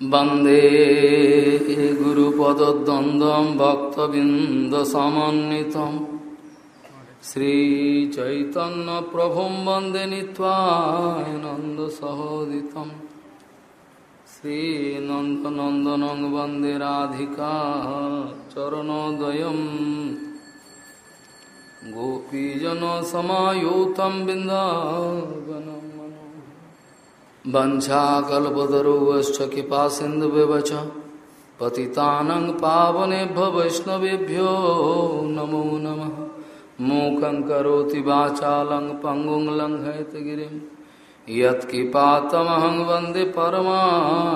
वंदे गुरुपदद्वन्द्वं भक्तबिन्दसमन्वितं श्रीचैतन्यप्रभुं वंदे नीत्वाय नन्दसहोदितं श्रीनन्दनन्दनं वंदे चरणोदयं गोपीजनसमायुतं बिन्दावनम् वंशाकल्पतरुश्च कृपा सिन्धुव्यवच पतितानं पावनेभ्य वैष्णवेभ्यो नमो नमः। मूकं करोति वाचालं पङ्गुं लङ्घयतगिरिं। यत्कृपातमहं वंदे परमानन्दमाधवं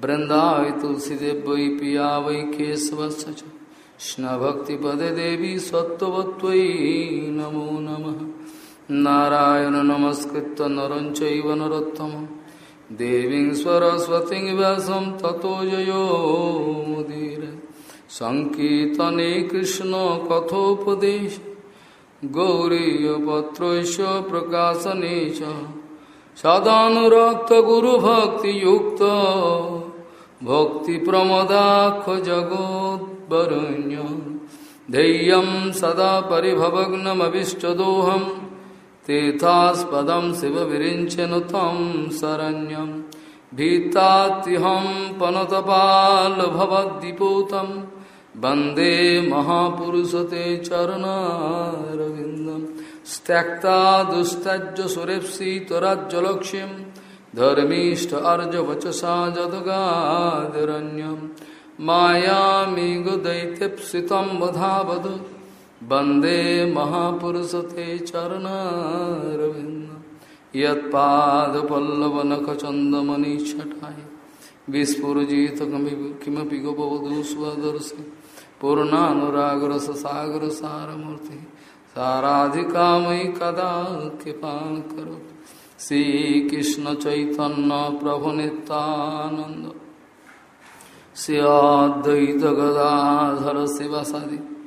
बृन्दावै तुलसीदेव वै पिया वै केशवश्च कृष्णभक्तिपदे देवी सत्त्ववत्त्वयि नमो नमः। नारायण नमस्कृत नर चैव नरोत्तमं। देवीं सरस्वतीं व्यासं ततो जयो मुदीर। सङ्कीर्तने कृष्णकथोपदेश गौरीयपत्रस्य प्रकाशने च। सदानुरक्तगुरुभक्तियुक्त भक्तिप्रमदाखजगोद्वरुण्य धैर्यं सदा परिभवग्नमभिष्टदोहम्। तीर्थास्पदं शिवविरिञ्चनुतं शरण्यं। भीतात्यहं पनतपालभवद्दिपूतं वंदे महापुरुषते चरणं त्यक्ता दुस्तज सुरेप्सि अर्ज़ धर्मीष्ठ अर्जवचसा जदगादरण्यं। मायामि गुदैत्यप्सितं वधावद। वंदे महापुरुषते चरणारविन्द यत्पादपल्लवनखचन्दमनिच्छटाय विस्फुरजित किमपि स्वदर्शि पूर्णानुरागरससागरसारमूर्ति साराधिका मयि कदा कृपां करोतु। श्रीकृष्णचैतन्यप्रभुनितानन्द श्रियाद्वैतगदाधर शिवसदि।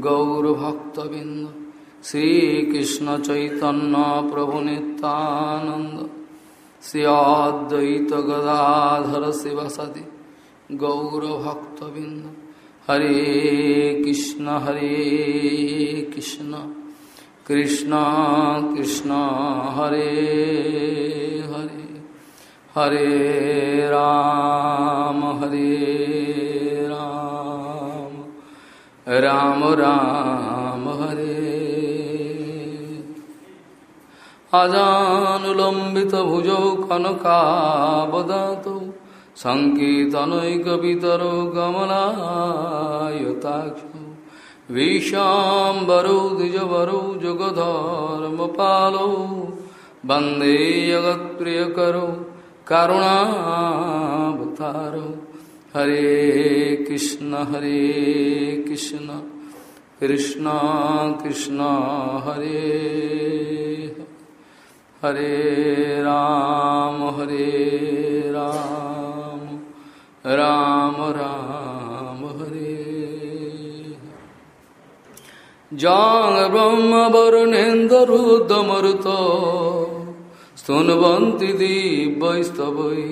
গৌরভক্তবৃন্দ, শ্রীকৃষ্ণ চৈতন্য প্রভু নিত্যানন্দ, শ্রী অদ্বৈত গদাধর শিবসতি গৌরভক্তবৃন্দ। হরে কৃষ্ণ হরে কৃষ্ণ কৃষ্ণ কৃষ্ণ, হরে হরে হরে রাম, হরে राम राम हरे। अजानुलम्बितभुजौ कनकावदातौ सङ्कीर्तनैकपितरो कमलायताक्षौ विशाम्बरौ द्विजवरौ जुगधर्मपालौ वंदे जगत्प्रियकरौ करुणावतारौ हरे कृष्ण हरे कृष्ण कृष्ण कृष्ण, हरे हरे राम हरे राम राम राम, हरे। जांग ब्रह्म वरुणेन्द्रुद्दमरुत स्तुन्वन्ति दिव्यैस्तवै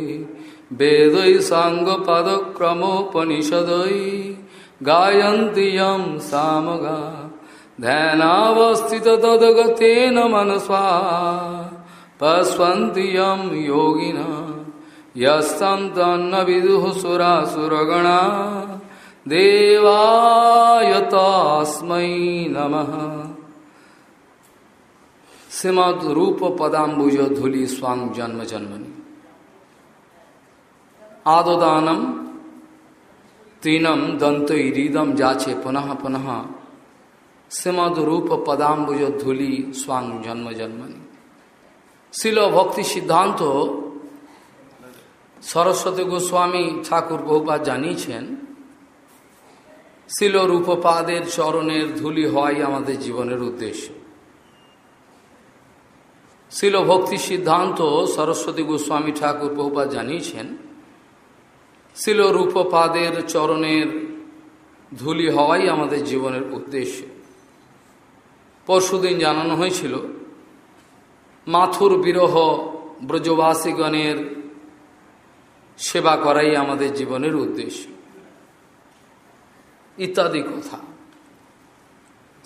वेदै साङ्गपदक्रमोपनिषदै गायन्ति यं सामगा। ध्यानावस्थित तद्गतेन मनसा पश्वन्ति यं योगिना। यस्तं तन्न विदुः सुरासुरगणा। देवाय तस्मै नमः। श्रीमद्रूपपदाम्बुज धूलि स्वांग जन्म जन्मनि। आदोदानम तीनम दंत इदम जाचे पुनः पुनः श्रीमद रूप पदाम्बुज धूलि स्वांग जन्म जन्मनि শিল ভক্তি সিদ্ধান্ত সরস্বতী গোস্বামী ঠাকুর বহুবার জানিয়েছেন শিল রূপপাদের চরণের ধুলি হওয়াই আমাদের জীবনের উদ্দেশ্য শিল ভক্তি সিদ্ধান্ত সরস্বতী গোস্বামী ঠাকুর বহুবার জানিয়েছেন শিল রূপপাদের চরণের ধুলি হওয়াই আমাদের জীবনের উদ্দেশ্য। পরশুদিন জানানো হয়েছিল, মাথুর বিরহ ব্রজবাসীগণের সেবা করাই আমাদের জীবনের উদ্দেশ্য। ইত্যাদি কথা।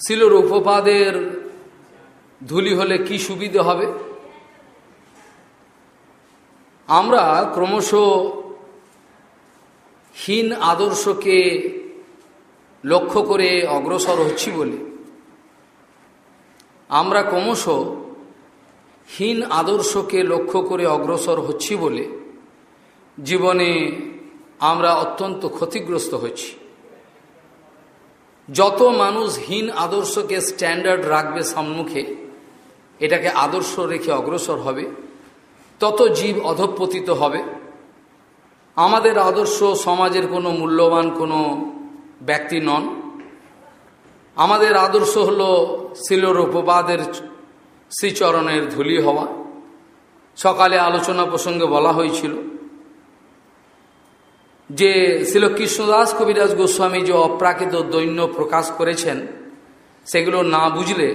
শিল রূপপাদের ধুলি হলে কি সুবিধে হবে? আমরা ক্রমশ হীন আদর্শকে লক্ষ্য করে অগ্রসর হচ্ছি বলে। আমরা ক্রমশ হীন আদর্শকে লক্ষ্য করে অগ্রসর হচ্ছি বলে জীবনে আমরা অত্যন্ত ক্ষতিগ্রস্ত হচ্ছি। যত মানুষ হীন আদর্শকে স্ট্যান্ডার্ড রাখবে সম্মুখে, এটাকে আদর্শ রেখে অগ্রসর হবে, তত জীব অধপতিত হবে। আমাদের আদর্শ সমাজের কোনো মূল্যবান কোনো ব্যক্তি নন। আমাদের আদর্শ হল শিলরূপবাদের শ্রীচরণের ধুলি হওয়া। সকালে আলোচনা প্রসঙ্গে বলা হয়েছিল যে শিল কৃষ্ণদাস কবিরাজ গোস্বামী যে অপ্রাকৃত দৈন্য প্রকাশ করেছেন, সেগুলো না বুঝলে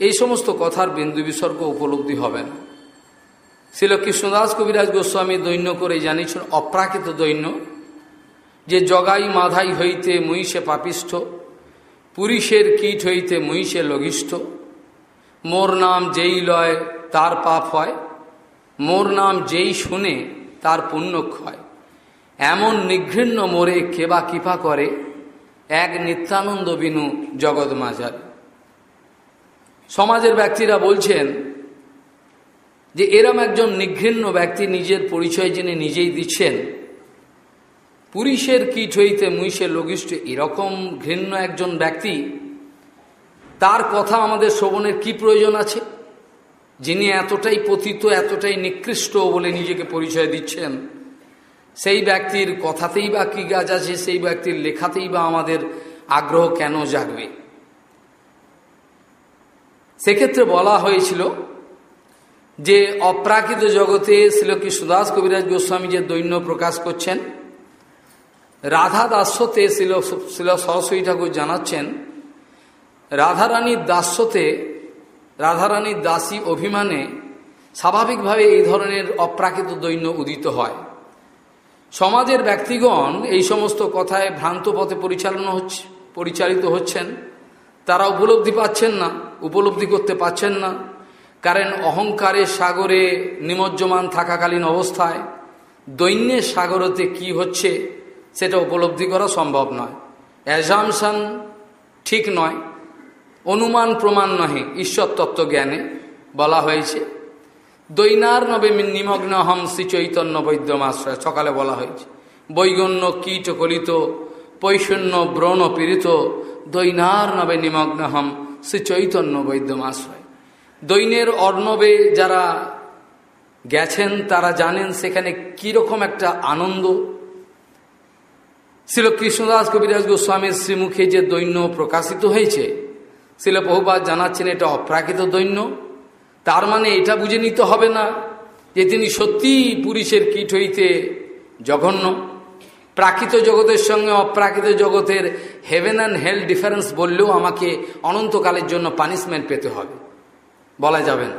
এই সমস্ত কথার বিন্দু বিসর্গ উপলব্ধি হবে না। শিল কৃষ্ণদাস কবিরাজ গোস্বামী দৈন্য করে জানিয়েছেন, অপ্রাকৃত দৈন্য, যে জগাই মাধাই হইতে মহিষে পাপিষ্ঠ, পুরুষের কীট হইতে মহিষে লঘিষ্ঠ, মোর নাম যেই লয় তার পাপ হয়, মোর নাম যেই শুনে তার পুণ্য ক্ষয়। এমন নিঘৃণ্য মোরে কেবা কৃপা করে, এক নিত্যানন্দ বিনু জগৎ মাঝার। সমাজের ব্যক্তিরা বলছেন যে এরম একজন নিঘৃণ্য ব্যক্তি নিজের পরিচয় যিনি নিজেই দিচ্ছেন, পুরুষের কীট হইতে মুইষের লঘিষ্ঠ এরকম ঘৃণ্য একজন ব্যক্তি, তার কথা আমাদের শ্রবণের কি প্রয়োজন আছে? যিনি এতটাই পতিত, এতটাই নিকৃষ্ট বলে নিজেকে পরিচয় দিচ্ছেন, সেই ব্যক্তির কথাতেই বা কী গাছ আছে, সেই ব্যক্তির লেখাতেই বা আমাদের আগ্রহ কেন জাগবে? সেক্ষেত্রে বলা হয়েছিল যে অপ্রাকৃত জগতে শ্রীলকী সুদাস কবিরাজ গোস্বামী যে দৈন্য প্রকাশ করছেন, রাধা দাস্যতে শিল শিল সরস্বতী ঠাকুর জানাচ্ছেন রাধারানীর দাস্যতে রাধারানীর দাসী অভিমানে স্বাভাবিকভাবে এই ধরনের অপ্রাকৃত দৈন্য উদিত হয়। সমাজের ব্যক্তিগণ এই সমস্ত কথায় ভ্রান্ত পথে পরিচালনা হচ্ছে, পরিচালিত হচ্ছেন। তারা উপলব্ধি পাচ্ছেন না, উপলব্ধি করতে পাচ্ছেন না। কারণ অহংকারের সাগরে নিমজ্জমান থাকাকালীন অবস্থায় দৈন্যের সাগরতে কি হচ্ছে সেটা উপলব্ধি করা সম্ভব নয়। অ্যাজামশন ঠিক নয়, অনুমান প্রমাণ নহে ঈশ্বর তত্ত্ব জ্ঞানে বলা হয়েছে। দৈনার নবে নিমগ্ন হম শ্রী চৈতন্য বৈদ্যমাশ্রয়, সকালে বলা হয়েছে, বৈগণ্য কীট কলিত পৈশন্য ব্রণ পীড়িত, দৈনার নবে নিমগ্ন হম শ্রী চৈতন্য বৈদ্যমাশ্রয়। দৈনের অর্ণবে যারা গেছেন, তারা জানেন সেখানে কীরকম একটা আনন্দ। শিল কৃষ্ণদাস কবিরাজ গোস্বামীর শ্রীমুখে যে দৈন্য প্রকাশিত হয়েছে, শিল বহুবার জানাচ্ছেন এটা অপ্রাকৃত দৈন্য। তার মানে এটা বুঝে নিতে হবে না যে তিনি সত্যি পুরুষের কীট হইতে জঘন্য। প্রাকৃত জগতের সঙ্গে অপ্রাকৃত জগতের হেভেন অ্যান্ড হেল ডিফারেন্স বললেও আমাকে অনন্তকালের জন্য পানিশমেন্ট পেতে হবে। বলা যাবে না।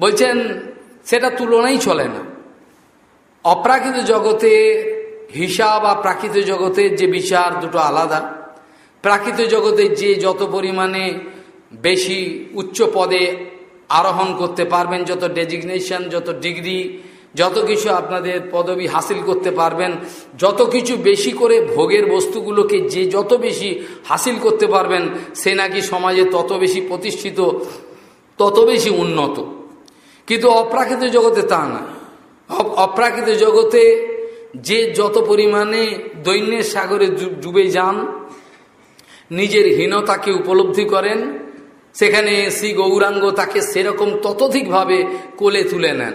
বলছেন, সেটা তুলনাই চলে না। অপ্রাকৃত জগতে হিসাব বা প্রাকৃত জগতের যে বিচার দুটো আলাদা। প্রাকৃত জগতে যে যত পরিমাণে বেশি উচ্চ পদে আরোহণ করতে পারবেন, যত ডেজিগনেশন, যত ডিগ্রি যত কিছু আপনাদের পদবি হাসিল করতে পারবেন, যত কিছু বেশি করে ভোগের বস্তুগুলোকে যে যত বেশি হাসিল করতে পারবেন, সে নাকি সমাজে তত বেশি প্রতিষ্ঠিত, তত বেশি উন্নত। কিন্তু অপ্রাকৃত জগতে তা না। অপ্রাকৃত জগতে যে যত পরিমাণে দৈন্যের সাগরে ডুবে যান, নিজের হীনতাকে উপলব্ধি করেন, সেখানে শ্রী গৌরাঙ্গ তাকে সেরকম ততোধিকভাবে কোলে তুলে নেন।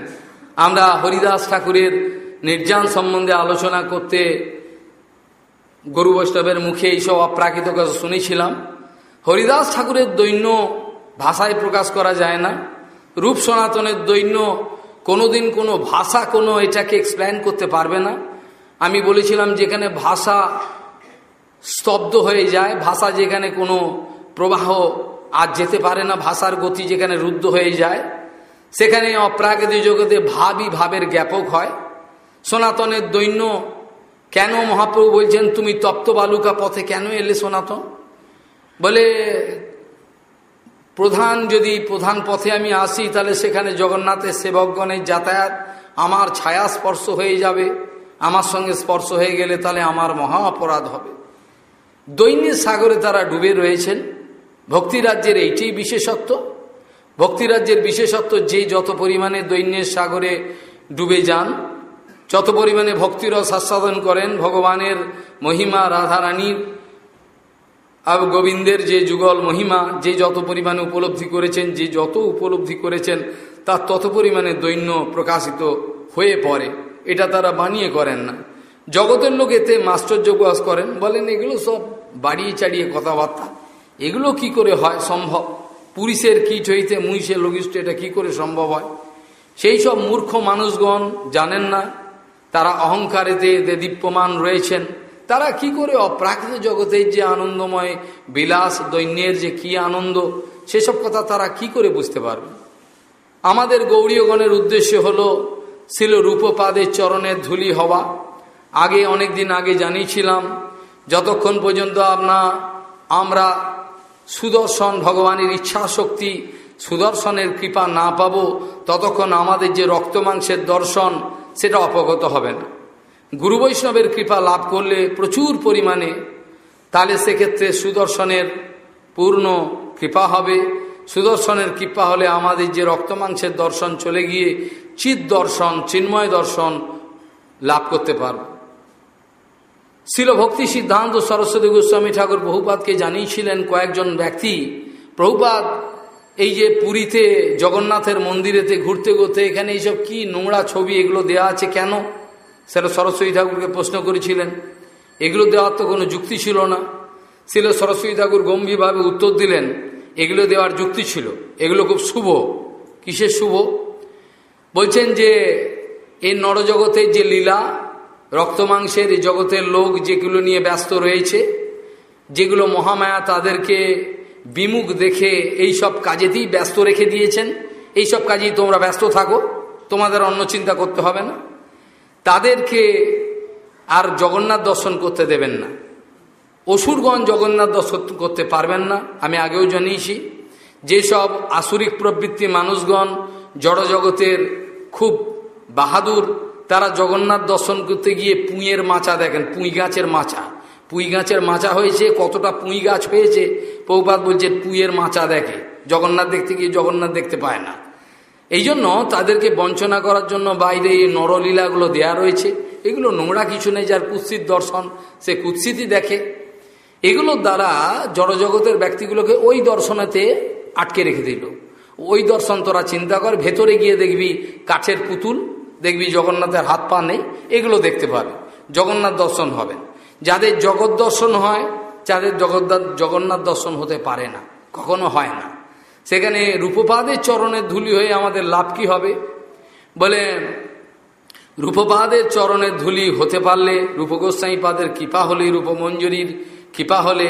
আমরা হরিদাস ঠাকুরের নির্যান সম্বন্ধে আলোচনা করতে গরু বৈষ্ণবের মুখে এইসব অপ্রাকৃত কথা শুনেছিলাম। হরিদাস ঠাকুরের দৈন্য ভাষায় প্রকাশ করা যায় না। রূপ সনাতনের দৈন্য কোনোদিন কোনো ভাষা কোনো এটাকে এক্সপ্লেন করতে পারবে না। আমি বলেছিলাম যেখানে ভাষা স্তব্ধ হয়ে যায়, ভাষা যেখানে কোনো প্রবাহ আর যেতে পারে না, ভাষার গতি যেখানে রুদ্ধ হয়ে যায় সেখানে অপ্রাকৃতিক জগতে ভাবই ভাবের জ্ঞাপক হয়। সনাতনের দৈন্য কেন মহাপ্রভু বলছেন, তুমি তপ্ত বালুকা পথে কেন এলে সনাতন? বলে, প্রধান যদি প্রধান পথে আমি আসি, তাহলে সেখানে জগন্নাথের সেবকগণের যাতায়াত আমার ছায়া স্পর্শ হয়ে যাবে। আমার সঙ্গে স্পর্শ হয়ে গেলে তাহলে আমার মহা অপরাধ হবে। দৈন্যের সাগরে তারা ডুবে রয়েছেন। ভক্তিরাজ্যের এইটাই বিশেষত্ব। ভক্তিরাজ্যের বিশেষত্ব যে যত পরিমাণে দৈন্যের সাগরে ডুবে যান, যত পরিমাণে ভক্তিরস আস্বাদন করেন ভগবানের মহিমা, রাধারানীর আর গোবিন্দের যে যুগল মহিমা, যে যত পরিমাণে উপলব্ধি করেছেন, যে যত উপলব্ধি করেছেন, তার তত পরিমাণে দৈন্য প্রকাশিত হয়ে পড়ে। এটা তারা বানিয়ে করেন না। জগতের লোক এতে মাস্টার্য প্রয়াস করেন। বলেন, এগুলো সব বাড়িয়ে চাড়িয়ে কথাবার্তা। এগুলো কি করে হয় সম্ভব? পুলিশের কিট হইতে মুইসের লঘিষ্ঠ, এটা কি করে সম্ভব হয়? সেই সব মূর্খ মানুষগণ জানেন না, তারা অহংকারেতে দীপ্যমান রয়েছেন। তারা কি করে অপ্রাকৃত জগতের যে আনন্দময়, বিলাস দৈন্যের যে কি আনন্দ, সেসব কথা তারা কি করে বুঝতে পারবে? আমাদের গৌরীয়গণের উদ্দেশ্য হল, ছিল রূপপাদের চরণের ধুলি হওয়া। আগে অনেক দিন আগে জানিয়েছিলাম, যতক্ষণ পর্যন্ত আপনা আমরা সুদর্শন ভগবানের ইচ্ছা শক্তি সুদর্শনের কৃপা না পাব, ততক্ষণ আমাদের যে রক্ত মাংসের দর্শন, সেটা অপগত হবে না। গুরু বৈষ্ণবের কৃপা লাভ করলে প্রচুর পরিমাণে, তাহলে সেক্ষেত্রে সুদর্শনের পূর্ণ কৃপা হবে। সুদর্শনের কৃপা হলে আমাদের যে রক্তমাংসের দর্শন চলে গিয়ে চিৎ দর্শন, চিন্ময় দর্শন লাভ করতে পারব। শিল ভক্তি সিদ্ধান্ত সরস্বতী গোস্বামী ঠাকুর বহুপাতকে জানিয়েছিলেন কয়েকজন ব্যক্তি। প্রভুপাত, এই যে পুরীতে, জগন্নাথের মন্দিরেতে, ঘুরতে ঘুরতে, এখানে এইসব কি নোংরা ছবি, এগুলো দেয়া আছে কেন? সেটা সরস্বতী ঠাকুরকে প্রশ্ন করেছিলেন। এগুলো দেওয়ার তো কোনো যুক্তি ছিল না। ছিল সরস্বতী ঠাকুর গম্ভীরভাবে উত্তর দিলেন, এগুলো দেওয়ার যুক্তি ছিল। এগুলো খুব শুভ। কিসের শুভ? বলছেন যে এই নরজগতের যে লীলা রক্তমাংসের জগতের লোক যেগুলো নিয়ে ব্যস্ত রয়েছে, যেগুলো মহামায়া তাদেরকে বিমুখ দেখে এই সব কাজেতেই ব্যস্ত রেখে দিয়েছেন। এই সব কাজেই তোমরা ব্যস্ত থাকো, তোমাদের অন্য চিন্তা করতে হবে না। তাদেরকে আর জগন্নাথ দর্শন করতে দেবেন না। অসুরগণ জগন্নাথ দর্শন করতে পারবেন না, আমি আগেও জানিয়েছি। যেসব আসুরিক প্রবৃত্তি মানুষগণ জড়জগতের খুব বাহাদুর তারা জগন্নাথ দর্শন করতে গিয়ে পুঁয়ের মাচা দেখেন, পুঁই গাছের মাচা। পুঁই গাছের মাচা হয়েছে, কতটা পুঁই গাছ হয়েছে পৌপাত বলছে পুঁয়ের মাচা দেখে। জগন্নাথ দেখতে গিয়ে জগন্নাথ দেখতে পায় না। এই জন্য তাদেরকে বঞ্চনা করার জন্য বাইরে এই নরলীলাগুলো দেয়া রয়েছে। এগুলো নোংরা কিছু নেই, যার কুৎসিত দর্শন সে কুৎসিতই দেখে। এগুলোর দ্বারা জড়জগতের ব্যক্তিগুলোকে ওই দর্শনেতে আটকে রেখে দিল। ওই দর্শন তোরা চিন্তা কর, ভেতরে গিয়ে দেখবি কাঠের পুতুল দেখবি জগন্নাথের হাত পা নেই, এগুলো দেখতে পাবে। জগন্নাথ দর্শন হবে। যাদের জগৎ দর্শন হয়, যাদের জগন্নাথ জগন্নাথ দর্শন হতে পারে না, কখনো হয় না। সেখানে রূপপাদের চরণের ধুলি হয়ে আমাদের লাভ কি হবে? বলে, রূপপাদের চরণের ধুলি হতে পারলে রূপগোস্বাই পাদের কৃপা হলে রূপমঞ্জুরির কৃপা হলে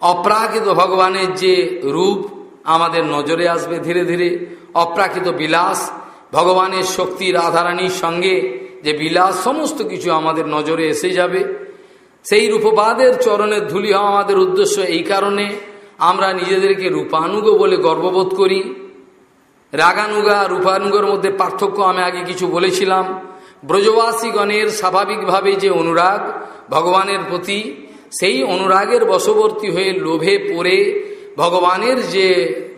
অপ্রাকৃত ভগবানের যে রূপ আমাদের নজরে আসবে ধীরে ধীরে, অপ্রাকৃত বিলাস ভগবানের শক্তি, রাধারানীর সঙ্গে যে বিলাস, সমস্ত কিছু আমাদের নজরে এসে যাবে। সেই রূপবাদের চরণের ধুলি হওয়া আমাদের উদ্দেশ্য এই কারণে আমরা নিজেদেরকে রূপানুগ বলে গর্ববোধ করি। রাগানুগা, রূপানুগর মধ্যে পার্থক্য আমি আগে কিছু বলেছিলাম। ব্রজবাসীগণের স্বাভাবিকভাবে যে অনুরাগ ভগবানের প্রতি, সেই অনুরাগের বশবর্তী হয়ে লোভে পড়ে ভগবানের যে,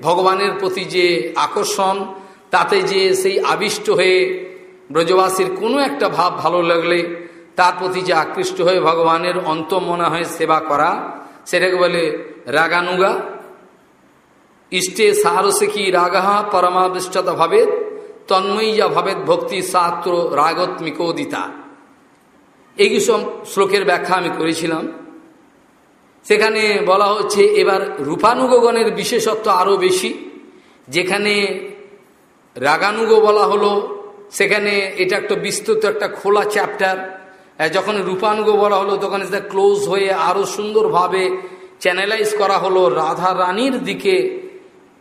ভগবানের প্রতি যে আকর্ষণ তাতে যে সেই আবিষ্ট হয়ে ব্রজবাসীর কোনো একটা ভাব ভালো লাগলে তার প্রতি যে আকৃষ্ট হয়ে ভগবানের অন্তমনা হয়ে সেবা করা, সেটাকে বলে রাগানুগা। ইষ্টে সারসিকি রাগাহা পরমাবিষ্টতা ভাবেদ তন্ময়ীয়া ভাবেদ ভক্তি শাস্ত্র রাগত্মিকোদিতা এই কিছু শ্লোকের ব্যাখ্যা আমি করেছিলাম। সেখানে বলা হচ্ছে, এবার রূপানুগগণের বিশেষত্ব আরও বেশি, যেখানে রাগানুগ বলা হলো। সেখানে এটা একটা বিস্তৃত একটা খোলা চ্যাপ্টার। যখন রূপানুগ বলা হলো, তখন এটা ক্লোজ হয়ে আরও সুন্দরভাবে চ্যানেলাইজ করা হলো রাধা রানীর দিকে।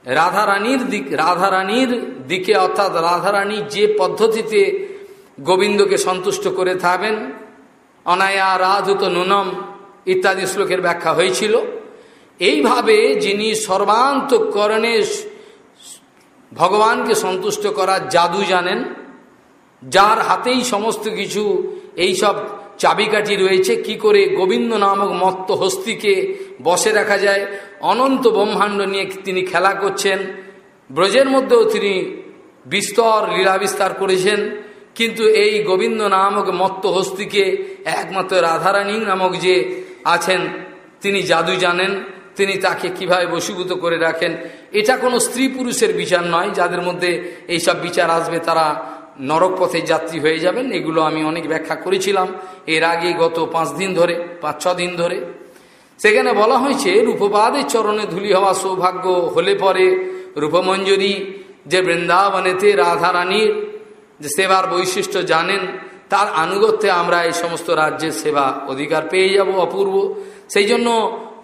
রাধা রানীর দিক রাধা রানীর দিকে অর্থাৎ রাধা রানী যে পদ্ধতিতে গোবিন্দকে সন্তুষ্ট করে থাকবেন অনায়া রাধুত নুনম ইত্যাদি শ্লোকের ব্যাখ্যা হয়েছিল। এইভাবে যিনি সর্বান্তকরণে ভগবানকে সন্তুষ্ট করার জাদু জানেন। যার হাতেই সমস্ত কিছু এই সব চাবিকাঠি রয়েছে, কি করে গোবিন্দ নামক মত্ত হস্তিকে বসে রাখা যায়? অনন্ত ব্রহ্মাণ্ড নিয়ে তিনি খেলা করছেন। ব্রজের মধ্যেও তিনি বিস্তর লীলা বিস্তার করেছেন। কিন্তু এই গোবিন্দ নামক মত্ত হস্তিকে একমাত্র রাধারানী নামক যে আছেন, তিনি জাদু জানেন। তিনি তাকে কীভাবে বশীভূত করে রাখেন, এটা কোনো স্ত্রী পুরুষের বিচার নয়, যাদের মধ্যে এইসব বিচার আসবে তারা নরক পথে যাত্রী হয়ে যাবেন, এগুলো আমি অনেক ব্যাখ্যা করেছিলাম। এর আগে গত পাঁচ দিন ধরে, পাঁচ, ছ দিন ধরে। সেখানে বলা হয়েছে রূপবাদের চরণে ধুলি হওয়া সৌভাগ্য হলে পরে রূপমঞ্জরি যে বৃন্দাবনেতে রাধারানীর যে সেবার বৈশিষ্ট্য জানেন, তার আনুগত্যে আমরা এই সমস্ত রাজ্যের সেবা অধিকার পেয়ে যাব অপূর্ব। সেই জন্য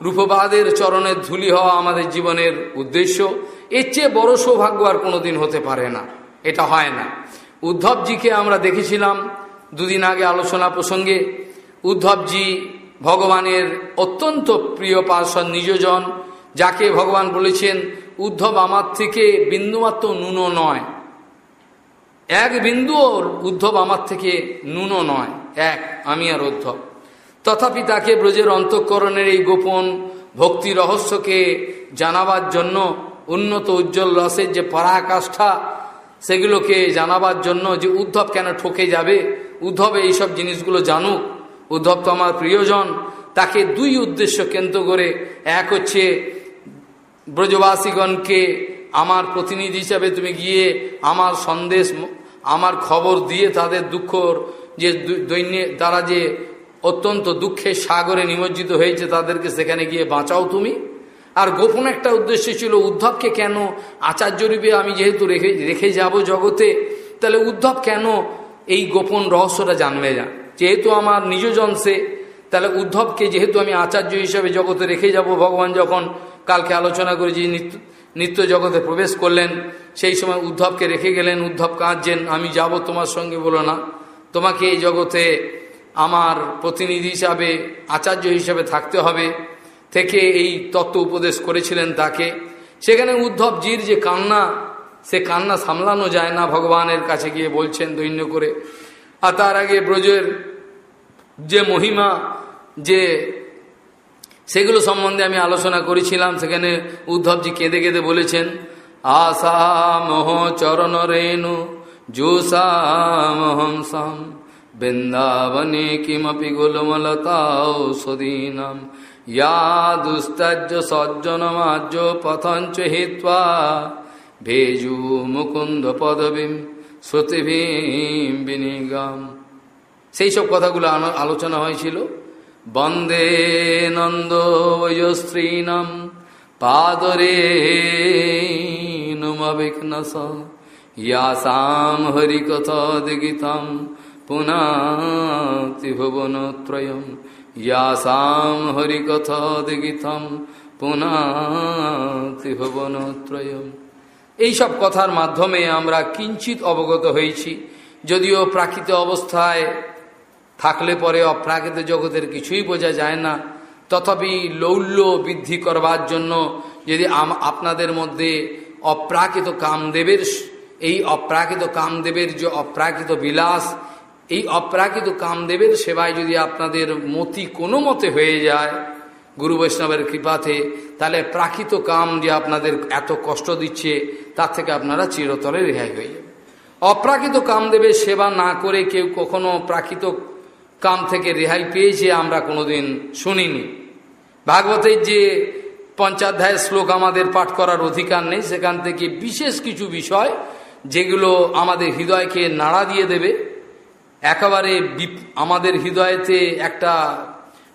রূপবাদের চরণের ধুলি হওয়া আমাদের জীবনের উদ্দেশ্য, এর চেয়ে বড় সৌভাগ্য আর কোনোদিন হতে পারে না। এটা হয় না। উদ্ধবজিকে আমরা দেখেছিলাম দুদিন আগে আলোচনা প্রসঙ্গে। উদ্ধবজি ভগবানের অত্যন্ত প্রিয় পার্শ্বদ নিজজন, যাকে ভগবান বলেছেন, উদ্ধব আমার থেকে বিন্দুমাত্র নুনো নয়। এক বিন্দুও উদ্ধব আমার থেকে নুনো নয়। এক, আমি আর উদ্ধব। তথাপি তাকে ব্রজের অন্তঃকরণের এই গোপন ভক্তি রহস্যকে জানাবার জন্য, উন্নত উজ্জ্বল রসের যে পরাকাষ্ঠা, সেগুলোকে জানাবার জন্য যে উদ্ধব কেন ঠকে যাবে, উদ্ধবে এইসব জিনিসগুলো জানুক। উদ্ধব তো আমার প্রিয়জন, তাকে দুই উদ্দেশ্য কেন্দ্র করে, এক হচ্ছে ব্রজবাসীগণকে আমার প্রতিনিধি হিসাবে তুমি গিয়ে আমার সন্দেশ, আমার খবর দিয়ে তাদের দুঃখর যে দৈন্যে, তারা যে অত্যন্ত দুঃখের সাগরে নিমজ্জিত হয়েছে তাদেরকে সেখানে গিয়ে বাঁচাও তুমি। আর গোপন একটা উদ্দেশ্য ছিল, উদ্ধবকে কেন আচার্য রূপে আমি যেহেতু রেখে রেখে যাব জগতে, তাহলে উদ্ধব কেন এই গোপন রহস্যটা জানবে যা যেহেতু আমার নিজজন সে, তাহলে উদ্ধবকে যেহেতু আমি আচার্য হিসাবে জগতে রেখে যাব, ভগবান যখন কালকে আলোচনা করেছি নিত্য নিত্য জগতে প্রবেশ করলেন, সেই সময় উদ্ধবকে রেখে গেলেন। উদ্ধব কাঁদছেন, আমি যাব তোমার সঙ্গে বলো না। তোমাকে এই জগতে আমার প্রতিনিধি হিসাবে, আচার্য হিসাবে থাকতে হবে থেকে এই তত্ত্ব উপদেশ করেছিলেন তাকে। সেখানে উদ্ধবজির যে কান্না, সে কান্না সামলানো যায় না ভগবানের কাছে গিয়ে বলছেন দৈন্য করে। আর তার আগে ব্রজের যে মহিমা, যে সেগুলো সম্বন্ধে আমি আলোচনা করেছিলাম, সেখানে উদ্ধবজি কেঁদে কেঁদে বলেছেন আশা মোহ চরণ রেণু জোসামহংসাম। বৃন্দাবনে কিমপি গোলমলতাঔষধীনাম ইয়া দুস্তজ্য সজ্জনমাজ্য পথঞ্চ হিত্বা ভেজু মুকুন্দ পদবীম শ্রুতিভীম বিনিগম। সেই সব কথাগুলো আলোচনা হয়েছিল। বন্দে নন্দ বয়স্ত্রীণম পাদরে নুমবিঘ্নস। ইয়াসাম হরিকথদিগীতম পুনাতি ভুবনত্রয়ম ইয়াসাম হরিকথদিগীতম পুনাতি ভুবনত্রয়ম এইসব কথার মাধ্যমে আমরা কিঞ্চিত অবগত হয়েছি, যদিও প্রাকৃত অবস্থায় থাকলে পরে অপ্রাকৃত জগতের কিছুই বোঝা যায় না। তথাপি লৌল্য বৃদ্ধি করবার জন্য যদি আপনাদের মধ্যে অপ্রাকৃত কামদেবের এই অপ্রাকৃত কামদেবের যে অপ্রাকৃত বিলাস এই অপ্রাকৃত কামদেবের সেবায় যদি আপনাদের মতি কোনো মতে হয়ে যায়, গুরু বৈষ্ণবের কৃপাতে, তাহলে প্রাকৃত কাম যে আপনাদের এত কষ্ট দিচ্ছে, তার থেকে আপনারা চিরতরে রেহাই হয়ে যাবে অপ্রাকৃত কামদেবের সেবা না করে কেউ কখনো প্রাকৃত কাম থেকে রেহাই পেয়েছে আমরা কোনোদিন শুনিনি। ভাগবতের যে পঞ্চাধ্যায় শ্লোক আমাদের পাঠ করার অধিকার নেই, সেখান থেকে বিশেষ কিছু বিষয় যেগুলো আমাদের হৃদয়কে নাড়া দিয়ে দেবে। একেবারে আমাদের হৃদয়তে একটা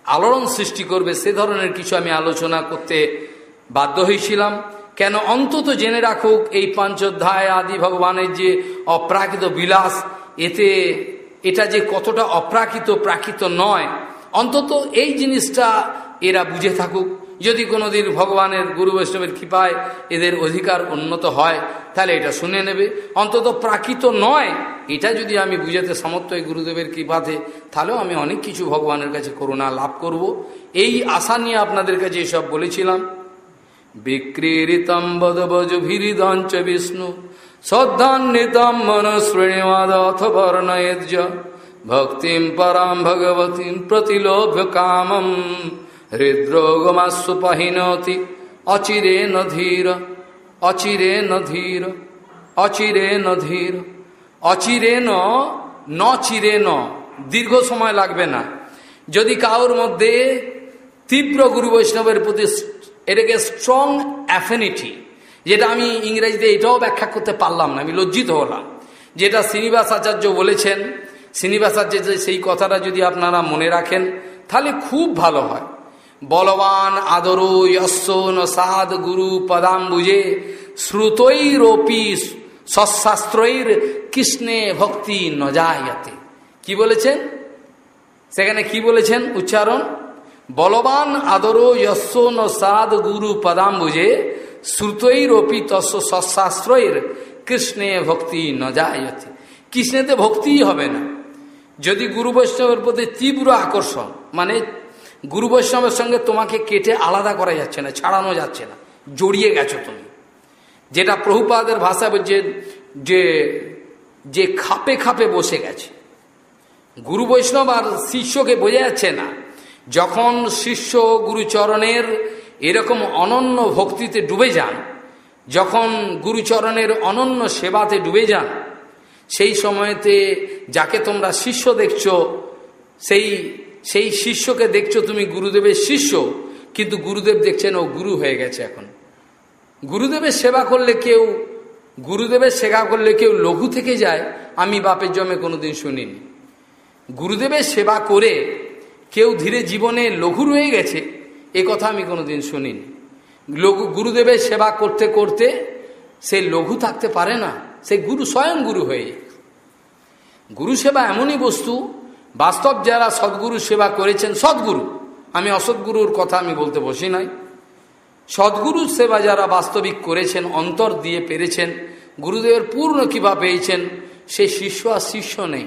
আলোড়ন সৃষ্টি করবে, সে ধরনের কিছু আমি আলোচনা করতে বাধ্য হয়েছিলাম। কেন অন্তত জেনে রাখুক, এই পঞ্চোধ্যায় আদি ভগবানের যে অপ্রাকৃত বিলাস, এতে এটা যে কতটা অপ্রাকৃত, প্রাকৃত নয়, অন্তত এই জিনিসটা এরা বুঝে থাকুক। যদি কোনোদিন ভগবানের গুরু বৈষ্ণবের কৃপায় এদের অধিকার উন্নত হয়, তাহলে এটা শুনে নেবে। অন্তত প্রাকৃত নয়, এটা যদি আমি বুঝাতে সমর্থ এই গুরুদেবের কৃপাতে, তাহলেও আমি অনেক কিছু ভগবানের কাছে করুণা লাভ করব। এই আশা নিয়ে আপনাদের কাছে এসব বলেছিলাম। বিক্রীড়িতম বদবজভিরিদঞ্চ বিষ্ণু শ্রদ্ধান্বিতম মন শ্রেণীমাদ অথ ভক্তিম পরাম ভগবতীম প্রতিলোভ্য কামম। হৃদ্রোগমাসুপহিনতি, অচিরে নধীর অচিরে নধীর অচিরে নধীর, অচিরে ন ন চিরে ন, দীর্ঘ সময় লাগবে না। যদি কাউর মধ্যে তীব্র গুরু বৈষ্ণবের প্রতি এটাকে স্ট্রং অ্যাফিনিটি যেটা আমি ইংরেজিতে এটাও ব্যাখ্যা করতে পারলাম না, আমি লজ্জিত হলাম। যেটা শ্রীনিবাস আচার্য বলেছেন, শ্রীনিবাস আচার্য সেই কথাটা যদি আপনারা মনে রাখেন, তাহলে খুব ভালো হয়। বলবান আদর যশ নসাদ গুরু পদাম্বুজে শ্রুতৈরপি সশাস্ত্রৈর কৃষ্ণে ভক্তি নজায়াতে কি বলেছেন? সেখানে কি বলেছেন? উচ্চারণ, বলবান আদর যশ নসাদ গুরু পদাম্বুজে শ্রুতৈরপি তস্য সশাস্ত্রৈর কৃষ্ণে ভক্তি নজায়তে কৃষ্ণেতে ভক্তিই হবে না। যদি গুরু বৈষ্ণবের প্রতি তীব্র আকর্ষণ মানে গুরু বৈষ্ণবের সঙ্গে তোমাকে কেটে আলাদা করা যাচ্ছে না, ছাড়ানো যাচ্ছে না, জড়িয়ে গেছো তুমি। যেটা প্রভুপাদের ভাষা বলছে যে যে খাপে খাপে বসে গেছে। গুরু বৈষ্ণব আর শিষ্যকে বোঝা যাচ্ছে না, যখন শিষ্য গুরুচরণের এরকম অনন্য ভক্তিতে ডুবে যান, যখন গুরুচরণের অনন্য সেবাতে ডুবে যান, সেই সময়তে যাকে তোমরা শিষ্য দেখছ, সেই সেই শিষ্যকে দেখছ তুমি, গুরুদেবের শিষ্য। কিন্তু গুরুদেব দেখছেন ও গুরু হয়ে গেছে এখন। গুরুদেবের সেবা করলে কেউ, গুরুদেবের সেবা করলে কেউ লঘু থেকে যায়, আমি বাপের জমে কোনোদিন শুনিনি। গুরুদেবের সেবা করে কেউ ধীরে জীবনে লঘু রয়ে গেছে, এ কথা আমি কোনোদিন শুনিনি। লঘু, গুরুদেবের সেবা করতে করতে সে লঘু থাকতে পারে না, সে গুরু, স্বয়ং গুরু হয়ে গুরু সেবা এমনই বস্তু বাস্তব যারা সদ্গুরু সেবা করেছেন, সদ্গুরু। আমি অসৎগুরুর কথা আমি বলতে বসি নাই। সদ্গুরুর সেবা যারা বাস্তবিক করেছেন, অন্তর দিয়ে পেরেছেন, গুরুদেবের পূর্ণ কৃপা পেয়েছেন, সে শিষ্য আর শিষ্য নেই।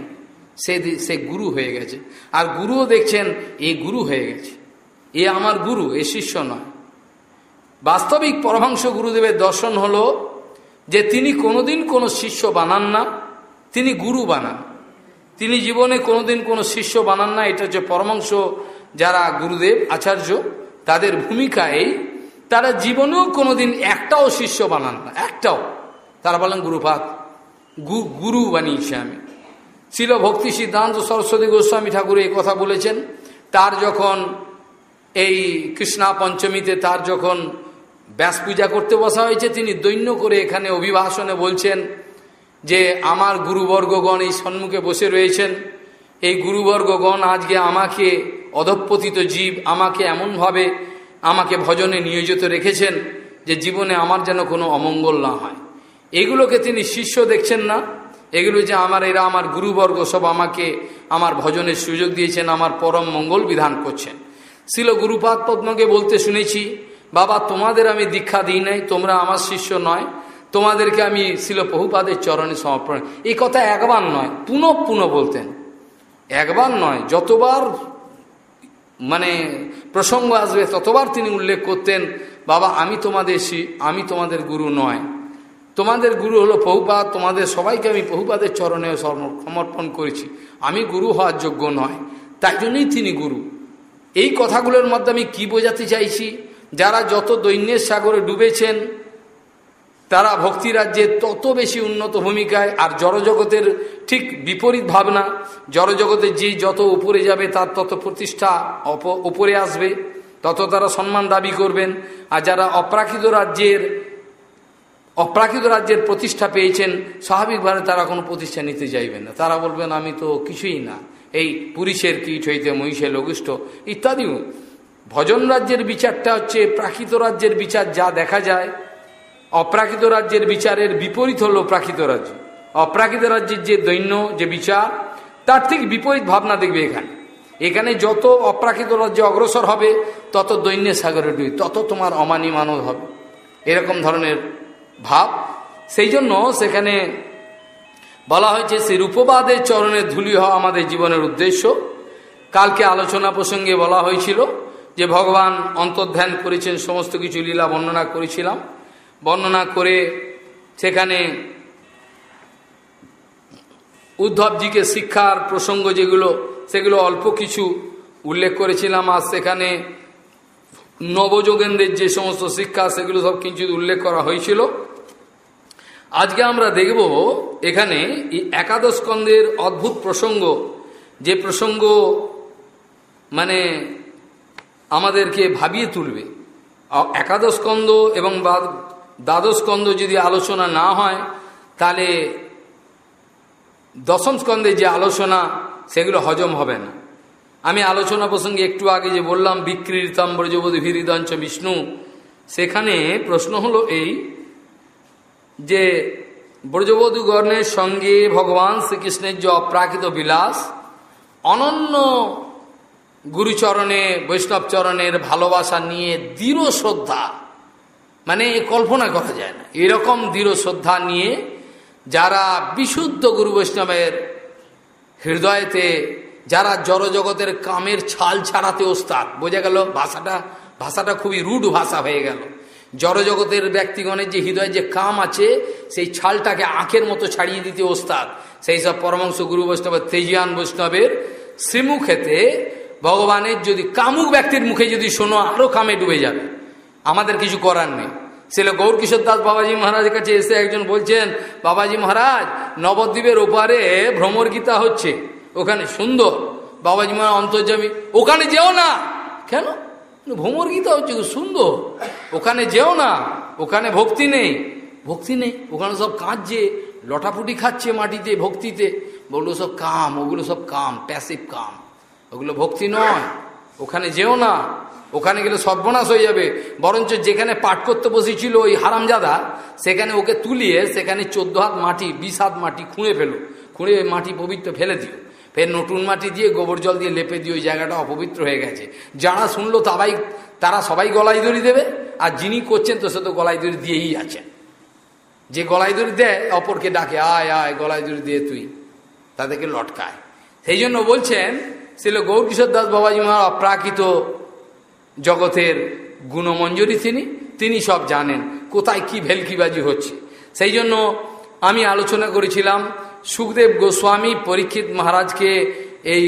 সে সে গুরু হয়ে গেছে। আর গুরুও দেখছেন, এ গুরু হয়ে গেছে। এ আমার গুরু, এ শিষ্য নয়। বাস্তবিক পরমাংশ গুরুদেবের দর্শন হলো যে তিনি কোনোদিন কোনো শিষ্য বানান না, তিনি গুরু বানান। তিনি জীবনে কোনোদিন কোনো শিষ্য বানান না এটা হচ্ছে পরমাংশ। যারা গুরুদেব, আচার্য, তাদের ভূমিকা এই। তারা জীবনেও কোনোদিন একটাও শিষ্য বানান না। একটাও। তারা বলেন গুরুপাত গুরু বানিয়েছে আমি। ছিল ভক্তি সিদ্ধান্ত, সরস্বতী গোস্বামী ঠাকুর এই কথা বলেছেন। তার যখন এই কৃষ্ণা পঞ্চমীতে তার যখন ব্যাস পূজা করতে বসা হয়েছে, তিনি দৈন্য করে এখানে অভিভাষণে বলছেন যে আমার গুরুবর্গগণ এই সম্মুখে বসে রয়েছেন, এই গুরুবর্গগণ আজকে আমাকে অধপতিত জীব, আমাকে এমনভাবে আমাকে ভজনে নিয়োজিত রেখেছেন যে জীবনে আমার যেন কোনো অমঙ্গল না হয়। এগুলোকে তিনি শিষ্য দেখছেন না, এগুলো যে আমার, এরা আমার গুরুবর্গ, সব আমাকে আমার ভজনের সুযোগ দিয়েছেন, আমার পরম মঙ্গল বিধান করছেন। শিল গুরুপাদ পদ্মকে বলতে শুনেছি, বাবা তোমাদের আমি দীক্ষা দিই নাই, তোমরা আমার শিষ্য নয় তোমাদেরকে আমি ছিল বহুপাদের চরণে সমর্পণ এই কথা একবার নয়, পুনঃ পুনঃ বলতেন। একবার নয়, যতবার মানে প্রসঙ্গ আসবে, ততবার তিনি উল্লেখ করতেন, বাবা, আমি তোমাদের আমি তোমাদের গুরু নয়। তোমাদের গুরু হলো বহুপাত তোমাদের সবাইকে আমি বহুপাদের চরণে সমর্পণ করেছি। আমি গুরু হওয়ার যোগ্য নয়, তাই জন্যই তিনি গুরু। এই কথাগুলোর মধ্যে আমি কি বোঝাতে চাইছি? যারা যত দৈন্যের সাগরে ডুবেছেন তারা ভক্তিরাজ্যের তত বেশি উন্নত ভূমিকায়, আর জড়জগতের ঠিক বিপরীত ভাবনা জড়জগতের যে যত উপরে যাবে তার তত প্রতিষ্ঠা উপরে আসবে, তত তারা সম্মান দাবি করবেন। আর যারা অপ্রাকৃত রাজ্যের অপ্রাকৃত রাজ্যের প্রতিষ্ঠা পেয়েছেন, স্বাভাবিকভাবে তারা কোনো প্রতিষ্ঠা নিতে চাইবেন না। তারা বলবেন, আমি তো কিছুই না। এই পুরুষের কীট হইতে মহিষের লঘিষ্ঠ ইত্যাদিও। ভজন রাজ্যের বিচারটা হচ্ছে প্রাকৃত রাজ্যের বিচার, যা দেখা যায়। অপ্রাকৃত রাজ্যের বিচারের বিপরীত হলো প্রাকৃত রাজ্য। অপ্রাকৃত রাজ্যের যে দৈন্য, যে বিচার, তার ঠিক বিপরীত ভাবনা দেখবে এখানে। এখানে যত অপ্রাকৃত রাজ্যে অগ্রসর হবে, তত দৈন্য সাগরে ডুই তত তোমার অমানি মানব হবে। এরকম ধরনের ভাব। সেই জন্য সেখানে বলা হয়েছে সেই রূপবাদের চরণের ধুলি হওয়া আমাদের জীবনের উদ্দেশ্য। কালকে আলোচনা প্রসঙ্গে বলা হয়েছিল যে, ভগবান অন্তর্ধ্যান করেছেন, সমস্ত কিছু লীলা বর্ণনা করেছিলাম। বর্ণনা করে সেখানে উদ্ধবজিকে শিক্ষার প্রসঙ্গ যেগুলো, সেগুলো অল্প কিছু উল্লেখ করেছিলাম। আর সেখানে নবযোগেন্দ্রের যে সমস্ত শিক্ষা, সেগুলো সব কিছু উল্লেখ করা হয়েছিল। আজকে আমরা দেখব এখানে এই একাদশ স্কন্ধের অদ্ভুত প্রসঙ্গ। যে প্রসঙ্গ মানে আমাদেরকে ভাবিয়ে তুলবে। একাদশ স্কন্ধ এবং দ্বাদশ স্কন্ধ যদি আলোচনা না হয়, তাহলে দশম স্কন্ধে যে আলোচনা, সেগুলো হজম হবে না। আমি আলোচনা প্রসঙ্গে একটু আগে যে বললাম বিক্রিতম ব্রজবধূ ভিরিদঞ্চ বিষ্ণু, সেখানে প্রশ্ন হলো এই যে ব্রজবধূ গণের সঙ্গে ভগবান শ্রীকৃষ্ণের যে অপ্রাকৃত বিলাস, অনন্য গুরুচরণে, বৈষ্ণবচরণের ভালোবাসা নিয়ে দৃঢ় শ্রদ্ধা। মানে কল্পনা করা যায় না। এরকম দৃঢ় শ্রদ্ধা নিয়ে যারা বিশুদ্ধ গুরু বৈষ্ণবের হৃদয়তে, যারা জড়জগতের কামের ছাল ছাড়াতে ওস্তাদ, বোঝা গেল ভাষাটা ভাষাটা খুবই রুড ভাষা হয়ে গেল। জড়জগতের ব্যক্তিগণের যে হৃদয়ে যে কাম আছে, সেই ছালটাকে আঁখের মতো ছাড়িয়ে দিতে ওস্তাদ। সেই সব পরমাংশ গুরু বৈষ্ণবের, তেজিয়ান বৈষ্ণবের শ্রীমুখেতে ভগবানের যদি কামুক ব্যক্তির মুখে যদি শোনো, আরও কামে ডুবে যাবে। আমাদের কিছু করার নেই। ছিল গৌরকিশোর দাস বাবাজি মহারাজের কাছে এসে একজন বলছেন, বাবাজি মহারাজ, নবদ্বীপের ওপারে ভ্রমর গীতা হচ্ছে। ওখানে সুন্দর। বাবাজি মহারাজ অন্তর্জামী ওখানে যেও না। কেন? ভ্রমর গীতা হচ্ছে সুন্দর। ওখানে যেও না। ওখানে ভক্তি নেই। ভক্তি নেই? ওখানে সব কাঁদছে। লটাপুটি খাচ্ছে মাটিতে ভক্তিতে। বলল, সব কাম, ওগুলো সব কাম প্যাসিভ কাম। ওগুলো ভক্তি নয়। ওখানে যেও না। ওখানে গেলে সর্বনাশ হয়ে যাবে। বরঞ্চ যেখানে পাঠ করতে বসেছিল ওই হারামজাদা, সেখানে ওকে তুলিয়ে সেখানে চোদ্দ হাত মাটি, বিশ হাত মাটি খুঁড়ে ফেলো। খুঁড়ে মাটি পবিত্র ফেলে দিও। ফের নতুন মাটি দিয়ে গোবর জল দিয়ে লেপে দিয়ে ওই জায়গাটা অপবিত্র হয়ে গেছে। যারা শুনলো তারাই, তারা সবাই গলায় দড়ি দেবে, আর যিনি করছেন তো সে তো গলায় দড়ি দিয়েই আছেন যে গলায় দড়ি দেয়, অপরকে ডাকে, আয় আয়, গলায় দড়ি দিয়ে তুই। তাদেরকে লটকায়। সেই জন্য বলছেন ছিল গৌরকিশোর দাস বাবাজি মহারাজ, অপ্রাকৃত জগতের গুণমঞ্জুরি তিনি তিনি সব জানেন। কোথায় কি ভেলকিবাজি হচ্ছে। সেই জন্য আমি আলোচনা করেছিলাম সুখদেব গোস্বামী পরীক্ষিত মহারাজকে এই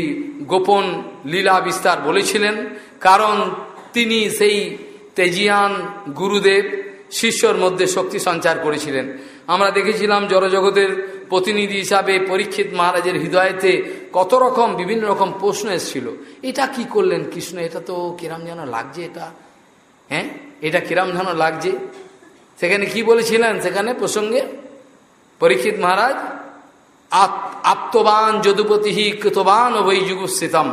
গোপন লীলা বিস্তার বলেছিলেন, কারণ তিনি সেই তেজিয়ান গুরুদেব, শিষ্যর মধ্যে শক্তি সঞ্চার করেছিলেন। আমরা দেখেছিলাম জড়জগতের প্রতিনিধি হিসাবে পরীক্ষিত মহারাজের হৃদয়তে কত রকম বিভিন্ন রকম প্রশ্ন এসেছিল। এটা কি করলেন কৃষ্ণ? এটা তো কিরাম যেন লাগছে এটা। হ্যাঁ? এটা কিরাম যেন লাগছে। সেখানে কি বলেছিলেন? সেখানে প্রসঙ্গে পরীক্ষিত মহারাজ আত্মবান যদুপতি হি কৃতবান বৈযুগুস্থিতম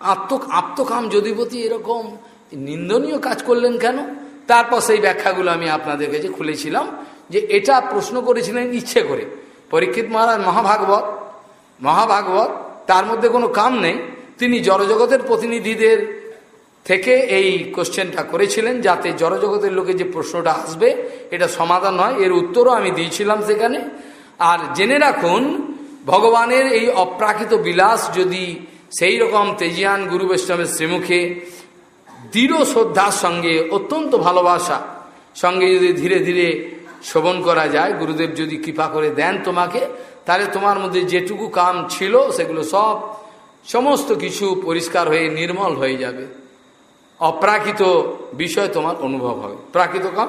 আত্ম আত্মকাম যদুপতি এরকম নিন্দনীয় কাজ করলেন কেন? তারপর সেই ব্যাখ্যাগুলো আমি আপনাদের কাছে খুলেছিলাম যে এটা প্রশ্ন করেছিলেন ইচ্ছে করে। পরীক্ষিত মহারাজ মহাভাগবত মহাভাগবত, তার মধ্যে কোনো কাম নেই। তিনি জড়জগতের প্রতিনিধিদের থেকে এই কোশ্চেনটা করেছিলেন যাতে জড়জগতের লোকে যে প্রশ্নটা আসবে, এটা সমাধান হয়। এর উত্তরও আমি দিয়েছিলাম সেখানে। আর জেনে রাখুন, ভগবানের এই অপ্রাকৃত বিলাস যদি সেই রকম তেজিয়ান গুরু বৈষ্ণবের শ্রীমুখে দৃঢ় শ্রদ্ধার সঙ্গে, অত্যন্ত ভালোবাসা সঙ্গে যদি ধীরে ধীরে শোভন করা যায়, গুরুদেব যদি কৃপা করে দেন তোমাকে, তাহলে তোমার মধ্যে যেটুকু কাম ছিল সেগুলো সব সমস্ত কিছু পরিষ্কার হয়ে নির্মল হয়ে যাবে। অপ্রাকৃত বিষয় তোমার অনুভব হবে। প্রাকৃত কাম?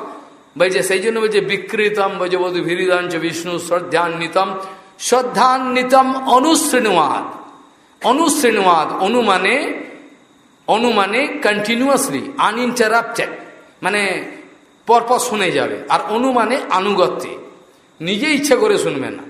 বলছে সেই জন্য বলছে বিকৃতম বৈজবধু ভিরিদাঞ্চ বিষ্ণু শ্রদ্ধান্বিতম শ্রদ্ধান্বিতম অনুশ্রেণুয়াদ অনুশ্রেণুয়াদ অনুমানে অনুমানে কন্টিনিউয়াসলি আনইন্টারাপ্টেড মানে পরপর শুনে যাবে। আর অনুমানে আনুগত্যে। নিজে ইচ্ছে করে শুনবে না।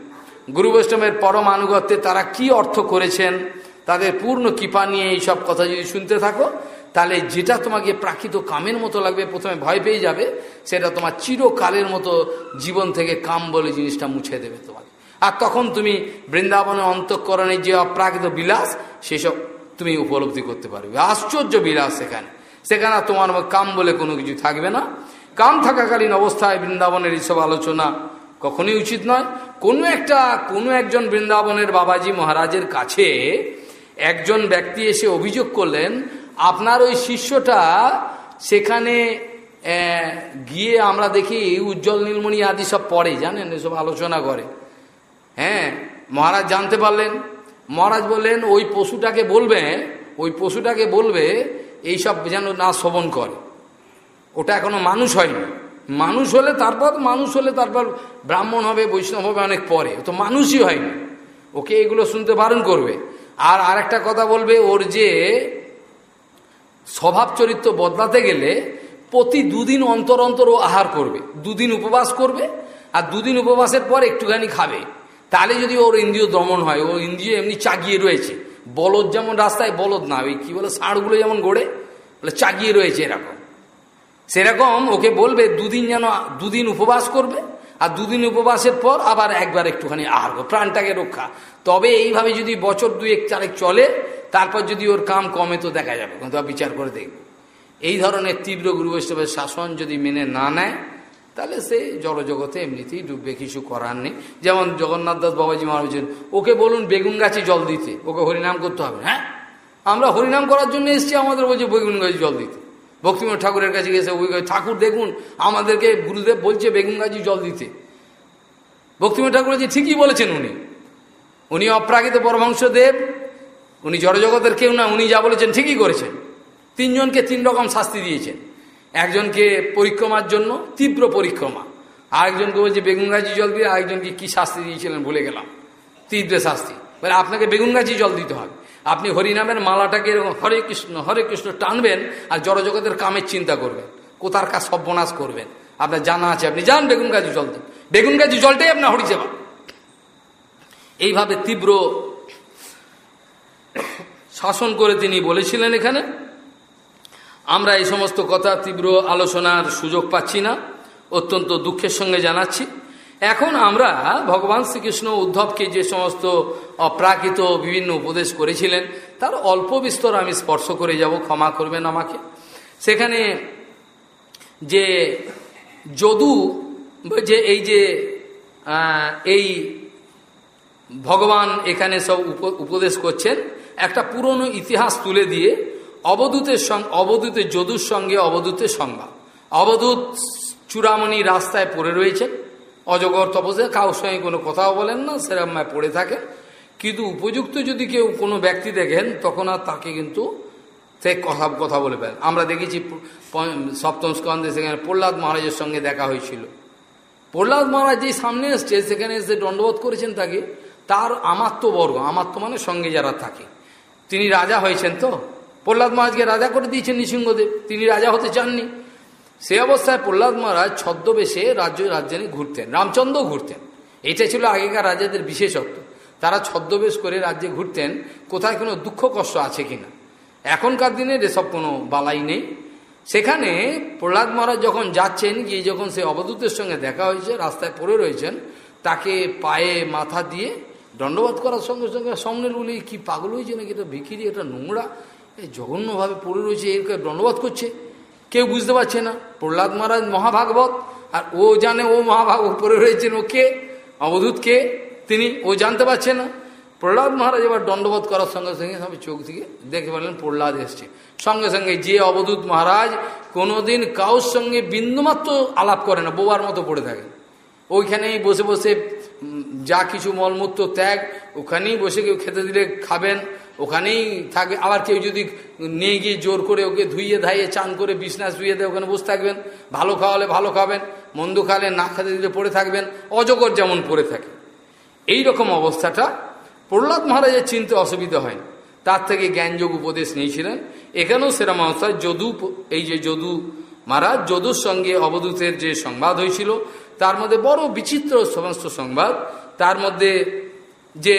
গুরু বৈষ্ণবের পরম আনুগত্যে তারা কি অর্থ করেছেন, তাদের পূর্ণ কৃপা নিয়ে এইসব কথা যদি শুনতে থাকো, তাহলে যেটা তোমাকে প্রাকৃত কামের মতো লাগবে, প্রথমে ভয় পেয়ে যাবে, সেটা তোমার চিরকালের মতো জীবন থেকে কাম বলে জিনিসটা মুছে দেবে তোমাকে। আর তখন তুমি বৃন্দাবনের অন্তঃকরণের যে অপ্রাকৃত বিলাস, সেসব তুমি উপলব্ধি করতে পারবে। আশ্চর্য বিলাস সেখানে। সেখানে তোমার কাম বলে কোনো কিছু থাকবে না। কাম থাকাকালীন অবস্থায় বৃন্দাবনের এইসব আলোচনা কখনই উচিত নয়। কোনো একটা, কোনো একজন বৃন্দাবনের বাবাজি মহারাজের কাছে একজন ব্যক্তি এসে অভিযোগ করলেন, আপনার ওই শিষ্যটা সেখানে গিয়ে আমরা দেখি উজ্জ্বল নীলমণি আদি সব পড়ে, জানেন? এসব আলোচনা করে। হ্যাঁ মহারাজ জানতে পারলেন। মহারাজ বললেন, ওই পশুটাকে বলবে, ওই পশুটাকে বলবে এইসব যেন না শোভন করে। ওটা এখনও মানুষ হয়নি। মানুষ হলে তারপর, মানুষ হলে তারপর ব্রাহ্মণ হবে, বৈষ্ণব হবে অনেক পরে। তো মানুষই হয়নি। ওকে এগুলো শুনতে বারণ করবে। আর আরেকটা কথা বলবে, ওর যে স্বভাব চরিত্র বদলাতে গেলে প্রতি দুদিন অন্তর অন্তর ও আহার করবে। দুদিন উপবাস করবে আর দুদিন উপবাসের পর একটুখানি খাবে। তাহলে যদি ওর ইন্দ্রিয় দমন হয়, ও ইন্দ্রিয় এমনি চাগিয়ে রয়েছে। বলদ যেমন রাস্তায়, বলদ না, ওই কী বলে, ষাঁড়গুলো যেমন গড়ে, বলে চাগিয়ে রয়েছে এরকম। সেরকম ওকে বলবে, দুদিন যেন, দুদিন উপবাস করবে, আর দুদিন উপবাসের পর আবার একবার একটুখানি আহার প্রাণটাকে রক্ষা। তবে এইভাবে যদি বছর দুই এক চারেক চলে, তারপর যদি ওর কাম কমে তো দেখা যাবে, কিন্তু বিচার করে দেখবে। এই ধরনের তীব্র গুরু বৈষ্ণবের শাসন যদি মেনে না নেয়, তাহলে সে জড়জগতে এমনিতেই ডুববে, কিছু করার নেই। যেমন জগন্নাথ দাস বাবাজি মহারাজ ওকে বলুন বেগুন গাছে জল দিতে, ওকে হরিনাম করতে হবে। হ্যাঁ? আমরা হরিনাম করার জন্য এসছি, আমাদের বলছে বেগুন গাছে জল দিতে। ভক্তিমোহন ঠাকুরের কাছে গেছে ওই ঠাকুর, দেখুন, আমাদেরকে গুরুদেব বলছে বেগুন গাছি জল দিতে। ভক্তিমোহন ঠাকুর যে ঠিকই বলেছেন উনি। উনি অপ্রাকৃত দেব, উনি জড়জগতের কেউ না উনি যা বলেছেন ঠিকই করেছেন। তিনজনকে তিন রকম শাস্তি দিয়েছেন। একজনকে পরিক্রমার জন্য, তীব্র পরিক্রমা। আরেকজনকে বলছে, বেগুন গাছি জল দিয়ে আরেকজনকে কি শাস্তি দিয়েছিলেন ভুলে গেলাম। তীব্র শাস্তি। বলে, আপনাকে বেগুন গাছি জল দিতে হবে। আপনি হরিনামের মালাটাকে এরকম হরে কৃষ্ণ হরে কৃষ্ণ টানবেন আর জড়জগতের কামের চিন্তা করবেন। কোথার কাজ সর্বনাশ করবেন? আপনার জানা আছে, আপনি যান বেগুন গাছি জল দিন বেগুন গাছি জলটাই আপনার হরিসেবা এইভাবে তীব্র শাসন করে তিনি বলেছিলেন এখানে, আমরা এই সমস্ত কথা তীব্র আলোচনার সুযোগ পাচ্ছি না, অত্যন্ত দুঃখের সঙ্গে জানাচ্ছি। এখন আমরা ভগবান শ্রীকৃষ্ণ উদ্ধবকে যে সমস্ত অপ্রাকৃত বিভিন্ন উপদেশ করেছিলেন, তার অল্প বিস্তর আমি স্পর্শ করে যাব, ক্ষমা করবেন আমাকে। সেখানে যে যদু, যে এই যে এই ভগবান এখানে সব উপদেশ করছেন, একটা পুরনো ইতিহাস তুলে দিয়ে অবদূতের সঙ্গে অবদূতের যদুর সঙ্গে অবদূতের সংবাদ। অবদূত চূড়ামণি রাস্তায় পড়ে রয়েছেন। অজগর তপসে কারোর সঙ্গে কোনো কথাও বলেন না সেরকম পড়ে থাকে। কিন্তু উপযুক্ত যদি কেউ কোনো ব্যক্তি দেখেন, তখন আর তাকে কিন্তু সে কথা কথা বলে ফেলেন। আমরা দেখেছি সপ্তম স্কন্ধে সেখানে প্রহ্লাদ মহারাজের সঙ্গে দেখা হয়েছিল। প্রহ্লাদ মহারাজ যেই সামনে এসছে, সেখানে এসে দণ্ডবোধ করেছেন তাকে। তার আমাত্মবর্গ আমাত্ম মানে সঙ্গে যারা থাকে। তিনি রাজা হয়েছেন তো? প্রহ্লাদ মহারাজকে রাজা করে দিয়েছেন নৃসিংহদেব। তিনি রাজা হতে চাননি। সে অবস্থায় প্রহ্লাদ মহারাজ ছদ্মবেশে রাজ্য রাজধানী ঘুরতেন, রামচন্দ্র ঘুরতেন। এটা ছিল আগেকার রাজাদের বিশেষত্ব। তারা ছদ্মবেশ করে রাজ্যে ঘুরতেন, কোথায় কোনো দুঃখ কষ্ট আছে কিনা। এখনকার দিনে এসব কোনো বালাই নেই। সেখানে প্রহ্লাদ মহারাজ যখন যাচ্ছেন, গিয়ে যখন সে অবদূতের সঙ্গে দেখা হয়েছে, রাস্তায় পড়ে রয়েছেন, তাকে পায়ে মাথা দিয়ে দণ্ডবাদ করার সঙ্গে সঙ্গে সামনের বলি, কি পাগল হয়েছে নাকি? এটা ভিখিরি, এটা নোংরা জঘন্যভাবে পড়ে রয়েছে এর দণ্ডবাদ করছে। কেউ বুঝতে পারছে না। প্রহ্লাদ মহারাজ মহাভাগবত, আর ও জানে ও মহাভাগবত পড়ে রয়েছেন ও কে? অবধূত কে? তিনি, ও জানতে পারছে না। প্রহ্লাদ মহারাজ এবার দণ্ডবোধ করার সঙ্গে সঙ্গে সবাই চোখ থেকে দেখে বললেন প্রহ্লাদ এসছে। সঙ্গে সঙ্গে যে অবধূত মহারাজ কোনোদিন কাউর সঙ্গে বিন্দুমাত্র আলাপ করে না, বোবার মতো পড়ে থাকে। ওইখানেই বসে বসে যা কিছু মলমূত্র ত্যাগ, ওখানেই বসে কেউ খেতে দিলে খাবেন। ওখানেই থাকে আবার কেউ যদি নিয়ে গিয়ে জোর করে ওকে ধুইয়ে ধাইয়ে চান করে বিছনা ধুইয়ে দেয়, ওখানে বসে থাকবেন। ভালো খাওয়ালে ভালো খাবেন, মন্দ খাওয়ালে না খেতে দিলে পড়ে থাকবেন, অজগর যেমন পড়ে থাকে। এই রকম অবস্থাটা প্রহ্লাদ মহারাজের চিনতে অসুবিধা হয় তার থেকে জ্ঞানযোগ উপদেশ নিয়েছিলেন। এখানেও সেরম অবস্থায় যদু এই যে যদু মহারাজ, যদুর সঙ্গে অবধূতের যে সংবাদ হয়েছিল, তার মধ্যে বড় বিচিত্র সমস্ত সংবাদ। তার মধ্যে যে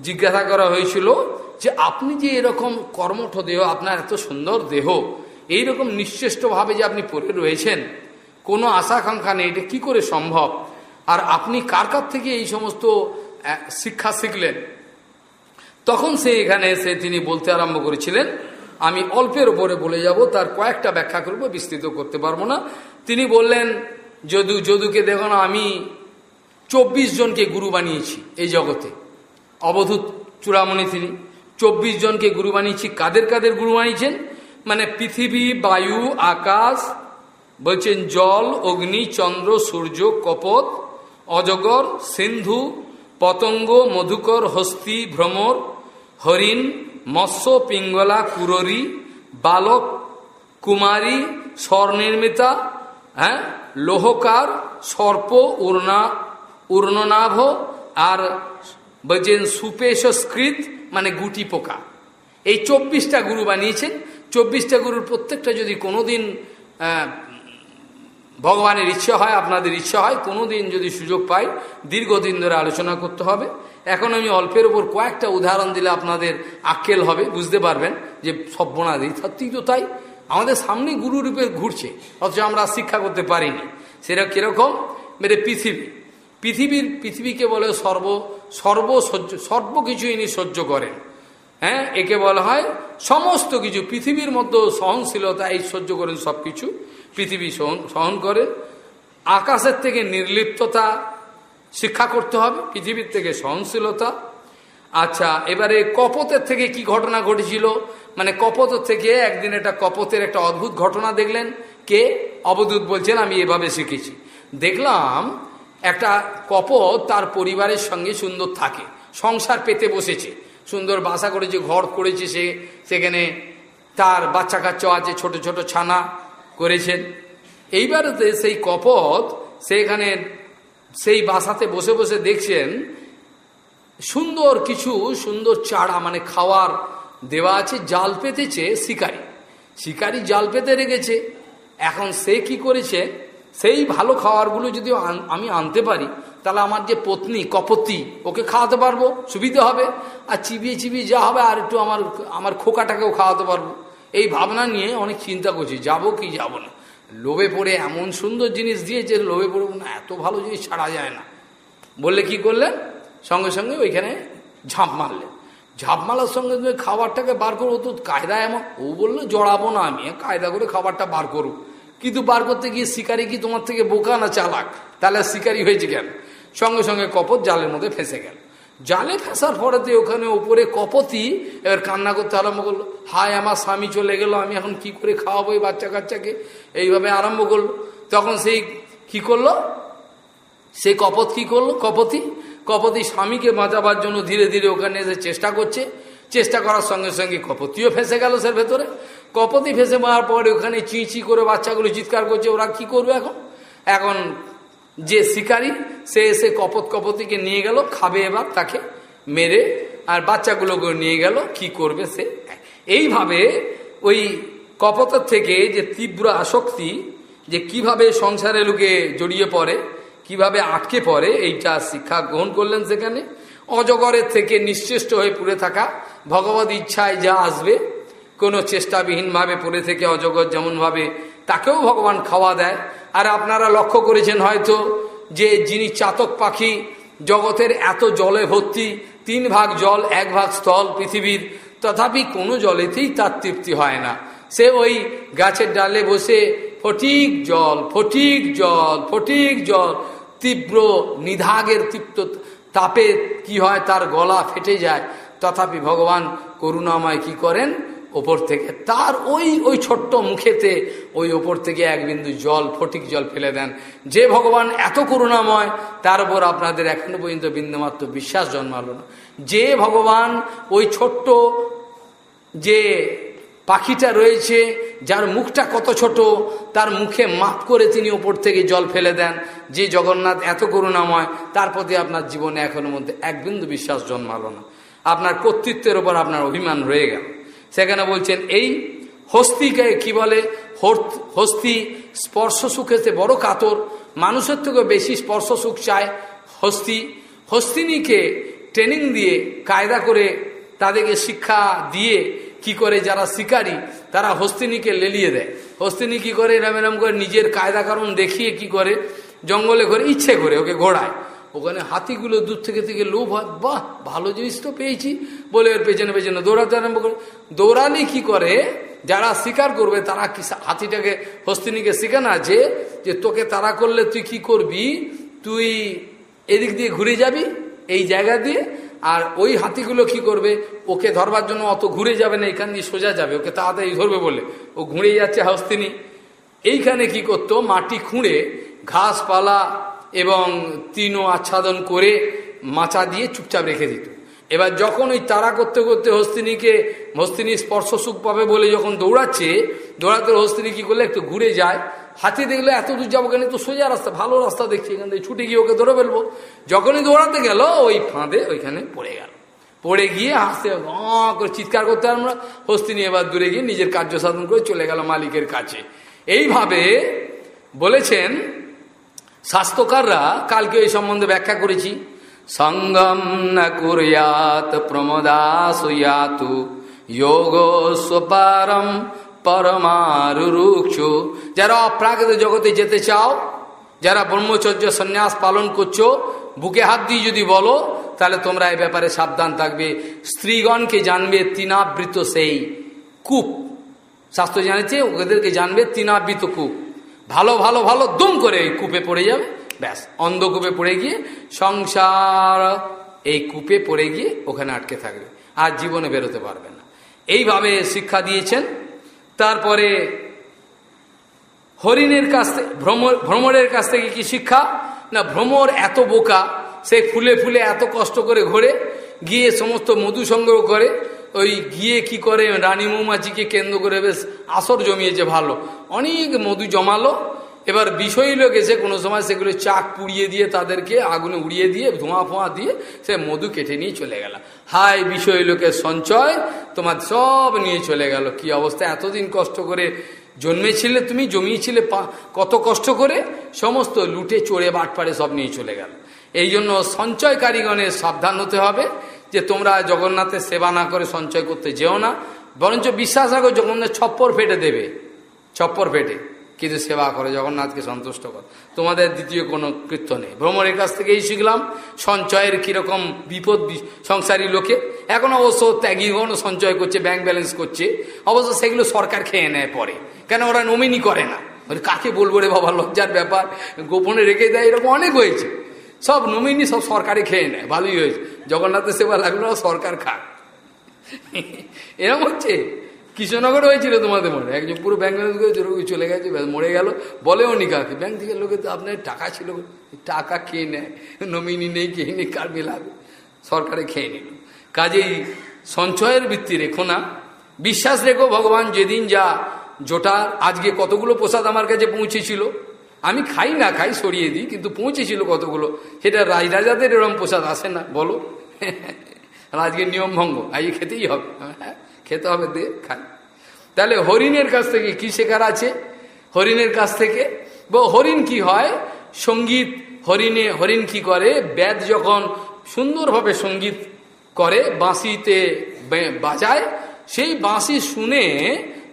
জিজ্ঞাসা করা হয়েছিল যে আপনি যে এরকম কর্মঠ দেহ, আপনার এত সুন্দর দেহ, এইরকম নিশ্চেষ্টভাবে যে আপনি পড়ে রয়েছেন, কোনো আশাকাঙ্ক্ষা নেই, এটা কী করে সম্ভব? আর আপনি কার কার থেকে এই সমস্ত শিক্ষা শিখলেন? তখন সে এখানে এসে তিনি বলতে আরম্ভ করেছিলেন, আমি অল্পের ওপরে বলে যাব, তার কয়েকটা ব্যাখ্যা করব, বিস্তৃত করতে পারব না। তিনি বললেন, যদু, যদুকে দেখো না, আমি চব্বিশ জনকে গুরু বানিয়েছি এই জগতে। অবধূত চূড়ামণি তিনি। চব্বিশ জনকে গুরু বানিয়েছি। কাদের কাদের গুরু বানিয়েছেন? মানে পৃথিবী, বায়ু, আকাশ, বলছেন জল, অগ্নি, চন্দ্র, সূর্য, কপত, অজগর, সিন্ধু, পতঙ্গ, মধুকর, হস্তি, ভ্রমর, হরিণ, মৎস্য, পিঙ্গলা কুররি বালক, কুমারী স্বর্নির্মিতা হ্যাঁ লোহকার, সর্প, উর্ণা, উর্ণনাভ, আর বলছেন সুপেশস্কৃত মানে গুটি পোকা। এই চব্বিশটা গুরু বানিয়েছেন। চব্বিশটা গুরুর প্রত্যেকটা যদি কোনোদিন ভগবানের ইচ্ছা হয়, আপনাদের ইচ্ছা হয় কোনো দিন যদি সুযোগ পাই, দীর্ঘদিন ধরে আলোচনা করতে হবে। এখন আমি অল্পের ওপর কয়েকটা উদাহরণ দিলে আপনাদের আক্কেল হবে, বুঝতে পারবেন যে সভ্যনাদি সত্যি তো তাই। আমাদের সামনে গুরুরূপে ঘুরছে, অথচ আমরা শিক্ষা করতে পারিনি। সেটা কীরকম? মেরে পৃথিবী। পৃথিবীর, পৃথিবীকে বলে সর্ব সর্ব সহ্য, সর্ব কিছু ইনি সহ্য করেন। হ্যাঁ একে বলা হয় সমস্ত কিছু। পৃথিবীর মধ্যে সহনশীলতা, এই সহ্য করেন সব কিছু পৃথিবী সহন সহন করেন আকাশের থেকে নির্লিপ্ততা শিক্ষা করতে হবে, পৃথিবীর থেকে সহনশীলতা। আচ্ছা এবারে কপতের থেকে কি ঘটনা ঘটেছিল? মানে কপতের থেকে একদিন একটা কপতের একটা অদ্ভুত ঘটনা দেখলেন। কে? অবদূত বলছেন, আমি এভাবে শিখেছি। দেখলাম একটা কপত তার পরিবারের সঙ্গে সুন্দর থাকে, সংসার পেতে বসেছে। সুন্দর বাসা করেছে, ঘর করেছে সে, সেখানে তার বাচ্চা কাচ্চা আছে, ছোট ছোট ছানা করেছেন। এইবারেতে সেই কপত সেখানে সেই বাসাতে বসে বসে দেখছেন, সুন্দর কিছু সুন্দর চারা মানে খাওয়ার দেওয়া আছে, জাল পেতেছে শিকারি। শিকারি জাল পেতে রেখেছে। এখন সে কি করেছে সেই ভালো খাবারগুলো যদি আমি আনতে পারি, তাহলে আমার যে পত্নী, কপতি, ওকে খাওয়াতে পারব, সুবিধা হবে। আর চিবিয়ে চিবিয়ে যা হবে, আর একটু আমার আমার খোকাটাকেও খাওয়াতে পারব। এই ভাবনা নিয়ে অনেক চিন্তা করছি, যাব কি যাব না। লোভে পড়ে এমন সুন্দর জিনিস দিয়েছে, লোভে পড়ে না, এত ভালো জিনিস ছাড়া যায় না। বললে কি করলেন সঙ্গে সঙ্গে ওইখানে ঝাঁপ মারলেন ঝাঁপ মারার সঙ্গে সঙ্গে খাবারটাকে বার করব তো কায়দা এমন। ও বলল, জড়াবো না আমি, কায়দা করে খাবারটা বার করব কিন্তু বার করতে গিয়ে শিকারি কি তোমার থেকে বোকা না চালাক? তাহলে শিকারি হয়েছে কেন? সঙ্গে সঙ্গে কপত জালের মধ্যে ফেসে গেল। জালে ফেসার পরেতে ওখানে ওপরে কপতি এবার কান্না করতে আরম্ভ করল। হায়, আমার স্বামী চলে গেল, আমি এখন কি করে খাওয়াবো এই বাচ্চা কাচ্চাকে? এইভাবে আরম্ভ করল। তখন সেই কি করল? সেই কপত কি করল? কপতি? কপতি স্বামীকে বাঁচাবার জন্য ধীরে ধীরে ওখানে এসে চেষ্টা করছে। চেষ্টা করার সঙ্গে সঙ্গে কপতিও ফেসে গেল সে ভেতরে। কপতি ফেসে মারার পরে ওখানে চিঁ চি করে বাচ্চাগুলো চিৎকার করছে, ওরা কি করবে এখন? এখন যে শিকারী, সে এসে কপত কপতিকে নিয়ে গেল, খাবে এবার তাকে মেরে, আর বাচ্চাগুলোকে নিয়ে গেল, কি করবে সে? এইভাবে ওই কপতের থেকে যে তীব্র আসক্তি, যে কীভাবে সংসারে লোকে জড়িয়ে পড়ে, কীভাবে আটকে পড়ে, এইটা শিক্ষা গ্রহণ করলেন সেখানে। অজগরের থেকে নিশ্চেষ্ট হয়ে পড়ে থাকা ভগবত ইচ্ছায় যা আসবে কোনো চেষ্টাবিহীনভাবে পড়ে থেকে অজগর যেমনভাবে তাকেও ভগবান খাওয়া দেয়। আর আপনারা লক্ষ্য করেছেন হয়তো যে যিনি চাতক পাখি, জগতের এত জলে ভর্তি, তিন ভাগ জল, এক ভাগ স্থল পৃথিবীর, তথাপি কোনো জলেতেই তার তৃপ্তি হয় না। সে ওই গাছের ডালে বসে ফটিক জল ফটিক জল ফটিক জল, তীব্র নিধাগের তৃপ্ত তাপে কি হয় তার গলা ফেটে যায়। তথাপি ভগবান করুণাময় কি করেন? ওপর থেকে, তার ওই ওই ছোট্ট মুখেতে ওই ওপর থেকে এক বিন্দু জল, ফটিক জল ফেলে দেন। যে ভগবান এত করুণাময়, তার উপর আপনাদের এখনও পর্যন্ত বিন্দুমাত্র বিশ্বাস জন্মালো না। যে ভগবান ওই ছোট্ট যে পাখিটা রয়েছে, যার মুখটা কত ছোট, তার মুখে মাপ করে তিনি ওপর থেকে জল ফেলে দেন। যে জগন্নাথ এত করুণাময়, তার প্রতি আপনার জীবনে এখনও মধ্যে এক বিন্দু বিশ্বাস জন্মালো না। আপনার কর্তৃত্বের ওপর আপনার অভিমান রয়ে গেল। সেখানে বলছেন, এই হস্তিকে কি বলে? হস্তি স্পর্শ সুখেতে বড় কাতর। মানুষের থেকে বেশি স্পর্শ সুখ চায় হস্তি। হস্তিনীকে ট্রেনিং দিয়ে, কায়দা করে তাদেরকে শিক্ষা দিয়ে কি করে যারা শিকারী, তারা হস্তিনীকে লেলিয়ে দেয়। হস্তিনী কি করে? এরম এরম করে নিজের কায়দা কারণ দেখিয়ে কি করে? জঙ্গলে করে ইচ্ছে করে ওকে ঘোড়ায়। ওখানে হাতিগুলো দূর থেকে থেকে লোভ হয়, বাহ, ভালো জিনিস তো পেয়েছি। বলে ওর পেছনে পেছনে দৌড়াতে আরম্ভ করে। দৌড়ালে কি করে? যারা শিকার করবে, তারা কি হাতিটাকে, হস্তিনীকে শেখানো আছে যে তোকে তারা করলে তুই কি করবি? তুই এদিক দিয়ে ঘুরে যাবি, এই জায়গা দিয়ে, আর ওই হাতিগুলো কি করবে? ওকে ধরবার জন্য অত ঘুরে যাবে না, এখান দিয়ে সোজা যাবে, ওকে তাড়াতাড়ি ধরবে বলে। ও ঘুরে যাচ্ছে হস্তিনী। এইখানে কি করতো? মাটি খুঁড়ে ঘাসপালা এবং তৃণ আচ্ছাদন করে মাচা দিয়ে চুপচাপ রেখে দিত। এবার যখন ওই তারা করতে করতে হস্তিনীকে, হস্তিনী স্পর্শ সুখ পাবে বলে যখন দৌড়াচ্ছে, দৌড়াতে হস্তিনী কি করলে, একটু ঘুরে যায়। হাতি দেখলে, এত দূর যাব কেন? তো সোজা রাস্তা, ভালো রাস্তা দেখছি, এখান থেকে ছুটে গিয়ে ওকে ধরে ফেলব। যখনই দৌড়াতে গেল, ওই ফাঁদে ওইখানে পড়ে গেল। পড়ে গিয়ে হাসতে করে চিৎকার করতে আমরা হস্তিনী এবার দূরে গিয়ে নিজের কার্য সাধন করে চলে গেল মালিকের কাছে। এইভাবে বলেছেন স্বাস্থ্যকাররা কালকে এই সম্বন্ধে ব্যাখ্যা করেছি। সঙ্গম না কুরিয়াত প্রমদাসুয়াতু যোগ স্বপারম পরমারুরুক্ষ। যারা অপ্রাকৃত জগতে যেতে চাও, যারা ব্রহ্মচর্য সন্ন্যাস পালন করছ, বুকে হাত দিয়ে যদি বলো, তাহলে তোমরা এই ব্যাপারে সাবধান থাকবে। স্ত্রীগণকে জানবে তিনাবৃত সেই কূপ। শাস্ত্র জানেছে ওদেরকে জানবে তিনাবৃত কূপ। ভালো ভালো ভালো দুম করে এই কূপে পড়ে যাবে। ব্যাস অন্ধকূপে পড়ে গিয়ে সংসার এই কূপে পড়ে গিয়ে ওখানে আটকে থাকবে, আর জীবনে বেরোতে পারবে না। এইভাবে শিক্ষা দিয়েছেন। তারপরে হরিণের কাছ থেকে ভ্রমরের কাছ থেকে কি শিক্ষা? না, ভ্রমর এত বোকা, সে ফুলে ফুলে এত কষ্ট করে ঘোরে, গিয়ে সমস্ত মধু সংগ্রহ করে ওই গিয়ে কি করে রানী মৌমাছিকে কেন্দ্র করে বেশ আসর জমিয়েছে ভালো। অনেক মধু জমালো। এবার বিষয়ী লোক এসে কোনো সময় সেগুলো চাক পুড়িয়ে দিয়ে তাদেরকে আগুনে উড়িয়ে দিয়ে ধোঁয়া ফোঁয়া দিয়ে সে মধু কেটে নিয়ে চলে গেল। হাই বিষয়ী লোকের সঞ্চয়, তোমার সব নিয়ে চলে গেল। কি অবস্থা? এতদিন কষ্ট করে জন্মেছিলে তুমি, জমিয়েছিলে কত কষ্ট করে? সমস্ত লুটে চড়ে বাট পাড়ে সব নিয়ে চলে গেল। এই জন্য সঞ্চয় কারিগণের সাবধান হতে হবে। যে তোমরা জগন্নাথের সেবা না করে সঞ্চয় করতে যেও না, বরঞ্চ বিশ্বাস রাখো জগন্নাথ ছপ্পর ফেটে দেবে। ছপ্পর ফেটে। কিন্তু সেবা করে জগন্নাথকে সন্তুষ্ট কর। তোমাদের দ্বিতীয় কোনো কৃত্য নেই ভ্রমণের কাছ থেকেই শিখলাম, সঞ্চয়ের কীরকম বিপদ সংসারী লোকে। এখন অবশ্য ত্যাগীগণও সঞ্চয় করছে ব্যাংক ব্যালেন্স করছে। অবশ্য সেগুলো সরকার খেয়ে নেয় পরে। কেন ওরা নমিনি করে না? কাকে বলব রে বাবা? লজ্জার ব্যাপার। গোপনে রেখে দেয়, এরকম অনেক হয়েছে। সব নমিনি সব সরকারে খেয়ে নেয়, ভালোই হয়েছে। জগন্নাথের সেবা লাগল সরকার খাক এরকম হচ্ছে। কৃষ্ণনগর হয়েছিল তোমাদের মনে? একজন পুরো ব্যাংক ম্যানেজ চলে গেছে মরে গেল। বলেও নি কাকে ব্যাংক থেকে লোকে তো আপনার টাকা ছিল টাকা খেয়ে নেয়, নমিনি নেই, খেয়ে নেই, কার মেলাবে সরকারে খেয়ে নিল। কাজেই সঞ্চয়ের ভিত্তি রেখো না। বিশ্বাস রেখো, ভগবান যেদিন যা জোটার, আজকে কতগুলো প্রসাদ আমার কাছে পৌঁছেছিল আমি খাই না খাই সরিয়ে দিই, কিন্তু পৌঁছেছিল কতগুলো? সেটা রাজরাজাদের এরম প্রসাদ আসে না, বলো। আজকে নিয়ম ভঙ্গ, আজকে খেতেই হবে। হ্যাঁ খেতে হবে, দে, খাই। তাহলে হরিণের কাছ থেকে কি শেখার আছে? হরিণের কাছ থেকে? ব, হরিণ কি হয়? সংগীত, হরিণে, হরিণ কি করে? বেদ যখন সুন্দরভাবে সংগীত করে, বাঁশিতে বাজায়, সেই বাঁশি শুনে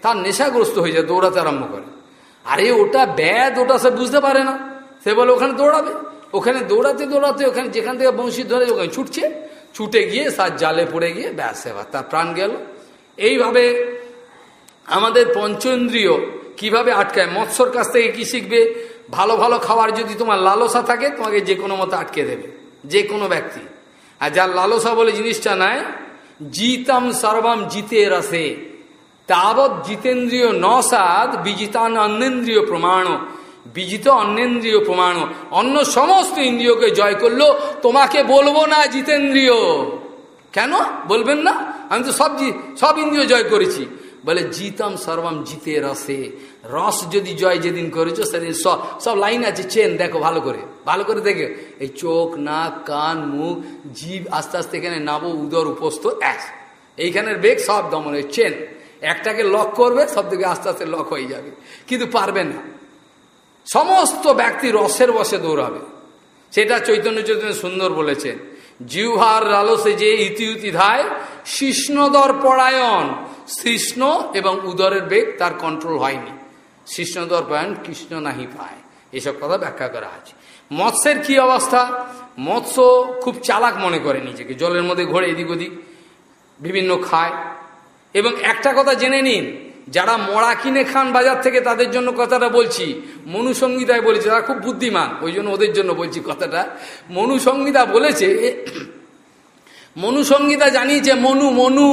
তার নেশাগ্রস্ত হয়ে যায়, দৌড়াতে আরম্ভ করে। আরে ওটা ব্যাধ ওটা সে বুঝতে পারে না। সে বলে, ওখানে দৌড়াবে। ওখানে দৌড়াতে দৌড়াতে, ওখানে যেখান থেকে বংশী ধরে ওখানে ছুটছে। ছুটে গিয়ে সার জালে পড়ে গিয়ে ব্যাস, এবার তার প্রাণ গেল। এইভাবে আমাদের পঞ্চেন্দ্রিয় কীভাবে আটকায়? মৎস্যর কাছ থেকে কি শিখবে? ভালো ভালো খাবার যদি তোমার লালসা থাকে, তোমাকে যে কোনো মতো আটকে দেবে। যে কোনো ব্যক্তি। আর যার লালসা বলে জিনিসটা নাই, জিতাম সর্বাম জিতে রসে। তাবৎ জিতেন্দ্রিয় নসাদ বিজিতান অন্নেন্দ্রিয় প্রমাণ বিজিত অন্নেন্দ্রিয় প্রমাণ অন্য সমস্ত ইন্দ্রিয়কে জয় করল তোমাকে বলব না জিতেন্দ্রিয় কেন বলবেন না আমি তো সব সব ইন্দ্রিয় জয় করেছি বলে জিতাম সর্বম জিতে রসে রস যদি জয় যেদিন করেছ সেদিন সব সব লাইন আছে চেন দেখো ভালো করে ভালো করে দেখে এই চোখ নাক কান মুখ জীব আস্তে আস্তে এখানে নাব উদর উপস্থ এক এইখানের বেগ সব দমনের চেন একটাকে লক করবে সব দিকে আস্তে আস্তে লক হয়ে যাবে। কিন্তু পারবে না। সমস্ত ব্যক্তি রসের বসে দৌড়াবে। সেটা চৈতন্য চৈতন্য সুন্দর বলেছেন। জিউভার লালসে যে ইতিউতি ধায় শিষ্ণদর পরায়ণ। কৃষ্ণ এবং উদরের বেগ তার কন্ট্রোল হয়নি। শিষ্ণদর পরায়ণ, কৃষ্ণ নাহি পায়। এসব কথা ব্যাখ্যা করা আছে। মৎস্যের কি অবস্থা? মৎস্য খুব চালাক মনে করে নিজেকে। জলের মধ্যে ঘোরে এদিক ওদিক। বিভিন্ন খায়। এবং একটা কথা জেনে নিন, যারা মরা কিনে খান বাজার থেকে তাদের জন্য কথাটা বলছি মনুসংগীতায় বলেছে, তারা খুব বুদ্ধিমান, ওই জন্য ওদের জন্য বলছি কথাটা। মনুসংগীতা বলেছে মনুসংগীতা জানিয়েছে, মনু মনু,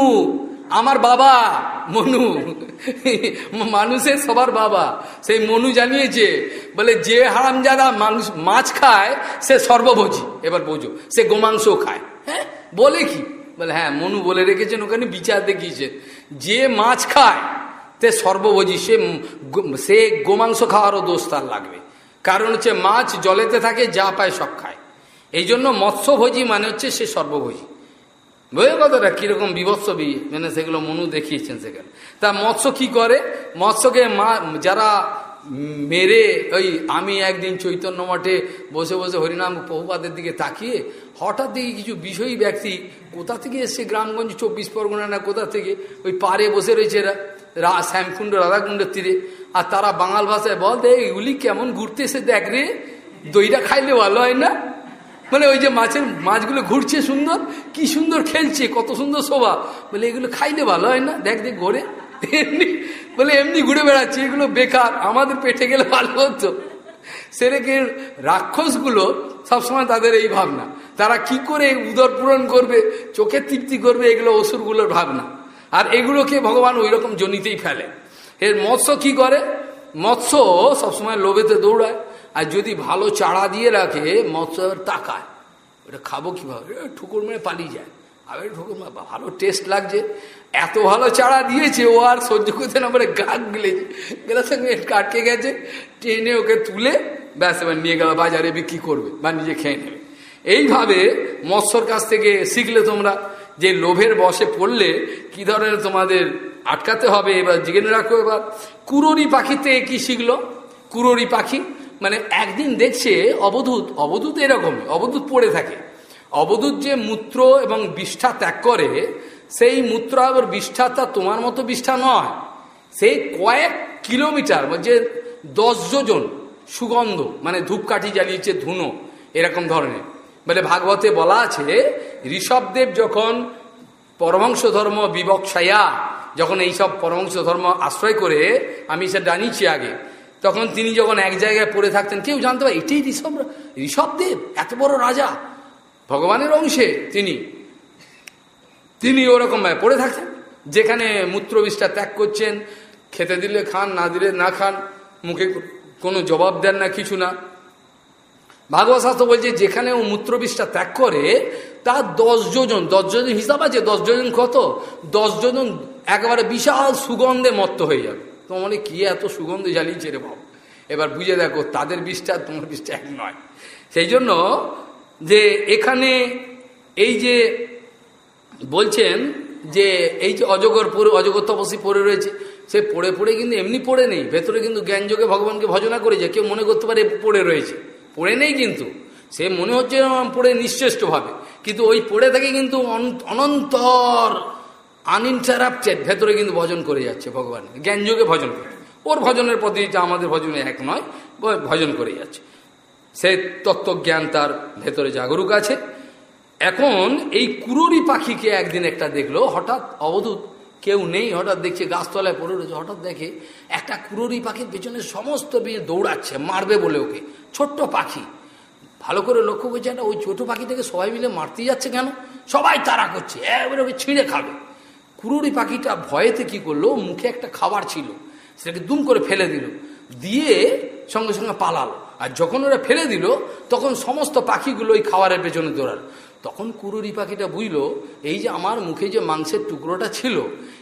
আমার বাবা, মনু, মানুষের সবার বাবা, সেই মনু জানিয়েছে, বলে যে হারাম যারা মানুষ মাছ খায়, সে সর্বভোজী। এবার বোঝো, সে গোমাংস খায় হ্যাঁ? বলে কি? বলে হ্যাঁ মনু বলে রেখেছেন, ওখানে বিচার দেখিয়েছেন যে মাছ খায়, তে সর্বভোজী, সে সে গোমাংস খাওয়ারও দোষ তার লাগবে। কারণ হচ্ছে মাছ জলেতে থাকে, যা পায় সব খায়। এই জন্য মৎস্যভোজী মানে হচ্ছে সে সর্বভোজী। বুঝে কথাটা? কীরকম বিভৎস মানে সেগুলো মনু দেখিয়েছেন সেখানে। তা মৎস্য কি করে? মৎস্যকে মা, যারা মেরে ওই আমি একদিন চৈতন্য মঠে বসে বসে হরিনাম বহুপাদের দিকে তাকিয়ে হঠাৎ দেখি কিছু বিষয়ী ব্যক্তি কোথা থেকে এসছে? গ্রামগঞ্জ চব্বিশ পরগনা না কোথা থেকে? ওই পারে বসে রয়েছে এরা, রা, শ্যামকুণ্ড, রাধাকুণ্ডের তীরে। আর তারা বাঙাল ভাষায় বল দে এগুলি কেমন ঘুরতে এসে দেখ রে। দইটা খাইলে ভালো হয় না? মানে ওই যে মাছের মাছগুলো ঘুরছে সুন্দর, কি সুন্দর খেলছে, কত সুন্দর শোভা। বলে, এগুলো খাইলে ভালো হয় না। দেখ দেখ, ঘোরে। বলে, এমনি ঘুরে বেড়াচ্ছে, এগুলো বেকার, আমাদের পেটে গেলে ভালো হতো। সেরেকে রাক্ষসগুলো সবসময় তাদের এই ভাবনা। তারা কি করে উদর পূরণ করবে, চোখে তৃপ্তি করবে, এগুলো অসুরগুলোর ভাবনা। আর এগুলোকে ভগবান ওই রকম জনিতেই ফেলে। এর মৎস্য কি করে? মৎস্য সবসময় লোভেতে দৌড়ায়, আর যদি ভালো চারা দিয়ে রাখে, মৎস্য তাকায়। ওটা খাব কীভাবে? ঠুকুর মেরে পালিয়ে যায়। আবার ঠুকুর ভালো টেস্ট লাগছে। এত ভালো চারা দিয়েছে ও আর সহ্য করতে না পারে গাছ গিলেছে গেলার সঙ্গে কাটকে গেছে, টেনে ওকে তুলে ব্যাস এবার নিয়ে গেল বাজারে বিক্রি করবে? বা নিজে খেয়ে নেবে। এইভাবে মৎস্যর কাছ থেকে শিখলে তোমরা যে লোভের বসে পড়লে কি ধরনের তোমাদের আটকাতে হবে, এবার জেনে রাখো এবার। কুরোরি পাখিতে কি শিখলো? কুরোরি পাখি মানে একদিন দেখছে অবধূত অবধূত এরকমই, অবধূত পড়ে থাকে। অবধূত যে মূত্র এবং বিষ্ঠা ত্যাগ করে সেই মূত্র আবার বিষ্ঠাটা তোমার মতো বিষ্ঠা নয়। সেই কয়েক কিলোমিটার, যে দশ যোজন সুগন্ধ মানে ধূপকাঠি জ্বালিয়েছে ধুনো, এরকম ধরনের। মানে ভাগবতে বলা আছে, ঋষভদেব যখন পরমংশ ধর্ম বিবক্ষায়া, যখন এইসব পরমংশ ধর্ম আশ্রয় করে, আমি সেটা জানিয়েছি আগে, তখন তিনি যখন এক জায়গায় পড়ে থাকতেন, কেউ জানতে পারে, এটাই ঋষভ ঋষভদেব, এত বড় রাজা, ভগবানের অংশে তিনি। তিনি ওরকম পড়ে থাকতেন, যেখানে মূত্রবিষ্টা ত্যাগ করছেন, খেতে দিলে খান, না দিলে না খান, মুখে কোনো জবাব দেন না, কিছু না। ভাগবত শাস্ত্র বলছে, যেখানে ও মূত্রবিষ্টা ত্যাগ করে তার দশ যোজন দশ যোজন হিসাব আছে, দশ যোজন কত? দশ যোজন একেবারে বিশাল সুগন্ধে মত্ত হয়ে যাবে। তোমার মনে কি এত সুগন্ধে জ্বালিয়েছে রে বাবু? এবার বুঝে দেখো, তাদের বিষটা তোমার বিষটা এক নয়। সেই জন্য যে এখানে এই যে বলছেন যে এই যে অজগর পরে অজগর তপসী পড়ে রয়েছে, সে পড়ে পড়ে কিন্তু এমনি পড়ে নেই। ভেতরে কিন্তু জ্ঞানযোগে ভগবানকে ভজনা করেছে কেউ মনে করতে পারে পড়ে রয়েছে। পড়ে নেই কিন্তু। সে মনে হচ্ছে পড়ে নিশ্চেষ্টভাবে কিন্তু ওই পড়ে থেকে কিন্তু অনন্তর আনইন্টারাপ্টেড ভেতরে কিন্তু ভজন করে যাচ্ছে ভগবান। জ্ঞানযোগে ভজন করে। ওর ভজনের পদ্ধতিটা আমাদের ভজনে এক নয় ভজন করে যাচ্ছে। সে তত্ত্বজ্ঞান তার ভেতরে জাগরুক আছে। এখন এই কুরোরি পাখিকে একদিন একটা দেখল, হঠাৎ অবধূত কেউ নেই, হঠাৎ দেখছে গাছতলায় পড়ে রয়েছে, হঠাৎ দেখে একটা কুরোরি পাখির পেছনে সমস্ত বিয়ে দৌড়াচ্ছে, মারবে বলে ওকে, ছোট্ট পাখি। ভালো করে লক্ষ্য করছে না ওই ছোট পাখিটাকে সবাই মিলে মারতে যাচ্ছে কেন? সবাই তারা করছে এবারে ওকে ছিঁড়ে খাবে। কুরুরি পাখিটা ভয়েতে কি করল? মুখে একটা খাবার ছিল, সেটাকে দুম করে ফেলে দিল, দিয়ে সঙ্গে সঙ্গে পালালো। আর যখন ওরা ফেলে দিল, তখন সমস্ত পাখিগুলো ওই খাবারের পেছনে দৌড়াল। তখন কুরুরি পাখিটা বুঝলো, এই যে আমার মুখে যে মাংসের টুকরোটা ছিল,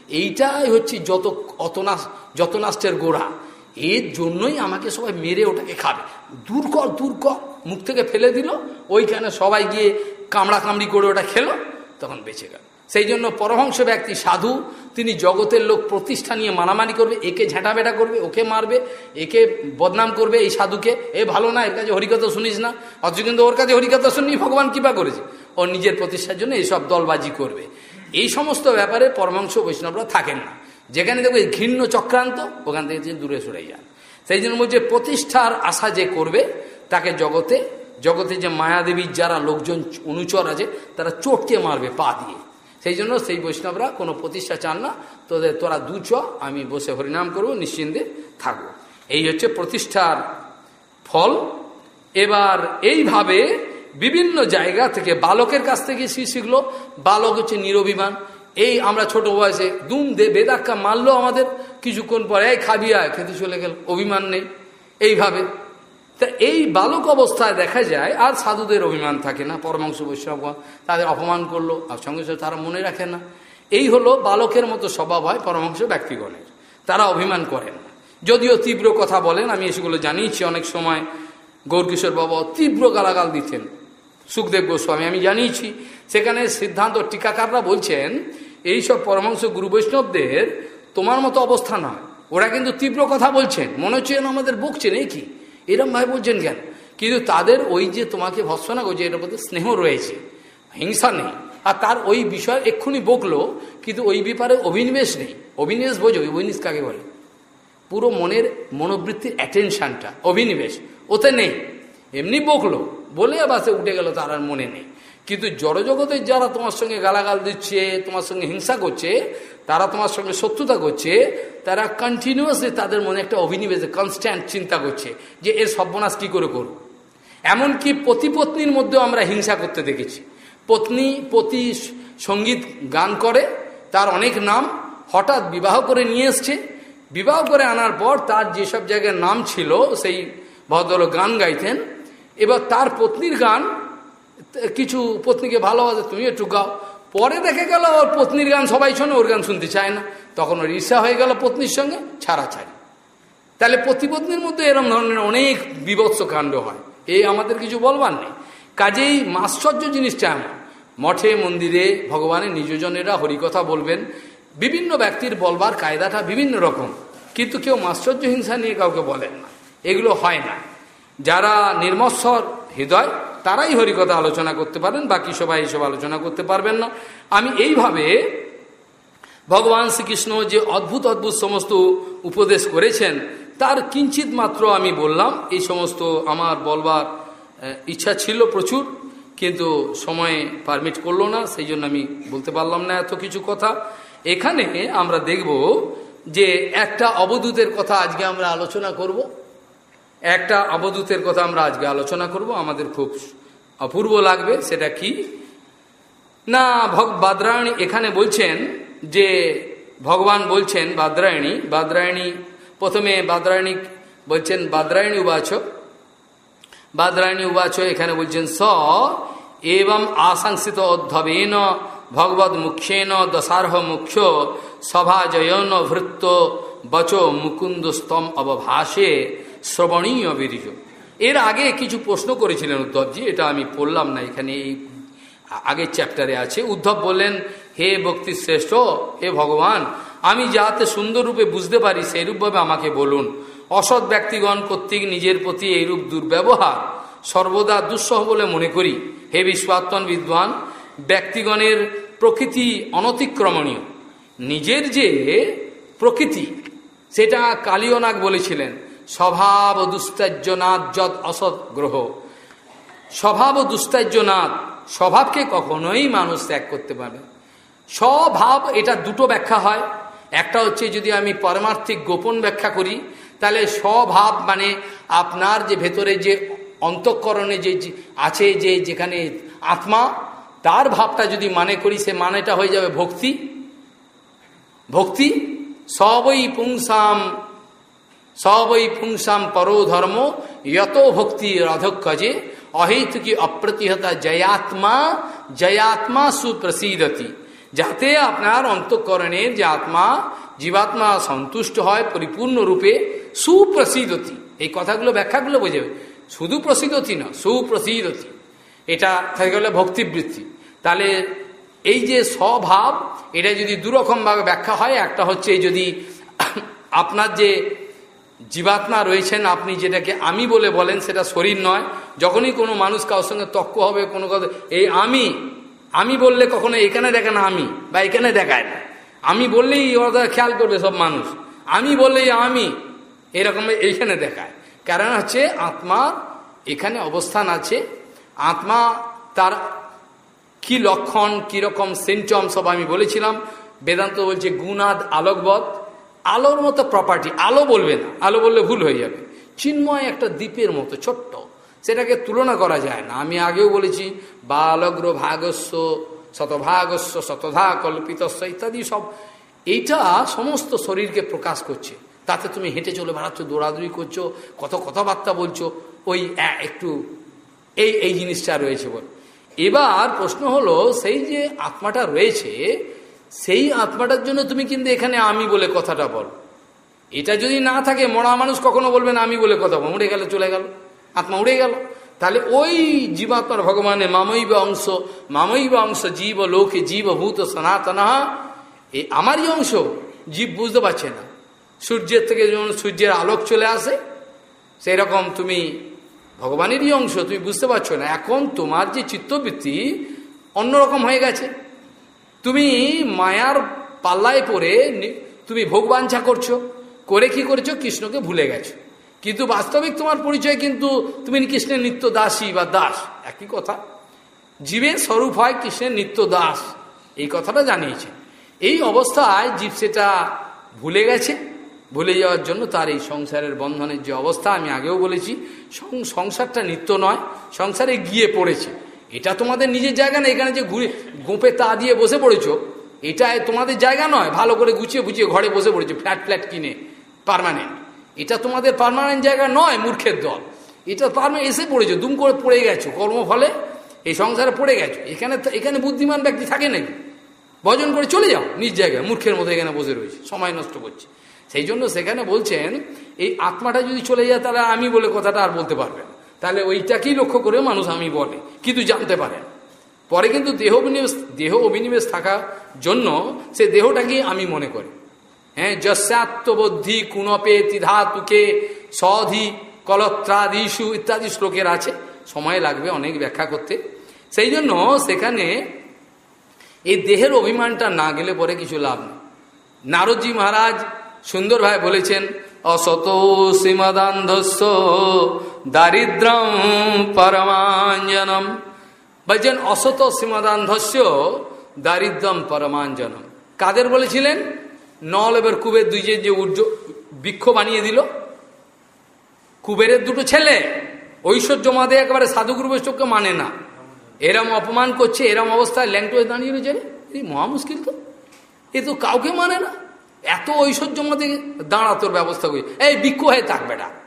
এইটাই হচ্ছে যত অতনাশ যতনাষ্টের গোড়া। এর জন্যই আমাকে সবাই মেরে ওটাকে খাবে। দূর কর দূর কর। মুখ থেকে ফেলে দিল। ওইখানে সবাই গিয়ে কামড়া কামড়ি করে ওটা খেলো, তখন বেঁচে গেল। সেই জন্য পরহংস ব্যক্তি সাধু, তিনি জগতের লোক প্রতিষ্ঠা নিয়ে মারামারি করবে, একে ঝেঁটাবেটা করবে, ওকে মারবে, একে বদনাম করবে এই সাধুকে। এ ভালো না, এর কাছে হরিকথা শুনিস না। অথচ কিন্তু ওর কাছে হরিকথা শুনি ভগবান কৃপা করেছে। ওর নিজের প্রতিষ্ঠার জন্য এইসব দলবাজি করবে। এই সমস্ত ব্যাপারে পরমাংশ বৈষ্ণবরা থাকেন না। যেখানে দেখবে ঘৃণ্য চক্রান্ত, ওখান থেকে তিনি দূরে সরে যান। সেই জন্য বলছে, প্রতিষ্ঠার আশা যে করবে, তাকে জগতে জগতে যে মায়াদেবীর যারা লোকজন অনুচর আছে, তারা চটকে মারবে পা দিয়ে। সেই জন্য সেই বৈষ্ণবরা কোনো প্রতিষ্ঠা চান না। তোদের, তোরা দু চ, আমি বসে হরিনাম করব, নিশ্চিন্তে থাকব। এই হচ্ছে প্রতিষ্ঠার ফল। এবার এইভাবে বিভিন্ন জায়গা থেকে বালকের কাছ থেকে সে শিখলো। বালক হচ্ছে নিরভিমান। এই আমরা ছোট বয়সে দুম দে বেদাক্কা মারলো আমাদের। কিছুক্ষণ পরে এই খাবি আয়, খেতে চলে গেল। অভিমান নেই। এইভাবে। তা এই বালক অবস্থায় দেখা যায়, আর সাধুদের অভিমান থাকে না। পরমাংশ বৈষ্ণব তাদের অপমান করল, আর সঙ্গে সঙ্গে তারা মনে রাখে না। এই হলো বালকের মতো স্বভাব হয় পরমাংশ ব্যক্তিগণের। তারা অভিমান করেন। যদিও তীব্র কথা বলেন, আমি এসেগুলো জানিয়েছি অনেক সময়। গৌরকিশোর বাবা তীব্র গালাগাল দিচ্ছেন সুখদেব গোস্বামী, আমি জানিয়েছি। সেখানে সিদ্ধান্ত টিকাকাররা বলছেন, এইসব পরমাংশ গুরু বৈষ্ণবদের তোমার মতো অবস্থা নয়। ওরা কিন্তু তীব্র কথা বলছেন। মনে হচ্ছে আমাদের বকছেন এই কি? এরম ভাই বলছেন কেন? কিন্তু তাদের ওই যে তোমাকে ভৎসনা করছে, এটার প্রতি স্নেহ রয়েছে। হিংসা নেই। আর তার ওই বিষয় এক্ষুনি বকলো, কিন্তু ওই ব্যাপারে অভিনিবেশ নেই। অভিনিবেশ বোঝো, অভিনিবেশ কাকে বলে? পুরো মনের মনোবৃত্তির অ্যাটেনশনটা অভিনিবেশ, ওতে নেই। এমনি বকলো। বলে বাসে উঠে গেল, তার আর মনে নেই। কিন্তু জড়জগতের যারা তোমার সঙ্গে গালাগাল দিচ্ছে, তোমার সঙ্গে হিংসা করছে, তারা তোমার সঙ্গে শত্রুতা করছে, তারা কন্টিনিউয়াসলি তাদের মনে একটা অভিনিবেশে কনস্ট্যান্ট চিন্তা করছে যে এর সর্বনাশ কী করে করব এমনকি পতিপত্নীর মধ্যেও আমরা হিংসা করতে দেখেছি। পত্নী, পতি সংগীত গান করে, তার অনেক নাম হঠাৎ বিবাহ করে নিয়ে এসছে। বিবাহ করে আনার পর তার যেসব জায়গায় নাম ছিল, সেই ভদ্রলোক গান গাইতেন এবার তার পত্নীর গান, কিছু পত্নীকে ভালোবাসে তুমি একটু গাও। পরে দেখে গেল, ওর পত্নীর গান সবাই শোনে, ওর গান শুনতে চায় না। তখন ওর ঈর্ষা হয়ে গেল পত্নীর সঙ্গে, ছাড়া ছাড়ি তাহলে পতিপত্নীর মধ্যে এরম ধরনের অনেক বিভৎস কাণ্ড হয়। এই আমাদের কিছু বলবার নেই। কাজেই মাশ্চর্য জিনিসটা এমন। মঠে, মন্দিরে, ভগবানের নিজজনেরা হরিকথা বলবেন। বিভিন্ন ব্যক্তির বলবার কায়দাটা বিভিন্ন রকম। কিন্তু কেউ মাশ্চর্য হিংসা নিয়ে কাউকে বলেন না। এগুলো হয় না। যারা নির্মৎসর হৃদয়, তারাই হরিকথা আলোচনা করতে পারেন, বাকি সবাই এইসব আলোচনা করতে পারবেন না। আমি এইভাবে ভগবান শ্রীকৃষ্ণ যে অদ্ভুত অদ্ভুত সমস্ত উপদেশ করেছেন, তার কিঞ্চিত মাত্র আমি বললাম, এই সমস্ত আমার বলবার ইচ্ছা ছিল প্রচুর, কিন্তু সময় পারমিট করল না, সেই জন্য আমি বলতে পারলাম না এত কিছু কথা। এখানে আমরা দেখব যে একটা অবদূতের কথা আজকে আমরা আলোচনা করব। একটা অবধূতের কথা আমরা আজকে আলোচনা করব। আমাদের খুব অপূর্ব লাগবে, সেটা কি? না, ভগ বাদরায়ণী এখানে বলছেন যে, ভগবান বলছেন বাদরায়ণী বাদরায়ণী, প্রথমে বাদরায়ণী বলছেন বাদরায়ণী উবাচ বাদরায়ণী উবাচ এখানে বলছেন, স এবং আশংসিত অধ্যবেন ভগবদ মুখ্যেন দশার্হ মুখ্য সভাজয়ন ভৃত্ত বচ মুকুন্দ স্তম অবভাষে শ্রবণীয় বীর্য এর আগে কিছু প্রশ্ন করেছিলেন উদ্ধবজি, এটা আমি পড়লাম না, এখানে এই আগের চ্যাপ্টারে আছে। উদ্ধব বললেন, হে ভক্তি শ্রেষ্ঠ, হে ভগবান, আমি যাতে সুন্দররূপে বুঝতে পারি সেই রূপভাবে আমাকে বলুন। অসৎ ব্যক্তিগণ কর্তৃক নিজের প্রতি এইরূপ দুর্ব্যবহার সর্বদা দুঃসহ বলে মনে করি। হে বিশ্বাত্মন বিদ্বান, ব্যক্তিগণের প্রকৃতি অনতিক্রমণীয়। নিজের যে প্রকৃতি, সেটা কালীয়নাগ বলেছিলেন। স্বভাব দুস্তার্যনাথ অসৎ গ্রহ। স্বভাব ও দুস্তার্যনাথ স্বভাবকে কখনোই মানুষ ত্যাগ করতে পারে স্বভাব, এটা দুটো ব্যাখ্যা হয়। একটা হচ্ছে যদি আমি পারমার্থিক গোপন ব্যাখ্যা করি, তাহলে স্বভাব মানে আপনার যে ভেতরে যে অন্তঃকরণে যে আছে যে যেখানে আত্মা, তার ভাবটা যদি মানে করি, সে মানেটা হয়ে যাবে ভক্তি। ভক্তি সবই পুংসাম সবই পুংসাম পরো ধর্ম, যত ভক্তি রাধক্ষজে অহেতুকি অপ্রতিহতা জয়াত্মা জয়াত্মা সুপ্রসিদতি। যাতে আপনার অন্তঃকরণের যে আত্মা জীবাত্মা সন্তুষ্ট হয় পরিপূর্ণ রূপে সুপ্রসিদতি। এই কথাগুলো ব্যাখ্যাগুলো বোঝাবে শুধু প্রসিদ্ধতি না, সুপ্রসিদতি। এটা থাকে গেলে ভক্তিবৃত্তি। তাহলে এই যে স্বভাব, এটা যদি দুরকমভাবে ব্যাখ্যা হয়, একটা হচ্ছে যদি আপনার যে জীবাত্মা রয়েছেন, আপনি যেটাকে আমি বলে বলেন, সেটা শরীর নয়। যখনই কোনো মানুষ কারোর সঙ্গে তক্ক হবে, কোনো কথা, এই আমি আমি বললে কখনো এখানে দেখে না আমি, বা এখানে দেখায় না। আমি বললেই ওরা খেয়াল করবে সব মানুষ। আমি বললেই আমি, এরকম এইখানে দেখায়। কারণ হচ্ছে আত্মা এখানে অবস্থান আছে। আত্মা তার কি লক্ষণ কীরকম সিমটম সব আমি বলেছিলাম। বেদান্ত বলছে গুণাদ আলোকবধ আলোর মতো প্রপার্টি আলো বলবে না। আলো বললে ভুল হয়ে যাবে। চিন্ময় একটা দ্বীপের মতো, ছোট্ট। সেটাকে তুলনা করা যায় না। আমি আগেও বলেছি, বালগ্র ভাগস্য, শতভাগস্য, শতধা কল্পিতস্য ইত্যাদি সব। এইটা সমস্ত শরীরকে প্রকাশ করছে। তাতে তুমি হেঁটে চলে বেড়াচ্ছ, দৌড়াদৌড়ি করছ, কত কথাবার্তা বলছো, ওই একটু এই এই জিনিসটা রয়েছে বল। এবার প্রশ্ন হলো, সেই যে আত্মাটা রয়েছে সেই আত্মাটার জন্য তুমি কিন্তু এখানে আমি বলে কথাটা বল। এটা যদি না থাকে, মরা মানুষ কখনো বলবেন আমি বলে কথা বল উড়ে গেল, চলে গেল, আত্মা উড়ে গেল। তাহলে ওই জীবাত্মার ভগবানের মামৈব অংশ মামৈব অংশ জীব লোকে জীব জীবভূত সনাতন এই আমারই অংশ, জীব বুঝতে পারছে না। সূর্যের থেকে যেমন সূর্যের আলোক চলে আসে সেই রকম তুমি ভগবানেরই অংশ, তুমি বুঝতে পারছ না। এখন তোমার যে চিত্তবৃত্তি অন্যরকম হয়ে গেছে। তুমি মায়ার পাল্লায় পড়ে তুমি ভোগবাঞ্ছা করছ, করে কি করেছ? কৃষ্ণকে ভুলে গেছো। কিন্তু বাস্তবিক তোমার পরিচয় কিন্তু তুমি কৃষ্ণের নিত্য দাসী বা দাস। একই কথা। জীবের স্বরূপ হয় কৃষ্ণের নিত্য দাস। এই কথাটা জানিয়েছে। এই অবস্থায় জীব সেটা ভুলে গেছে। ভুলে যাওয়ার জন্য তার এই সংসারের বন্ধনের যে অবস্থা, আমি আগেও বলেছি সংসারটা নিত্য নয়, সংসারে গিয়ে পড়েছে। এটা তোমাদের নিজের জায়গা না, এখানে যে ঘুরে গোপে তা দিয়ে বসে পড়েছ, এটা তোমাদের জায়গা নয়, ভালো করে গুছিয়ে গুছিয়ে ঘরে বসে পড়েছো, ফ্ল্যাট ফ্ল্যাট কিনে পারমানেন্ট এটা তোমাদের পারমানেন্ট জায়গা নয়, মূর্খের দল। এটা পারমানেন্ট এসে পড়েছো, দুম করে পড়ে গেছো, কর্মফলে এই সংসারে পড়ে গেছো। এখানে এখানে বুদ্ধিমান ব্যক্তি থাকে নাকি? ভজন করে চলে যাও, নিজ জায়গায়, মূর্খের মতো এখানে বসে রয়েছে, সময় নষ্ট করছে। সেই জন্য সেখানে বলছেন, এই আত্মাটা যদি চলে যায়, তাহলে আমি বলে কথাটা আর বলতে পারবেন তাহলে ওইটাকেই লক্ষ্য করে মানুষ আমি বলে, কিন্তু জানতে পারেন পরে কিন্তু দেহ অভিনিবেশ দেহ অভিনিবেশ থাকার জন্য সে দেহটাকেই আমি মনে করি। হ্যাঁ যস্যাত্মবদ্ধি কুণপে তিধাতুকে সধি কলত্রাদিশু ইত্যাদি শ্লোকের আছে, সময় লাগবে অনেক ব্যাখ্যা করতে। সেই জন্য সেখানে এই দেহের অভিমানটা না গেলে পরে কিছু লাভ নেই। নারদজি মহারাজ সুন্দরভাবে বলেছেন, অসত শ্রীমদান্ধস্য দারিদ্রম পরমাঞ্জনম। বলছেন, অসত শ্রীমদান্ধস্য দারিদ্রম পরমাঞ্জনম। কাদের বলেছিলেন? নল এবার কুবের দুই যে উর্জ বৃক্ষ বানিয়ে দিল। কুবেরের দুটো ছেলে। ঐশ্বর্য মাদে একেবারে সাধুগুরু বৈষ্ণবকে মানে না। এরম অপমান করছে, এরম অবস্থায় ল্যাংটো দাঁড়িয়ে রয়েছে। এই মহা মুশকিল তো। এ তো কাউকে মানে না। এত ঐশ্বর্য মধ্যে দাঁড়া তোর ব্যবস্থা করি। এই বৃক্ষ হয়ে থাকবে বেটা।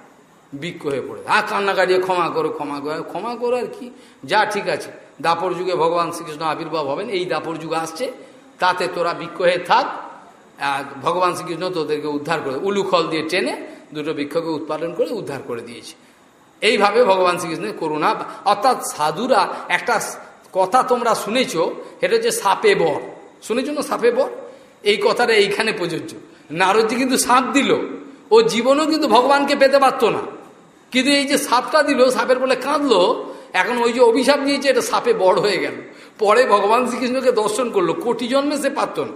বিক্ষ হয়ে পড়ে। হ্যাঁ কান্না কাটিয়ে ক্ষমা করো ক্ষমা করো। ক্ষমা করো আর কি? যা ঠিক আছে। দাপর যুগে ভগবান শ্রীকৃষ্ণ আবির্ভাব হবেন, এই দাপর যুগ আসছে। তাতে তোরা বিক্ষ হয়ে থাক। ভগবান শ্রীকৃষ্ণ তোদেরকে উদ্ধার করে, উলুখল দিয়ে টেনে দুটো বৃক্ষকে উৎপাদন করে উদ্ধার করে দিয়েছে। এইভাবে ভগবান শ্রীকৃষ্ণের করুণা, অর্থাৎ সাধুরা একটা কথা তোমরা শুনেছ এটা হচ্ছে সাপে বর। শুনেছ না সাপে বর? এই কথাটা এইখানে প্রযোজ্য। নারদজি কিন্তু সাপ দিল। ও জীবনও কিন্তু ভগবানকে পেতে পারত না। কিন্তু এই যে সাপটা দিল, সাপের বলে কাঁদলো, এখন ওই যে অভিশাপ দিয়েছে এটা সাপে বড় হয়ে গেল। পরে ভগবান শ্রীকৃষ্ণকে দর্শন করল, কোটি জন্মে সে পারত না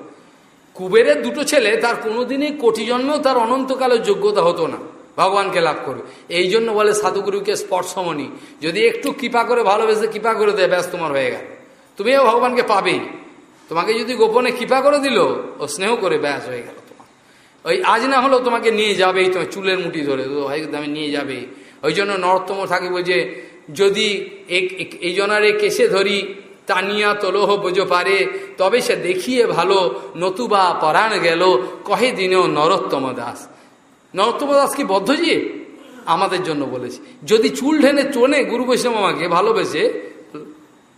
কুবেরের দুটো ছেলে, তার কোনোদিনই কোটি জন্মেও তার অনন্তকালের যোগ্যতা হতো না, ভগবানকে লাভ করবে। এই জন্য বলে সাধুগুরুকে স্পর্শমণি, যদি একটু কৃপা করে ভালোবেসে কৃপা করে দেয়, ব্যাস তোমার হয়ে গেল। তুমিও ভগবানকে পাবেই। তোমাকে যদি গোপনে কৃপা করে দিল, ও স্নেহ করে ব্যাস হয়ে গেল তোমার। ওই আজ না হলেও তোমাকে নিয়ে যাবেই, তোমার চুলের মুঠি ধরে আমি নিয়ে যাবে ওই জন্য নরতম থাকিব যে, যদি এই জনারে কেসে ধরি, টানিয়া তলোহ বোঝো পারে, তবে সে দেখিয়ে ভালো, নতুবা পরাণ গেল, কহে দিনেও নরোত্তম দাস। নরোত্তম দাস কি বদ্ধজি আমাদের জন্য বলেছে। যদি চুল ঢেনে চনে গুরু বৈষ্ণব আমাকে ভালোবেসে,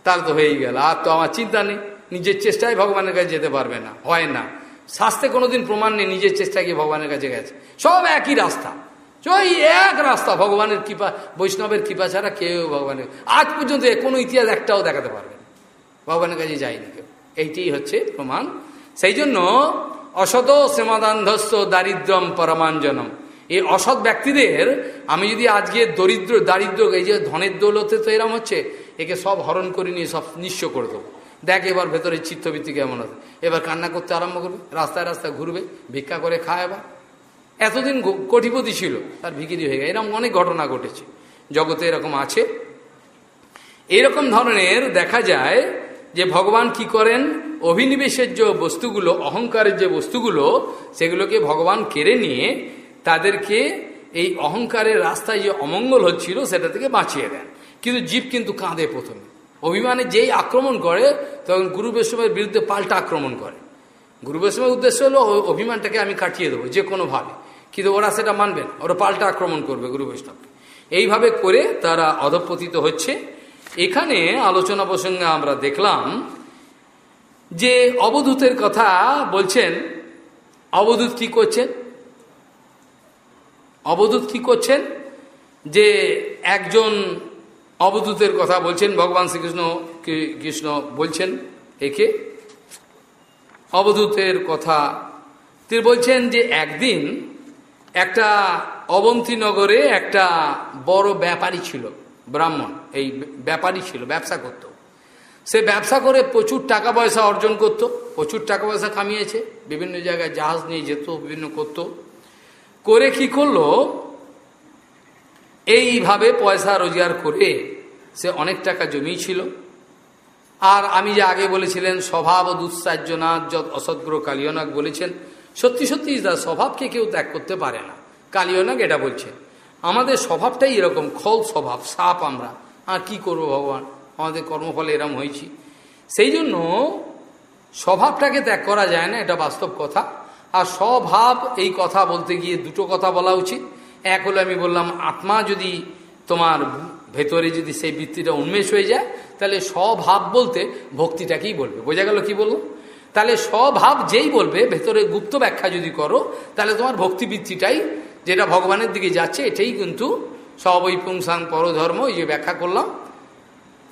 তার তো হয়েই গেল। আর তো আমার চিন্তা নেই, নিজের চেষ্টায় ভগবানের কাছে যেতে পারবে না, হয় না। শাস্তে কোনোদিন প্রমাণ নেই, নিজের চেষ্টায় গিয়ে ভগবানের কাছে গেছে। সব একই রাস্তা। ওই এক রাস্তা, ভগবানের কৃপা, বৈষ্ণবের কৃপা ছাড়া কেউ ভগবানের, আজ পর্যন্ত কোনো ইতিহাস একটাও দেখাতে পারবে ভগবানের কাছে যায়নি কেউ। এইটি হচ্ছে প্রমাণ। সেই জন্য অসত শ্রমাদান্ধস্য দারিদ্রম পরমাঞ্জনম। এই অসৎ ব্যক্তিদের, আমি যদি আজকে দরিদ্র, দারিদ্র, এই যে ধনের দৌলতে তো এরম হচ্ছে, একে সব হরণ করে নিয়ে সব নিঃস্ব করে দেবো। দেখ এবার ভেতরে চিত্তবৃত্তি কেমন আছে। এবার কান্না করতে আরম্ভ করবে, রাস্তায় রাস্তায় ঘুরবে, ভিক্ষা করে খায় এবার এতদিন কোটিপতি ছিল, তার ভিকিরি হয়ে গেছে। এরকম অনেক ঘটনা ঘটেছে। জগতে এরকম আছে। এরকম ধরনের দেখা যায় যে ভগবান কি করেন? অভিনিবেশের যে বস্তুগুলো, অহংকারের যে বস্তুগুলো, সেগুলোকে ভগবান কেড়ে নিয়ে তাদেরকে এই অহংকারের রাস্তায় যে অমঙ্গল হচ্ছিল, সেটা থেকে বাঁচিয়ে দেন। কিন্তু জীব কিন্তু কাঁদে প্রথমে। অভিমানে যেই আক্রমণ করে, তখন গুরু বৈষ্ণবের বিরুদ্ধে পাল্টা আক্রমণ করে। গুরু বৈষ্ণবের উদ্দেশ্য হলো অভিমানটাকে আমি কাটিয়ে দেবো, যে কোনোভাবে কিন্তু ওরা সেটা মানবেন, ওরা পাল্টা আক্রমণ করবে গুরু বৈষ্ণবকে এইভাবে করে তারা অধপতিত হচ্ছে। এখানে আলোচনা প্রসঙ্গে আমরা দেখলাম যে অবধূতের কথা বলছেন, অবধূত কি করছেন? অবধূত কি করছেন? যে একজন অবধূতের কথা বলছেন, ভগবান শ্রীকৃষ্ণ, কৃষ্ণ বলছেন একে। অবধূতের কথা। তিনি বলছেন যে একদিন একটা অবন্তীনগরে একটা বড় ব্যাপারী ছিল, ব্রাহ্মণ, এই ব্যাপারী ছিল, ব্যবসা করত। সে ব্যবসা করে প্রচুর টাকা পয়সা অর্জন করত, প্রচুর টাকা পয়সা কামিয়েছে, বিভিন্ন জায়গায় জাহাজ নিয়ে যেত, বিভিন্ন করত। করে কি করল? এইভাবে পয়সা রোজগার করে সে অনেক টাকা জমিয়েছিল আর আমি যে আগে বলেছিলেন, স্বভাব দুঃসাহ্যনাথ যত অসৎগ্রহ কালিয়নাগ বলেছেন, সত্যি সত্যি তার স্বভাবকে কেউ ত্যাগ করতে পারে না। কালিয়নাগ এটা বলছে আমাদের স্বভাবটাই এরকম, খল স্বভাব, সাপ আমরা, আর কি করব ভগবান? আমাদের কর্মফলে এরম হয়েছি। সেই জন্য স্বভাবটাকে ত্যাগ করা যায় না, এটা বাস্তব কথা। আর স্বভাব, এই কথা বলতে গিয়ে দুটো কথা বলা উচিত। এক হলো আমি বললাম, আত্মা যদি তোমার ভেতরে যদি সেই বৃত্তিটা উন্মেষ হয়ে যায় তাহলে স্বভাব বলতে ভক্তিটাকেই বলবে। বোঝা গেল কি বলল তাহলে স্বভাব যেই বলবে, ভেতরে গুপ্ত ব্যাখ্যা যদি করো, তাহলে তোমার ভক্তিবৃত্তিটাই যেটা ভগবানের দিকে যাচ্ছে, এটাই কিন্তু সবই পুংসাং পরধর্ম, এই যে ব্যাখ্যা করলাম।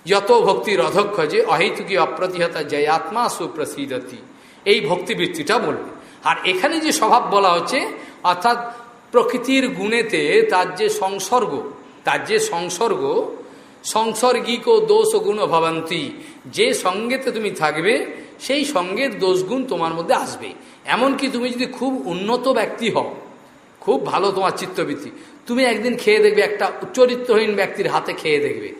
যত ভক্তির অধক্ষ যে অহেতুকি অপ্রতিহতা জয়াত্মা সুপ্রসিদ্ধতি এই ভক্তিবৃত্তিটা বলবে। আর এখানে যে স্বভাব বলা হচ্ছে, অর্থাৎ প্রকৃতির গুণেতে তার যে সংসর্গ, তার যে সংসর্গ সংসর্গিক ও দোষ গুণ ভবান্তি যে সঙ্গেতে তুমি থাকবে, সেই সঙ্গের দোষগুণ তোমার মধ্যে আসবে। এমনকি তুমি যদি খুব উন্নত ব্যক্তি হও, খুব ভালো তোমার চিত্তবৃত্তি, তুমি একদিন খেয়ে দেখবে একটা চরিত্রহীন ব্যক্তির হাতে খেয়ে দেখবে।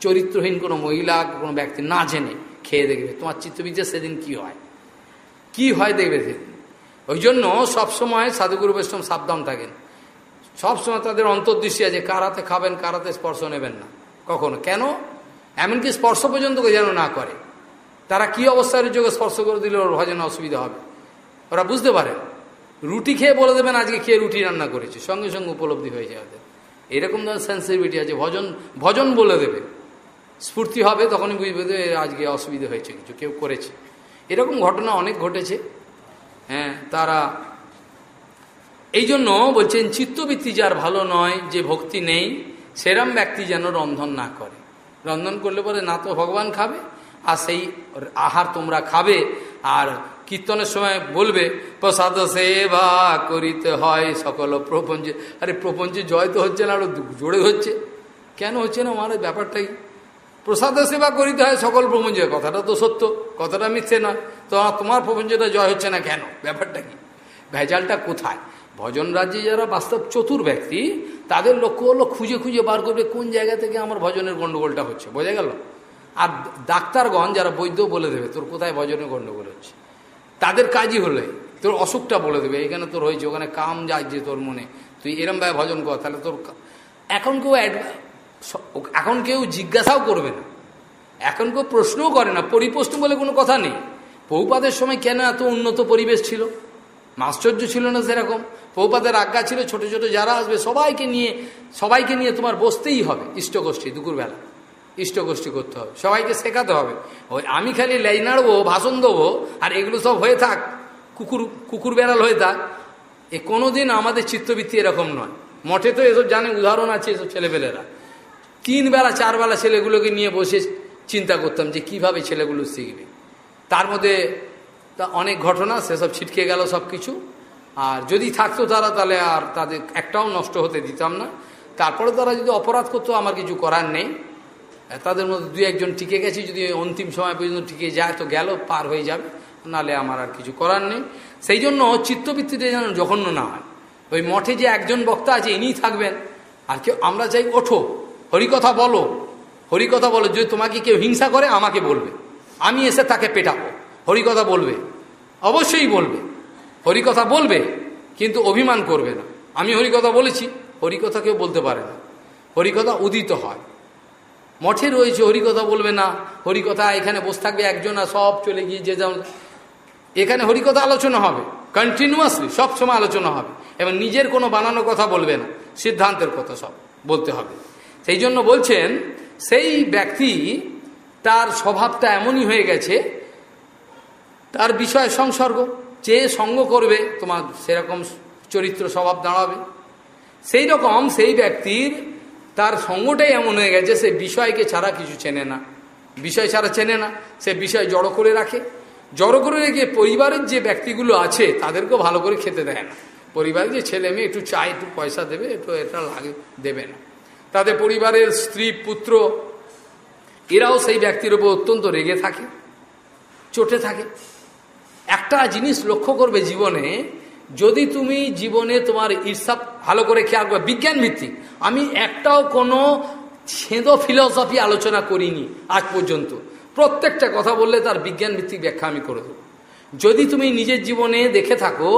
চরিত্রহীন কোনো মহিলা, কোনো ব্যক্তি না জেনে খেয়ে দেখবে, তোমার চিত্তবৃত্তি সেদিন কি হয়? কি হয় দেখবে সেদিন? ওই জন্য সবসময় সাধুগুরু বৈষ্ণব সাবধান থাকেন। সবসময় তাদের অন্তর্দৃষ্টি আছে কারাতে খাবেন কারাতে স্পর্শ নেবেন না। কখনো? কেন? এমনকি স্পর্শ পর্যন্ত যেন না করে। তারা কি অবস্থার যোগে স্পর্শ করে দিলে ওর ভজনে অসুবিধা হবে? ওরা বুঝতে পারে। রুটি খেয়ে বলে দেবেন, আজকে খেয়ে রুটি রান্না করেছে। সঙ্গে সঙ্গে উপলব্ধি হয়ে যায় ওদের এরকম ধরনের সেন্সিটিভিটি আছে। ভজন ভজন বলে দেবে। স্ফূর্তি হবে, তখনই বুঝবে যে আজকে অসুবিধা হয়েছে কিছু, কেউ করেছে। এরকম ঘটনা অনেক ঘটেছে। হ্যাঁ তারা এই জন্য বলছেন, চিত্তবৃত্তি যার ভালো নয়, যে ভক্তি নেই সেরম ব্যক্তি যেন রন্ধন না করে। রন্ধন করলে পরে না তো ভগবান খাবে, আর সেই আহার তোমরা খাবে, আর কীর্তনের সময় বলবে, প্রসাদ সেবা করিতে হয় সকল প্রপঞ্চে। আরে, প্রপঞ্চে জয় তো হচ্ছে না, আরও জোরে হচ্ছে। কেন হচ্ছে না আমার ব্যাপারটাই। প্রসাদ সেবা করিতে হয় সকল প্রপঞ্চে, কথাটা তো সত্য, কথাটা মিথ্যে নয়। তো তোমার প্রপঞ্চটা জয় হচ্ছে না কেন? ব্যাপারটা কি? ভেজালটা কোথায়? ভজন রাজ্যে যারা বাস্তব চতুর ব্যক্তি, তাদের লক্ষ্য হলো খুঁজে খুঁজে বার করবে কোন জায়গা থেকে আমার ভজনের গণ্ডগোলটা হচ্ছে। বোঝা গেল? আর ডাক্তারগণ যারা বৈদ্য বলে দেবে, তোর কোথায় ভজনের গণ্ডগোল হচ্ছে? তাদের কাজই হলে তোর অসুখটা বলে দেবে, এখানে তোর হয়েছে, ওখানে কাম যাচ্ছে তোর মনে। তুই এরমভাবে ভজন কর, তাহলে তোর এখন কেউ এখন কেউ জিজ্ঞাসাও করবে না। এখন কেউ প্রশ্নও করে না। পরিপ্রশ্ন বলে কোনো কথা নেই। পৌপাদের সময় কেন এত উন্নত পরিবেশ ছিল? আশ্চর্য ছিল না সেরকম পৌপাদের আজ্ঞা ছিল ছোট ছোট যারা আসবে সবাইকে নিয়ে সবাইকে নিয়ে তোমার বসতেই হবে ইষ্টগোষ্ঠী দুপুরবেলা। ইষ্টগোষ্ঠী করতে হবে, সবাইকে শেখাতে হবে। ওই আমি খালি লাই নাড়বো, ভাষণ দেবো, আর এগুলো সব হয়ে থাক, কুকুর কুকুর বেড়াল হয়ে থাক। এ কোনোদিন আমাদের চিত্তবৃত্তি এরকম নয়। মঠে তো এসব জানে, উদাহরণ আছে এসব ছেলেপেলেরা। তিন বেলা, চার বেলা ছেলেগুলোকে নিয়ে বসে চিন্তা করতাম যে কীভাবে ছেলেগুলো শিখবে। তার মধ্যে তা অনেক ঘটনা, সেসব ছিটকে গেল সব কিছু আর যদি থাকতো তারা, তাহলে আর তাদের একটাও নষ্ট হতে দিতাম না। তারপরে তারা যদি অপরাধ করতো, আমার কিছু করার নেই। তাদের মধ্যে দুই একজন টিকে গেছে, যদি অন্তিম সময় পর্যন্ত টিকে যায়, তো গেল, পার হয়ে যাবে। নালে আমার আর কিছু করার নেই। সেই জন্য চিত্তবৃত্তিতে যেন জঘন্য না হয়। ওই মঠে যে একজন বক্তা আছে, ইনিই থাকবেন। আর কেউ, আমরা চাই ওঠো, হরিকথা বলো। হরিকথা বলো, যদি তোমাকে কেউ হিংসা করে, আমাকে বলবে। আমি এসে তাকে পেটাবো। হরিকথা বলবে। অবশ্যই বলবে। হরিকথা বলবে, কিন্তু অভিমান করবে না। আমি হরিকথা বলেছি, হরিকথা কেউ বলতে পারে না। হরিকথা উদিত হয়। মঠে রয়েছে, হরিকথা বলবে না। হরিকথা এখানে বসে থাকবে, একজন আর সব চলে গিয়ে যে যেমন এখানে হরিকথা আলোচনা হবে কন্টিনিউয়াসলি সব সময় আলোচনা হবে। এবং নিজের কোনো বানানো কথা বলবে না, সিদ্ধান্তের কথা সব বলতে হবে। সেই জন্য বলছেন, সেই ব্যক্তি তার স্বভাবটা এমনই হয়ে গেছে তার বিষয় সংসর্গ। যে সঙ্গ করবে, তোমার সেরকম চরিত্র স্বভাব দাঁড়াবে। সেই রকম সেই ব্যক্তির তার সঙ্গটাই এমন হয়ে গেছে, সে বিষয়কে ছাড়া কিছু চেনে না। বিষয় ছাড়া চেনে না, সে বিষয় জড়ো করে রাখে। জড়ো করে রেখে পরিবারের যে ব্যক্তিগুলো আছে, তাদেরকেও ভালো করে খেতে দেয় না। পরিবারের যে ছেলে মেয়ে, একটু চায়, একটু পয়সা দেবে, একটু এটা লাগে, দেবে না। তাদের পরিবারের স্ত্রী, পুত্র, এরাও সেই ব্যক্তির উপর অত্যন্ত রেগে থাকে, চটে থাকে। একটা জিনিস লক্ষ্য করবে জীবনে, যদি তুমি জীবনে তোমার ঈর্ষা ভালো করে খেয়াল করবে বিজ্ঞান ভিত্তিক আমি একটাও কোনো ছেঁদো ফিলসফি আলোচনা করিনি আজ পর্যন্ত। প্রত্যেকটা কথা বললে তার বিজ্ঞান ভিত্তিক ব্যাখ্যা আমি করে দেবো। যদি তুমি নিজের জীবনে দেখে থাকো,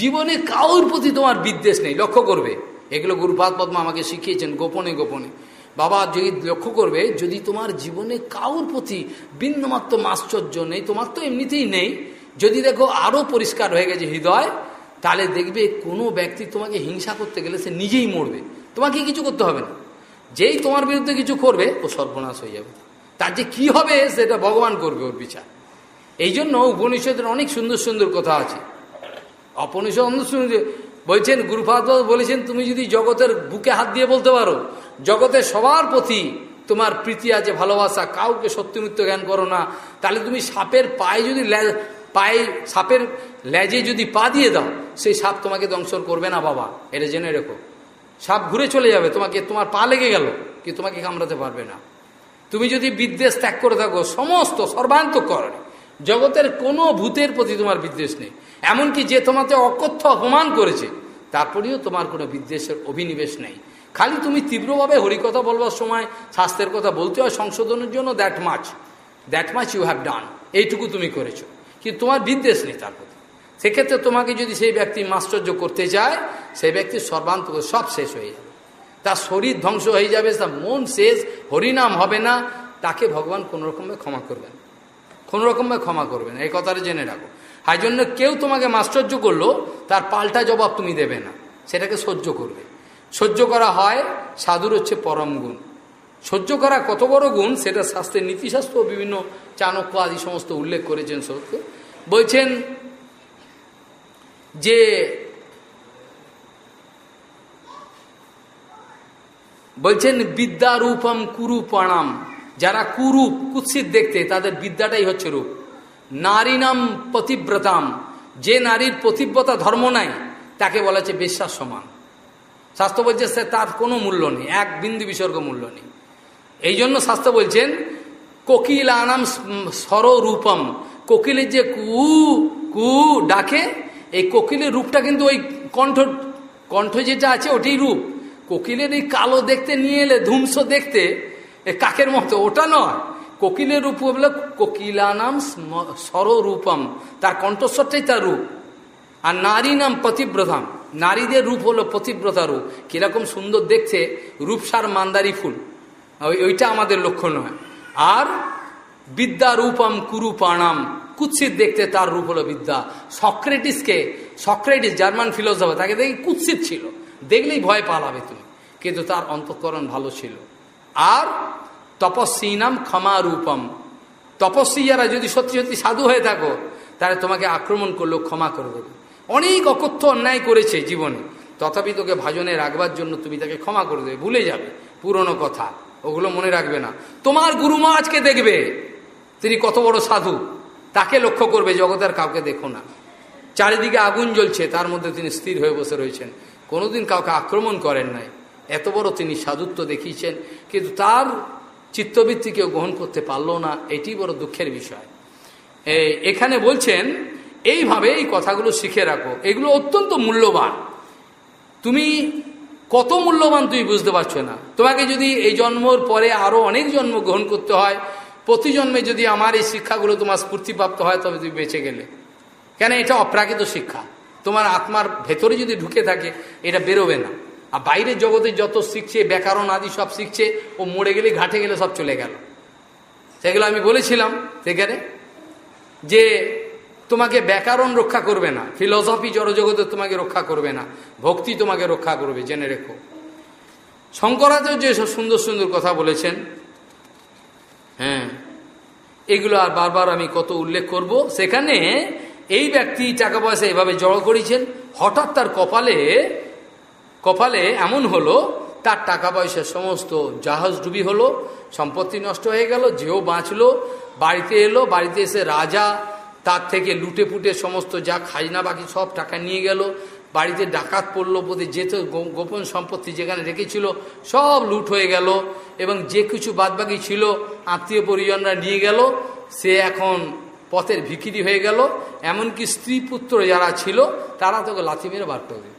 জীবনে কাউর প্রতি তোমার বিদ্বেষ নেই, লক্ষ্য করবে। এগুলো গুরুপাদ পদ্মা আমাকে শিখিয়েছেন গোপনে গোপনে। বাবা যদি লক্ষ্য করবে, যদি তোমার জীবনে কাউর প্রতি বিন্দুমাত্র মাশ্চর্য নেই, তোমার তো এমনিতেই নেই যদি দেখো আরও পরিষ্কার হয়ে গেছে হৃদয়, তাহলে দেখবে কোনো ব্যক্তি তোমাকে হিংসা করতে গেলে সে নিজেই মরবে। তোমাকে কিছু করতে হবে না। যেই তোমার বিরুদ্ধে কিছু করবে, ও সর্বনাশ হয়ে যাবে। তার যে কী হবে, সেটা ভগবান করবে ওর বিচার। এই জন্য উপনিষদের অনেক সুন্দর সুন্দর কথা আছে। অপনিষদ সুন্দর বলছেন, গুরুপাদ বলেছেন, তুমি যদি জগতের বুকে হাত দিয়ে বলতে পারো জগতের সবার প্রতি তোমার প্রীতি আছে, ভালোবাসা, কাউকে সত্য মিত্য জ্ঞান করো না। তাহলে তুমি সাপের পায়ে যদি পায়ে সাপের লেজে যদি পা দিয়ে দাও, সেই সাপ তোমাকে দংশন করবে না বাবা। এটা জেনে রেখো। সাপ ঘুরে চলে যাবে, তোমাকে, তোমার পা লেগে গেল কি তোমাকে কামড়াতে পারবে না। তুমি যদি বিদ্বেষ ত্যাগ করে থাকো, সমস্ত সর্বান্তকরণে, জগতের কোনো ভূতের প্রতি তোমার বিদ্বেষ নেই। এমনকি যে তোমাকে অকথ্য অপমান করেছে তারপরেও তোমার কোনো বিদ্বেষের অভিনিবেশ নেই। খালি তুমি তীব্রভাবে হরিকথা বলবার সময় স্বাস্থ্যের কথা বলতে হয়, সংশোধনের জন্য that much that much you have done এইটুকু তুমি করেছ। কিন্তু তোমার বিদ্বেষ নেই তার প্রতি? সেক্ষেত্রে তোমাকে যদি সেই ব্যক্তি মাশ্চর্য করতে চায়, সেই ব্যক্তির সর্বান্ত সব শেষ হয়ে যাবে। তার শরীর ধ্বংস হয়ে যাবে, তার মন শেষ, হরিনাম হবে না। তাকে ভগবান কোনো রকমভাবে ক্ষমা করবেন কোনো রকমভাবে ক্ষমা করবেন এই কথাটা জেনে রাখো। হাই জন্য কেউ তোমাকে মাশ্চর্য করল, তার পাল্টা জবাব তুমি দেবে না। সেটাকে সহ্য করবে। সহ্য করা হয় সাধুর হচ্ছে পরম গুণ। সহ্য করা কত বড় গুণ, সেটা শাস্ত্রের নীতিশাস্ত্র বিভিন্ন চাণক্য আদি সমস্ত উল্লেখ করেছেন সত্য বলছেন যে, বলছেন বিদ্যারূপম কুরুপাণাম। যারা কুরূপ, কুৎসিত দেখতে, তাদের বিদ্যাটাই হচ্ছে রূপ। নারী নাম পতিব্রতাম যে নারীর পতিব্রতা ধর্ম নাই, তাকে বলা হচ্ছে বিশ্বাস সমান। শাস্ত্র বলছে তার কোনো মূল্য নেই, এক বিন্দু বিসর্গ মূল্য নেই। এই জন্য শাস্ত্র বলছেন কোকিল আনাম স্বরূপম কোকিলের যে কু কু ডাকে, এই কোকিলের রূপটা কিন্তু ওই কণ্ঠ কণ্ঠ যেটা আছে ওটাই রূপ। কোকিলের এই কালো দেখতে নিয়ে এলে, ধুমস দেখতে কাকের মতো, ওটা নয়। কোকিলের রূপ বলে কোকিলানাম স্বরূপম তার কণ্ঠস্বরটাই তার রূপ। আর নারী নাম পতিব্রতাম নারীদের রূপ হলো পতিব্রতা রূপ। কীরকম সুন্দর দেখছে রূপসার মান্দারি ফুল। ওইটা আমাদের লক্ষ্য নয়। আর বিদ্যা রূপম কুরুপাণাম, কুৎসিত দেখতে তার রূপ হলো বিদ্যা। সক্রেটিসকে, সক্রেটিস, জার্মান ফিলোসফার, তাকে দেখি কুৎসিত ছিল। দেখলেই ভয় পালাবে তুমি। কিন্তু তার অন্তঃকরণ ভালো ছিল। আর তপস্বী নাম ক্ষমা রূপম তপস্বী যারা যদি সত্যি সত্যি সাধু হয়ে থাকো, তাহলে তোমাকে আক্রমণ করলেও ক্ষমা করে দেবে। অনেক অকথ্য অন্যায় করেছে জীবনে। তথাপি তোকে ভাজনে রাখবার জন্য তুমি তাকে ক্ষমা করে দেবে। ভুলে যাবে। পুরনো কথা। ওগুলো মনে রাখবে না। তোমার গুরুমা আজকে দেখবে। তিনি কত বড় সাধু। তাকে লক্ষ্য করবে জগতের কাউকে দেখো না। চারিদিকে আগুন জ্বলছে, তার মধ্যে তিনি স্থির হয়ে বসে রয়েছেন। কোনোদিন কাউকে আক্রমণ করেন নাই। এত বড় তিনি সাধুত্ব দেখিয়েছেন, কিন্তু তার চিত্তবৃত্তি কেউ গ্রহণ করতে পারল না। এটি বড় দুঃখের বিষয়। এখানে বলছেন, এইভাবে এই কথাগুলো শিখে রাখো। এগুলো অত্যন্ত মূল্যবান। তুমি কত মূল্যবান তুমি বুঝতে পারছ না। তোমাকে যদি এই জন্মর পরে আরও অনেক জন্ম গ্রহণ করতে হয় প্রতি জন্মে যদি আমার এই শিক্ষাগুলো তোমার স্ফূর্তিপ্রাপ্ত হয়, তবে তুমি বেঁচে গেলে। কেন এটা অপ্রাকৃত শিক্ষা? তোমার আত্মার ভেতরে যদি ঢুকে থাকে, এটা বেরোবে না। আর বাইরের জগতে যত শিখছে, ব্যাকরণ আদি সব শিখছে, ও মরে গেলে, ঘাটে গেলে সব চলে গেল। সেগুলো আমি বলেছিলাম সেখানে যে তোমাকে ব্যাকরণ রক্ষা করবে না। ফিলসফি জড়জগতে তোমাকে রক্ষা করবে না। ভক্তি তোমাকে রক্ষা করবে, জেনে রেখো। শঙ্করাচার্য যেসব সুন্দর সুন্দর কথা বলেছেন। হ্যাঁ এগুলো আর বারবার আমি কত উল্লেখ করব। সেখানে এই ব্যক্তি টাকা পয়সা এভাবে জড়ো করেছেন। হঠাৎ তার কপালে কপালে এমন হলো, তার টাকা পয়সা সমস্ত জাহাজ ডুবি হলো, সম্পত্তি নষ্ট হয়ে গেল, যেও বাঁচলো, বাড়িতে এলো, বাড়িতে এসে রাজা তার থেকে লুটে পুটে সমস্ত যা খাজনা বাকি সব টাকা নিয়ে গেল। বাড়িতে ডাকাত পড়ল বোধে যেত গোপন সম্পত্তি যেখানে রেখেছিল সব লুট হয়ে গেল এবং যে কিছু বাদবাকি ছিল আত্মীয় পরিজনরা নিয়ে গেল, সে এখন পথের ভিকিরি হয়ে গেল। এমনকি স্ত্রী পুত্র যারা ছিল, তারা তোকে লাথি মেরে বার করবে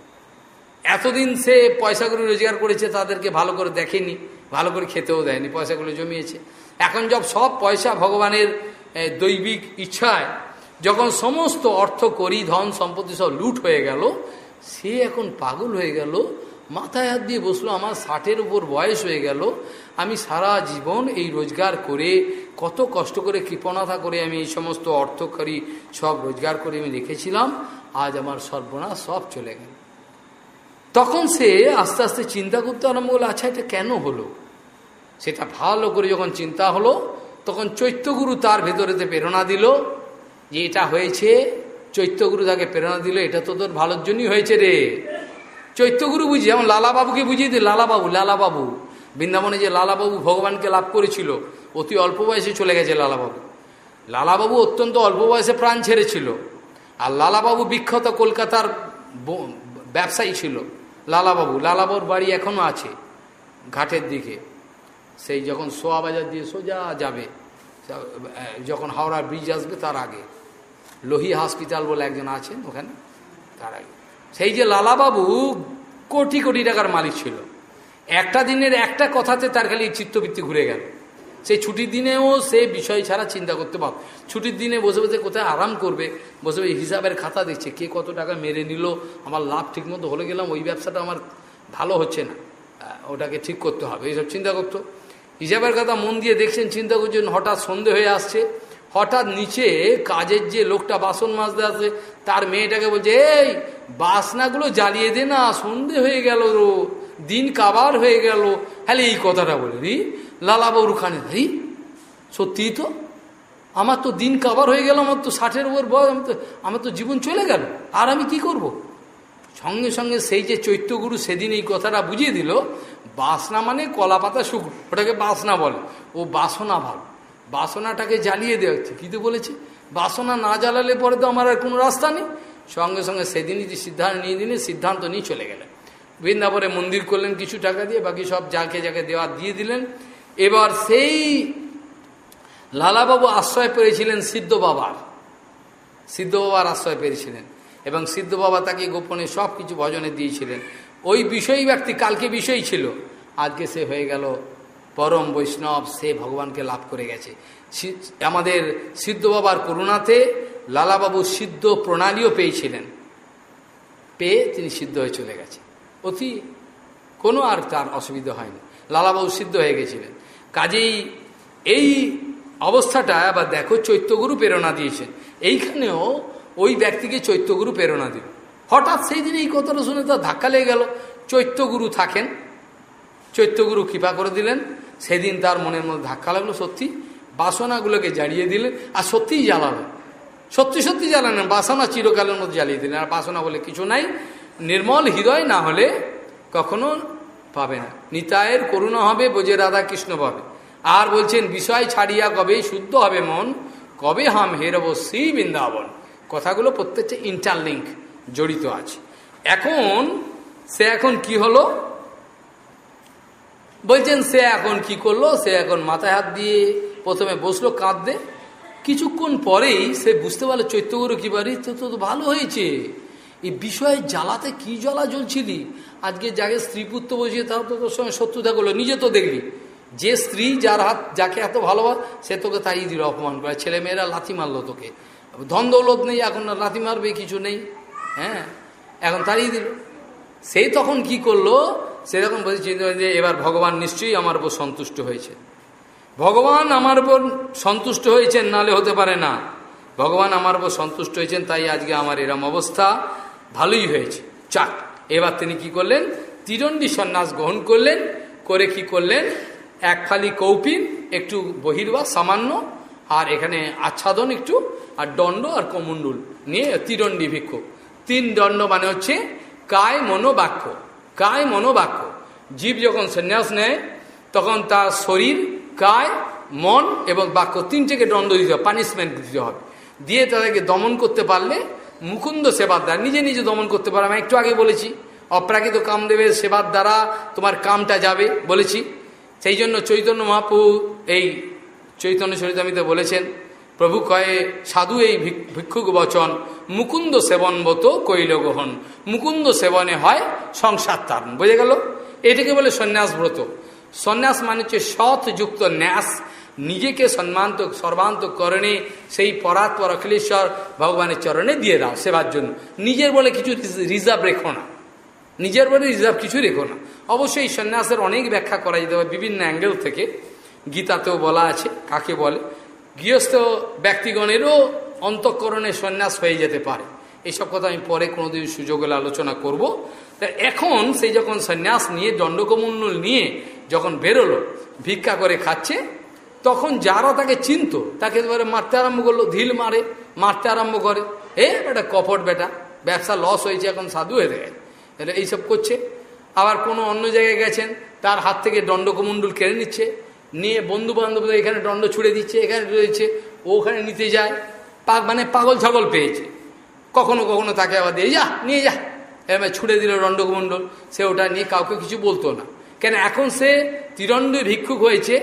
এতদিন সে পয়সাগুলো রোজগার করেছে, তাদেরকে ভালো করে দেখেনি, ভালো করে খেতেও দেয়নি, পয়সাগুলো জমিয়েছে। এখন যব সব পয়সা ভগবানের দৈবিক ইচ্ছায় যখন সমস্ত অর্থ, করি, ধন, সম্পত্তি সব লুট হয়ে গেল, সে এখন পাগল হয়ে গেল, মাথায় হাত দিয়ে বসল, আমার ষাটের উপর বয়স হয়ে গেল, আমি সারা জীবন এই রোজগার করে, কত কষ্ট করে, কৃপণতা করে আমি এই সমস্ত অর্থ করি সব রোজগার করে আমি রেখেছিলাম, আজ আমার সর্বনাশ সব চলে গেল। তখন সে আস্তে আস্তে চিন্তা করতে আরম্ভ করল আচ্ছা এটা কেন হলো? সেটা ভালো করে যখন চিন্তা হলো, তখন চৈত্যগুরু তার ভেতরেতে প্রেরণা দিল যে এটা হয়েছে, চৈত্যগুরু তাকে প্রেরণা দিল, এটা তো তোর ভালোর জন্যই হয়েছে রে। চৈত্যগুরু বুঝি, যেমন লালাবাবুকে বুঝিয়ে দিল, লালাবাবু লালাবাবু। বৃন্দাবনে যে লালাবাবু ভগবানকে লাভ করেছিল, অতি অল্প বয়সে চলে গেছে লালাবাবু। লালাবাবু অত্যন্ত অল্প বয়সে প্রাণ ছেড়েছিল। আর লালাবাবু বিখ্যাত কলকাতার ব্যবসায়ী ছিল, লালাবাবু। লালাবাবুর বাড়ি এখনও আছে, ঘাটের দিকে। সেই যখন সোয়া বাজার দিয়ে সোজা যাবে যখন হাওড়া ব্রিজ আসবে তার আগে। লোহি হসপিটাল বলে একজন আছেন ওখানে, তার আগে। সেই যে লালাবাবু কোটি কোটি টাকার মালিক ছিল। একটা দিনের একটা কথাতে তার খালি চিত্তবৃত্তি ঘুরে গেল। সেই ছুটির দিনেও সে বিষয় ছাড়া চিন্তা করতে পার ছুটির দিনে বসে বসে কোথায় আরাম করবে, বসে বসে হিসাবের খাতা দেখছে, কে কত টাকা মেরে নিল, আমার লাভ ঠিকমতো হলে গেলাম, ওই ব্যবসাটা আমার ভালো হচ্ছে না। ওটাকে ঠিক করতে হবে, এইসব চিন্তা করতো। হিসাবের কথা মন দিয়ে দেখছেন, চিন্তা করছেন, হঠাৎ সন্ধে হয়ে আসছে হঠাৎ নিচে কাজের যে লোকটা বাসন মাজতে আসে, তার মেয়েটাকে বলছে, এই, বাসনাগুলো জ্বালিয়ে দে না, সন্ধে হয়ে গেল রো, দিন কাবার হয়ে গেল হ্যাঁ এই কথাটা বলে রি লালাবাবুর খানে রি, সত্যিই তো, আমার তো দিন কাবার হয়ে গেল, আমার তো ষাটের উপর বয়স, আমি তো, আমার তো জীবন চলে গেল, আর আমি কি করব। সঙ্গে সঙ্গে সেই যে চৈত্যগুরু সেদিন এই কথাটা বুঝিয়ে দিল, বাসনা মানে কলা পাতা শুকনো, ওটাকে বাসনা বলে। ও বাসনা ভাব বাসনাটাকে জ্বালিয়ে দেওয়া হচ্ছে। কিন্তু বলেছে? বাসনা না জ্বালালে পরে তো আমার আর কোনো রাস্তা নেই। সঙ্গে সঙ্গে সেদিনই যে সিদ্ধান্ত নিয়ে দিলে সিদ্ধান্ত নিয়ে চলে গেলেন। বৃন্দাবনে মন্দির করলেন কিছু টাকা দিয়ে, বাকি সব যাকে যাকে দেওয়া দিয়ে দিলেন। এবার সেই লালাবাবু আশ্রয় পেয়েছিলেন সিদ্ধ বাবার। সিদ্ধ বাবার আশ্রয় পেয়েছিলেন। এবং সিদ্ধ বাবা তাকে গোপনে সব কিছু ভজনে দিয়েছিলেন। ওই বিষয়ী ব্যক্তি কালকে বিষয় ছিল। আজকে সে হয়ে গেল পরম বৈষ্ণব, সে ভগবানকে লাভ করে গেছে। আমাদের সিদ্ধ বাবার করুণাতে লালাবাবু সিদ্ধ প্রণালীও পেয়েছিলেন। পেয়ে তিনি সিদ্ধ হয়ে চলে গেছে। অতি কোনো আর তার অসুবিধা হয়নি। লালাবাবু সিদ্ধ হয়ে গেছিলেন। কাজেই এই অবস্থাটা আবার দেখো চৈত্যগুরু প্রেরণা দিয়েছেন। এইখানেও ওই ব্যক্তিকে চৈত্যগুরু প্রেরণা দিল। হঠাৎ সেই দিন এই কথাটা শুনে তার ধাক্কা লেগে গেল। চৈত্যগুরু থাকেন। চৈত্যগুরু কৃপা করে দিলেন। সেদিন তার মনের মধ্যে ধাক্কা লাগল সত্যি। বাসনাগুলোকে জ্বালিয়ে দিলেন। আর সত্যিই জ্বালালো। সত্যি সত্যি জ্বালালেন। বাসনা চিরকালের মধ্যে জ্বালিয়ে দিলেন। আর বাসনা বলে কিছু নাই। নির্মল হৃদয় না হলে কখনো পাবে না। নিতায়ের করুণা হবে, বোঝে রাধা কৃষ্ণ পাবে আর বলছেন, বিষয় ছাড়িয়া কবে শুদ্ধ হবে মন? কবে হাম হেরব শ্রী বৃন্দাবন? কথাগুলো প্রত্যেকটা ইন্টারলিঙ্ক জড়িত আছে। এখন, সে এখন কি হলো? বলছেন, সে এখন কি করল? সে এখন মাথায় হাত দিয়ে প্রথমে বসল, কাঁদতে। কিছুক্ষণ পরেই সে বুঝতে পারল, চৈত্যগুরু কি পারি তো তো ভালো হয়েছে। এই বিষয়ে জ্বালাতে কি জ্বালা জ্বলছিলি? আজকে যাকে স্ত্রী পুত্র বসিয়ে তাও তো তোর সঙ্গে শত্রুতা করল, নিজে তো দেখলি। যে স্ত্রী যার হাত, যাকে এত ভালোবাস, সে তোকে তাই দিল, অপমান করে। ছেলে মেয়েরা লাথি মারলো তোকে। ধন দৌলত নেই, এখন লাথি মারবে, কিছু নেই হ্যাঁ? এখন তাড়িয়ে দিল। সেই তখন কি করল? সেরকম বলছে, চিন্তা যে এবার ভগবান নিশ্চয়ই আমার উপর সন্তুষ্ট হয়েছে। ভগবান আমার উপর সন্তুষ্ট হয়েছেন নালে হতে পারে না। ভগবান আমার উপর সন্তুষ্ট হয়েছেন, তাই আজকে আমার এরম অবস্থা। ভালোই হয়েছে। চাক, এবার তিনি কি করলেন? তিরণ্ডী সন্ন্যাস গ্রহণ করলেন, করে কি করলেন? এক ফালি কৌপিন, একটু বহির্বাস সামান্য, আর এখানে আচ্ছাদন একটু আর দণ্ড আর কমণ্ডুল নিয়ে তিরণ্ডী ভিক্ষু। তিন দণ্ড মানে হচ্ছে কায় মনোবাক্য কায় মনোবাক্য জীব যখন সন্ন্যাস নেয়, তখন তার শরীর, কায়, মন এবং বাক্য তিনটেকে দণ্ড দিতে হবে পানিশমেন্ট দিতে হবে। দিয়ে তাদেরকে দমন করতে পারলে মুকুন্দ সেবার দ্বারা, নিজে নিজে দমন করতে পারে। আমি একটু আগে বলেছি, অপ্রাকৃত কামদেবের সেবার দ্বারা তোমার কামটা যাবে বলেছি। সেই জন্য চৈতন্য মহাপু এই চৈতন্য চরিতামিতে বলেছেন প্রভু কয়ে, সাধু এই ভিক্ষুক বচন, মুকুন্দ সেবনবত কৈল গ্রহণ। মুকুন্দ সেবনে হয় সংসার তারণ। বোঝা গেল? এটাকে বলে সন্ন্যাস ব্রত। সন্ন্যাস মানে হচ্ছে সৎযুক্ত ন্যাস। নিজেকে সম্মান্ত সর্বান্তকরণে সেই পরাৎপর অখিলেশ্বর ভগবানের চরণে দিয়ে দাও সেবার জন্য। নিজের বলে কিছু রিজার্ভ রেখো না। নিজের বলে রিজার্ভ কিছু রেখো না। অবশ্যই সন্ন্যাসের অনেক ব্যাখ্যা করা যেতে পারে বিভিন্ন অ্যাঙ্গেল থেকে। গীতাতেও বলা আছে, কাকে বলে? গৃহস্থ ব্যক্তিগণেরও অন্তঃকরণে সন্ন্যাস হয়ে যেতে পারে। এইসব কথা আমি পরে কোনোদিন সুযোগ হলে আলোচনা করব। তা এখন সেই যখন সন্ন্যাস নিয়ে, দণ্ডকমণ্ডল নিয়ে যখন বেরোলো, ভিক্ষা করে খাচ্ছে, তখন যারা তাকে চিনত, তাকে এবারে মারতে আরম্ভ করল, ঢিল মারে, মারতে আরম্ভ করে। এ বেটা কপট বেটা, ব্যবসা লস হয়েছে, এখন সাধু হয়ে গেছে এটা এইসব করছে। আবার কোনো অন্য জায়গায় গেছেন, তার হাত থেকে দণ্ডকমণ্ডল কেড়ে নিচ্ছে নিয়ে বন্ধু বান্ধবদের এখানে দণ্ড ছুড়ে দিচ্ছে, এখানে রয়েছে, ওখানে নিতে যায়। পাক মানে পাগল ছাগল পেয়েছে। কখনো কখনো তাকে আবার দিয়ে, যা, নিয়ে যা। এবার ছুড়ে দিল দণ্ডকমণ্ডল। সে ওটা নিয়ে কাউকে কিছু বলতো না। কেন, এখন সে তিরণ্ড ভিক্ষুক হয়েছে,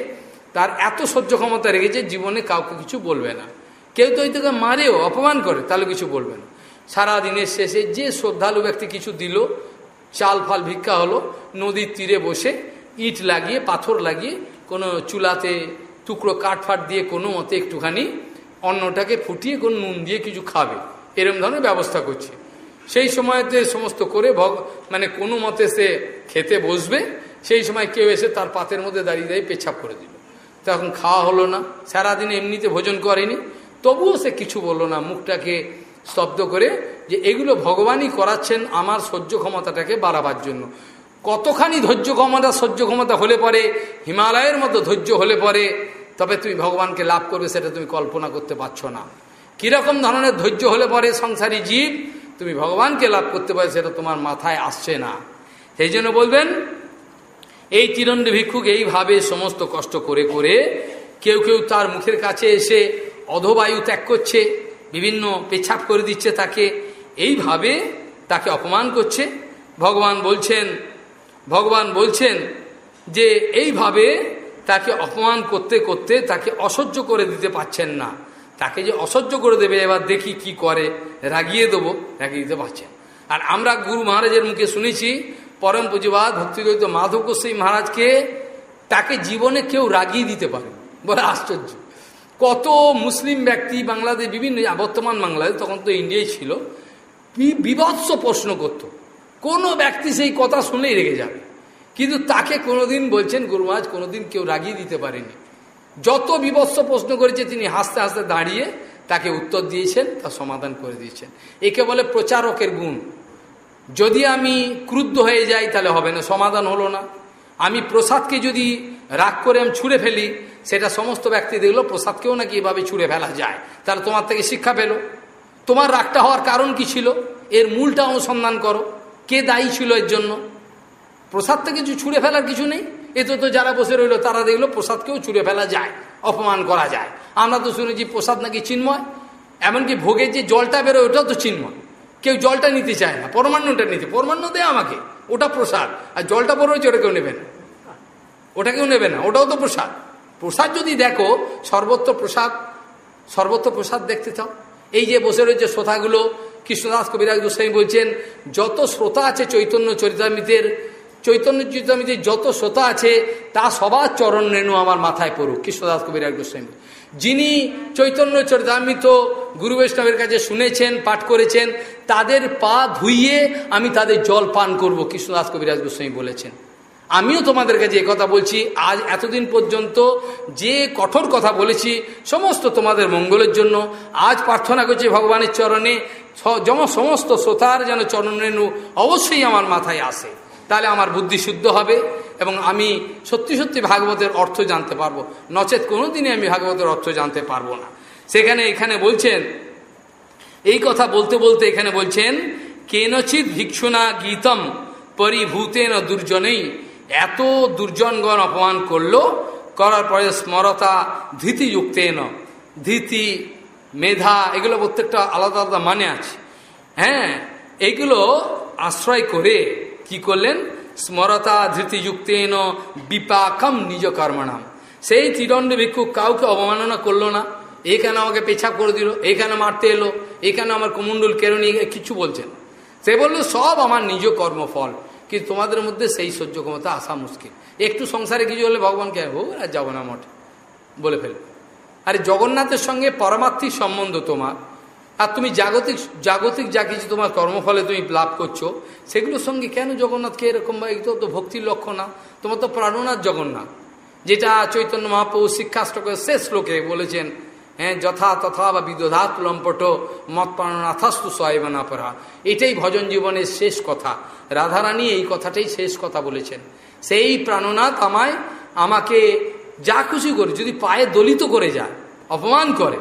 তার এত সহ্য ক্ষমতা রেখেছে, জীবনে কাউকে কিছু বলবে না। কেউ তো তোকে মারেও, অপমান করে, তাহলে কিছু বলবে না। সারা দিনের শেষে যে শ্রদ্ধালু ব্যক্তি কিছু দিল, চাল ফাল ভিক্ষা হলো, নদীর তীরে বসে, ইট লাগিয়ে, পাথর লাগিয়ে কোনো চুলাতে টুকরো কাঠ ফাট দিয়ে কোনো মতে একটুখানি অন্নটাকে ফুটিয়ে কোনো নুন দিয়ে কিছু খাবে। এরম ধরনের ব্যবস্থা করছে। সেই সময়তে সমস্ত করে ভগ মানে কোনো মতে সে খেতে বসবে, সেই সময় কেউ এসে তার পাতের মধ্যে দাঁড়িয়ে দাঁড়িয়ে পেছাপ করে দিল। তখন খাওয়া হলো না, সারাদিন এমনিতে ভোজন করেনি। তবুও সে কিছু বলল না, মুখটাকে স্তব্ধ করে যে, এগুলো ভগবানই করাচ্ছেন আমার সহ্য ক্ষমতাটাকে বাড়াবার জন্য। কতখানি ধৈর্য ক্ষমতা, সহ্য ক্ষমতা হলে পরে, হিমালয়ের মতো ধৈর্য হলে পরে, তবে তুমি ভগবানকে লাভ করবে সেটা তুমি কল্পনা করতে পারছ না। কীরকম ধরনের ধৈর্য হলে পরে সংসারী জীব, তুমি ভগবানকে লাভ করতে পারে সেটা তোমার মাথায় আসছে না। সেই জন্য বলবেন, এই তিরণ্ড ভিক্ষুক এইভাবে সমস্ত কষ্ট করে করে কেউ কেউ তার মুখের কাছে এসে অধবায়ু ত্যাগ করছে, বিভিন্ন পেছাপ করে দিচ্ছে তাকে, এইভাবে তাকে অপমান করছে। ভগবান বলছেন ভগবান বলছেন যে এইভাবে তাকে অপমান করতে করতে তাকে অসহ্য করে দিতে পাচ্ছেন না। তাকে যে অসহ্য করে দেবে, এবার দেখি কি করে। রাগিয়ে দেবো, রাগিয়ে দিতে পারছেন। আর আমরা গুরু মহারাজের মুখে শুনেছি, পরম পুঁজিবাদ ভক্তিগত মাধব গোস্বাই মহারাজকে তাকে জীবনে কেউ রাগিয়ে দিতে পারে বলে আশ্চর্য। কত মুসলিম ব্যক্তি বাংলাদেশ বিভিন্ন, বর্তমান বাংলাদেশ, তখন তো ইন্ডিয়াই ছিল বিভৎস প্রশ্ন করত কোনো ব্যক্তি সেই কথা শুনলেই রেগে যাবে। কিন্তু তাকে কোনোদিন বলছেন গুরুমাজ কোনোদিন কেউ রাগিয়ে দিতে পারেনি। যত বিভৎস প্রশ্ন করেছে, তিনি হাসতে হাসতে দাঁড়িয়ে তাকে উত্তর দিয়েছেন, তা সমাধান করে দিয়েছেন। একে বলে প্রচারকের গুণ। যদি আমি ক্রুদ্ধ হয়ে যাই, তাহলে হবে না, সমাধান হলো না। আমি প্রসাদকে যদি রাগ করে আমি ছুঁড়ে ফেলি, সেটা সমস্ত ব্যক্তি দেখল, প্রসাদকেও নাকি এভাবে ছুঁড়ে ফেলা যায়। তাহলে তোমার থেকে শিক্ষা পেল। তোমার রাগটা হওয়ার কারণ কি ছিল? এর মূলটা অনুসন্ধান করো। কে দায়ী ছিল এর জন্য? প্রসাদটা কিছু ছুঁড়ে ফেলার কিছু নেই। এতে তো যারা বসে রইল, তারা দেখল প্রসাদকেও ছুঁড়ে ফেলা যায়, অপমান করা যায়। আমরা তো শুনেছি প্রসাদ নাকি চিন্ময়। এমনকি ভোগের যে জলটা বেরোয়, ওটাও তো চিন্ময়। কেউ জলটা নিতে চায় না পরমাণ্যটা নিতে। পরমাণ্য দেয় আমাকে, ওটা প্রসাদ। আর জলটা হয়েছে, ওটা কেউ নেবে না। ওটা কেউ নেবে না, ওটাও তো প্রসাদ। প্রসাদ যদি দেখো, সর্বত্র প্রসাদ সর্বত্র প্রসাদ দেখতে চাও। এই যে বসে রয়েছে শ্রোতাগুলো কৃষ্ণদাস কবিরাজ গোস্বামী বলছেন, যত শ্রোতা আছে চৈতন্য চরিতামিতের চৈতন্য চরিতামিতের যত শ্রোতা আছে, তা সবার চরণ রেণু আমার মাথায় পড়ুক, কৃষ্ণদাস কবিরাজ গোস্বামী। যিনি চৈতন্য চরিতামিত গুরু বৈষ্ণবের কাছে শুনেছেন, পাঠ করেছেন, তাদের পা ধুইয়ে আমি তাদের জল পান করব, কৃষ্ণদাস কবিরাজ গোস্বামী বলেছেন। আমিও তোমাদের কাছে কথা বলছি, আজ এতদিন পর্যন্ত যে কঠোর কথা বলেছি, সমস্ত তোমাদের মঙ্গলের জন্য, আজ প্রার্থনা করছি ভগবানের চরণে সমস্ত শ্রোতার যেন চরণেনু অবশ্যই আমার মাথায় আসে। তাহলে আমার বুদ্ধি শুদ্ধ হবে এবং আমি সত্যি সত্যি ভাগবতের অর্থ জানতে পারব। নচেত কোনোদিনই আমি ভাগবতের অর্থ জানতে পারব না। সেখানে এখানে বলছেন, এই কথা বলতে বলতে এখানে বলছেন কেনচিত ভিক্ষুনা গীতম, পরিভূতেন দুর্জনেই এত দুর্জনগণ অপমান করল, করার পরে স্মরতা ধীতি যুক্ত এন ধৃতি, মেধা, এগুলো প্রত্যেকটা আলাদা আলাদা মানে আছে। হ্যাঁ এইগুলো আশ্রয় করে কি করলেন? স্মরতা ধৃতিযুক্তেন, বিপাকম নিজ কর্মণাম। সেই ত্রিদণ্ড ভিক্ষুক কাউকে অবমাননা করল না। এখানে আমাকে পেছাব করে দিল, এখানে মারতে এলো, এখানে আমার কুমুন্ডুল কেড়ে নিয়ে কিছু বলছেন সে বলল, সব আমার নিজ কর্মফল। কিন্তু তোমাদের মধ্যে সেই সহ্য ক্ষমতা আসা মুশকিল? একটু সংসারে কিছু হলে ভগবানকে ও আর যাব না মঠে বলে ফেলবে। আরে জগন্নাথের সঙ্গে পরমার্থিক সম্বন্ধ তোমার, আর তুমি জাগতিক জাগতিক যা কিছু তোমার কর্মফলে তুমি লাভ করছ, সেগুলোর সঙ্গে কেন জগন্নাথকে এরকম বা এগুলো তো ভক্তির লক্ষ্য না? তোমার তো প্রাণনাথ জগন্নাথ, যেটা চৈতন্য মহাপ্রভু শিক্ষাষ্টকের শেষ শ্লোকে বলেছেন হ্যাঁ যথা তথা বা বিদধাত লম্পট মত প্রাণনাথাস্তু সহায়বানা পড়া এটাই ভজন জীবনের শেষ কথা। রাধারানী এই কথাটাই শেষ কথা বলেছেন। সেই প্রাণনাথ আমায়, আমাকে যা খুশি করে, যদি পায়ে দলিত করে যায়, অপমান করে,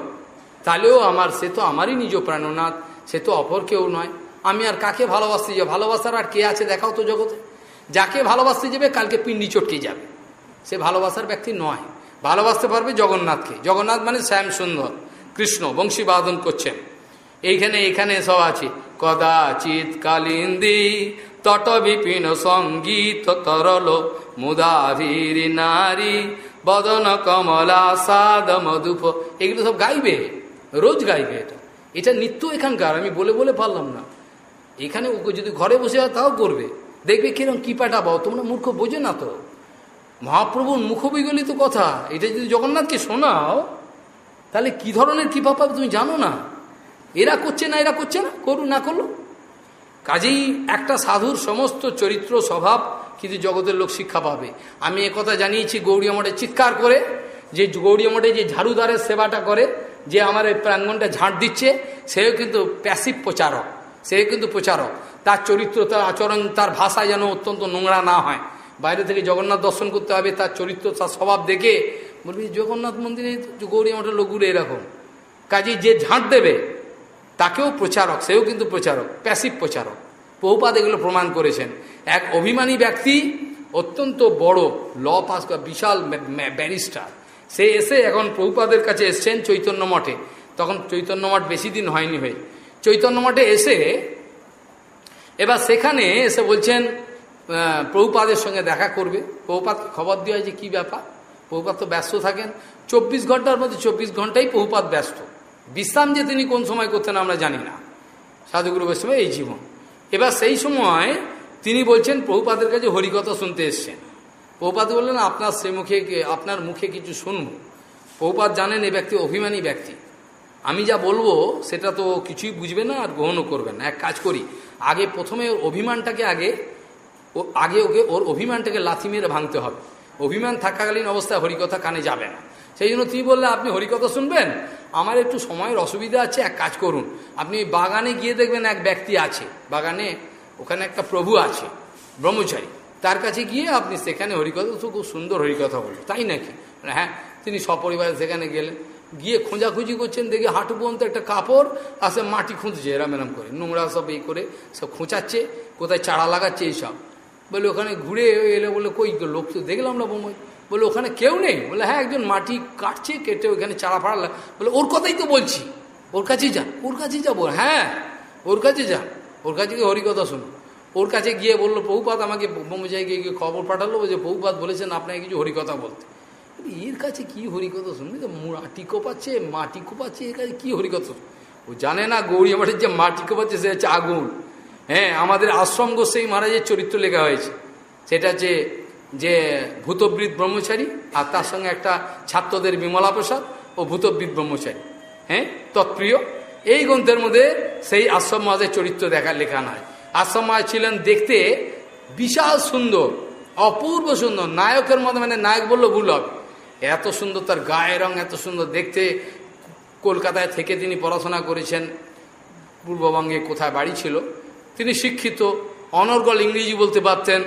তাহলেও আমার, সে তো আমারই নিজ প্রাণনাথ, সে তো অপর কেউ নয়। আমি আর কাকে ভালোবাসতে যাব? ভালোবাসার আর কে আছে দেখাও তো জগতে। যাকে ভালোবাসতে যাবে, কালকে পিন্ডি চটকে যাবে। সে ভালোবাসার ব্যক্তি নয়। ভালোবাসতে পারবে জগন্নাথকে। জগন্নাথ মানে শ্যাম সুন্দর, কৃষ্ণ বংশী বাদন করছেন। এইখানে এখানে সব আছে। কদাচিৎ কালিন্দি তট বিপিন সংগীত, তরল মুদাভীর নারী, বদন কমলা, সাদ মধুপ, এগুলো সব গাইবে, রোজ গাইবে এটা। এটা নিত্য এখানকার, আমি বলে বলে পারলাম না। এখানে যদি ঘরে বসে তাও করবে। দেখবে কিরম কি পাঠাবো তোমরা মূর্খ বোঝে না তো। মহাপ্রভুর মুখবিগলিত কথা, এটা যদি জগন্নাথকে শোনাও, তাহলে কি ধরনের কৃপা পাবে তুমি জানো না? এরা করছে না, এরা করছে না করু না করল কাজেই একটা সাধুর সমস্ত চরিত্র স্বভাব কিন্তু জগতের লোক শিক্ষা পাবে। আমি কথা জানিয়েছি গৌরীয় মঠে চিৎকার করে, যে গৌরীয় মঠে যে ঝাড়ুদারের সেবাটা করে, যে আমার এই প্রাঙ্গনটা ঝাঁট দিচ্ছে, সেও কিন্তু প্যাসিভ প্রচারক, সেও কিন্তু প্রচারক। তার চরিত্র, তার আচরণ, তার ভাষা যেন অত্যন্ত নোংরা না হয়। বাইরে থেকে জগন্নাথ দর্শন করতে হবে, তার চরিত্র, তার স্বভাব দেখে বলবি জগন্নাথ মন্দিরে গৌরী মঠের লোকগুলো এরকম। কাজেই যে ঝাঁট দেবে, তাকেও প্রচারক, সেও কিন্তু প্রচারক প্যাসিভ প্রচারক। বহুপাত এগুলো প্রমাণ করেছেন। এক অভিমানী ব্যক্তি, অত্যন্ত বড়, ল পাস বিশাল ব্যারিস্টার। সে এসে এখন প্রভুপাদের কাছে এসছেন চৈতন্য মঠে। তখন চৈতন্য মঠ বেশি দিন হয়নি হয়ে। চৈতন্য মঠে এসে, এবার সেখানে এসে বলছেন প্রভুপাদের সঙ্গে দেখা করবে। প্রভুপাতকে খবর দেওয়া হয় যে কী ব্যাপার? প্রভুপাত তো ব্যস্ত থাকেন। চব্বিশ ঘণ্টার মধ্যে চব্বিশ ঘন্টাই প্রভুপাত ব্যস্ত। বিশ্রাম যে তিনি কোন সময় করতেন আমরা জানি না। সাধুগুরু বৈষ্ণব এই জীবন। এবার সেই সময় তিনি বলছেন, প্রভুপাদের কাছে হরিকথা শুনতে এসছেন। প্রভুপাত বললেন, আপনার সে মুখে আপনার মুখে কিছু শুনব। প্রভুপাত জানেন এই ব্যক্তি অভিমানী ব্যক্তি। আমি যা বলব, সেটা তো কিছুই বুঝবে না আর গ্রহণও করবেন না। এক কাজ করি, আগে প্রথমে অভিমানটাকে আগে ও আগে ওকে ওর অভিমানটাকে লাথি মেরে ভাঙতে হবে। অভিমান থাকাকালীন অবস্থায় হরিকথা কানে যাবে না। সেই জন্য তিনি বললে আপনি হরিকথা শুনবেন? আমার একটু সময়ের অসুবিধা আছে, এক কাজ করুন। আপনি বাগানে গিয়ে দেখবেন এক ব্যক্তি আছে। বাগানে ওখানে একটা প্রভু আছে, ব্রহ্মচারী। তার কাছে গিয়ে আপনি সেখানে হরিকথা, তো খুব সুন্দর হরিকথা বলল তাই নাকি? হ্যাঁ তিনি সপরিবারে সেখানে গেলেন। গিয়ে খোঁজাখুঁজি করছেন, দেখি হাঁটু পর্যন্ত একটা কাপড়, আর সে মাটি খুঁজছে, এরাম এরাম করে। নোংরা সব এই করে সব খোঁচাচ্ছে, কোথায় চারা লাগাচ্ছে, এইসব। বলে, ওখানে ঘুরে এলে বলে, কই লোক তো দেখলাম না বোম্বাই বলে, ওখানে কেউ নেই। বলে হ্যাঁ একজন মাটি কাটছে, কেটে ওখানে চারা ফাড়া বলে, ওর কথাই তো বলছি। ওর কাছেই যান ওর কাছেই যাব। হ্যাঁ ওর কাছে যান ওর কাছে গিয়ে হরিকথা শুনো। ওর কাছে গিয়ে বলল বহুপাত আমাকে বোম্বাই গিয়ে গিয়ে খবর পাঠালো যে বহুপাত বলেছেন আপনাকে কিছু হরিকথা বলতে। এর কাছে কি হরিকথা শুনবি তো মাটি কোপাচ্ছে মাটি কোপাচ্ছে, এর কাছে কি হরিকথা ও জানে না, গৌরী মঠের যে মাটি কোপাচ্ছে, সে হচ্ছে আগুন। হ্যাঁ আমাদের আশ্রম গোস্বাই মহারাজের চরিত্র লেখা হয়েছে। সেটা যে যে ভূতবৃত ব্রহ্মচারী আর তার সঙ্গে একটা ছাত্রদের বিমলা প্রসাদ ও ভূতবৃত ব্রহ্মচারী। হ্যাঁ তৎপ্রিয়। এই গ্রন্থের মধ্যে সেই আশ্রম মহাজের চরিত্র দেখা, লেখা নয় আশ্রম মহাজ ছিলেন দেখতে বিশাল সুন্দর, অপূর্ব সুন্দর। নায়কের মধ্যে মানে নায়ক বলল ভুল হবে। এত সুন্দর তার গায়ের রং, এত সুন্দর দেখতে। কলকাতায় থেকে তিনি পড়াশোনা করেছেন। পূর্ববঙ্গে কোথায় বাড়ি ছিল। তিনি শিক্ষিত, অনর্গল ইংরেজি বলতে পারতেন।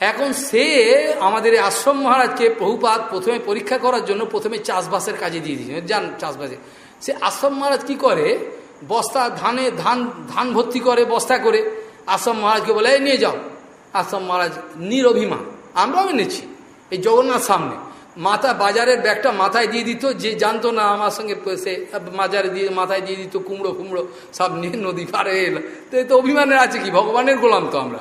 এখন সে আমাদের আশ্রম মহারাজকে বহুপাত প্রথমে পরীক্ষা করার জন্য প্রথমে চাষবাসের কাজে দিয়ে দিয়েছেন। যান চাষবাসে। সে আশ্রম মহারাজ কি করে? বস্তা, ধানে, ধান ধান ভর্তি করে, বস্তা করে। আশ্রম মহারাজকে বলে নিয়ে যাও। আশ্রম মহারাজ নিরভিমান। আমরাও এনেছি। এই জগন্নাথ সামনে। মাথা বাজারের ব্যাগটা মাথায় দিয়ে দিত, যে জানতো না আমার সঙ্গে সে বাজারে দিয়ে মাথায় দিয়ে দিত, কুমড়ো কুমড়ো সব নিয়ে নদী পারে এলো। তো এ তো অভিমানের আছে কি? ভগবানের গোলাম তো আমরা।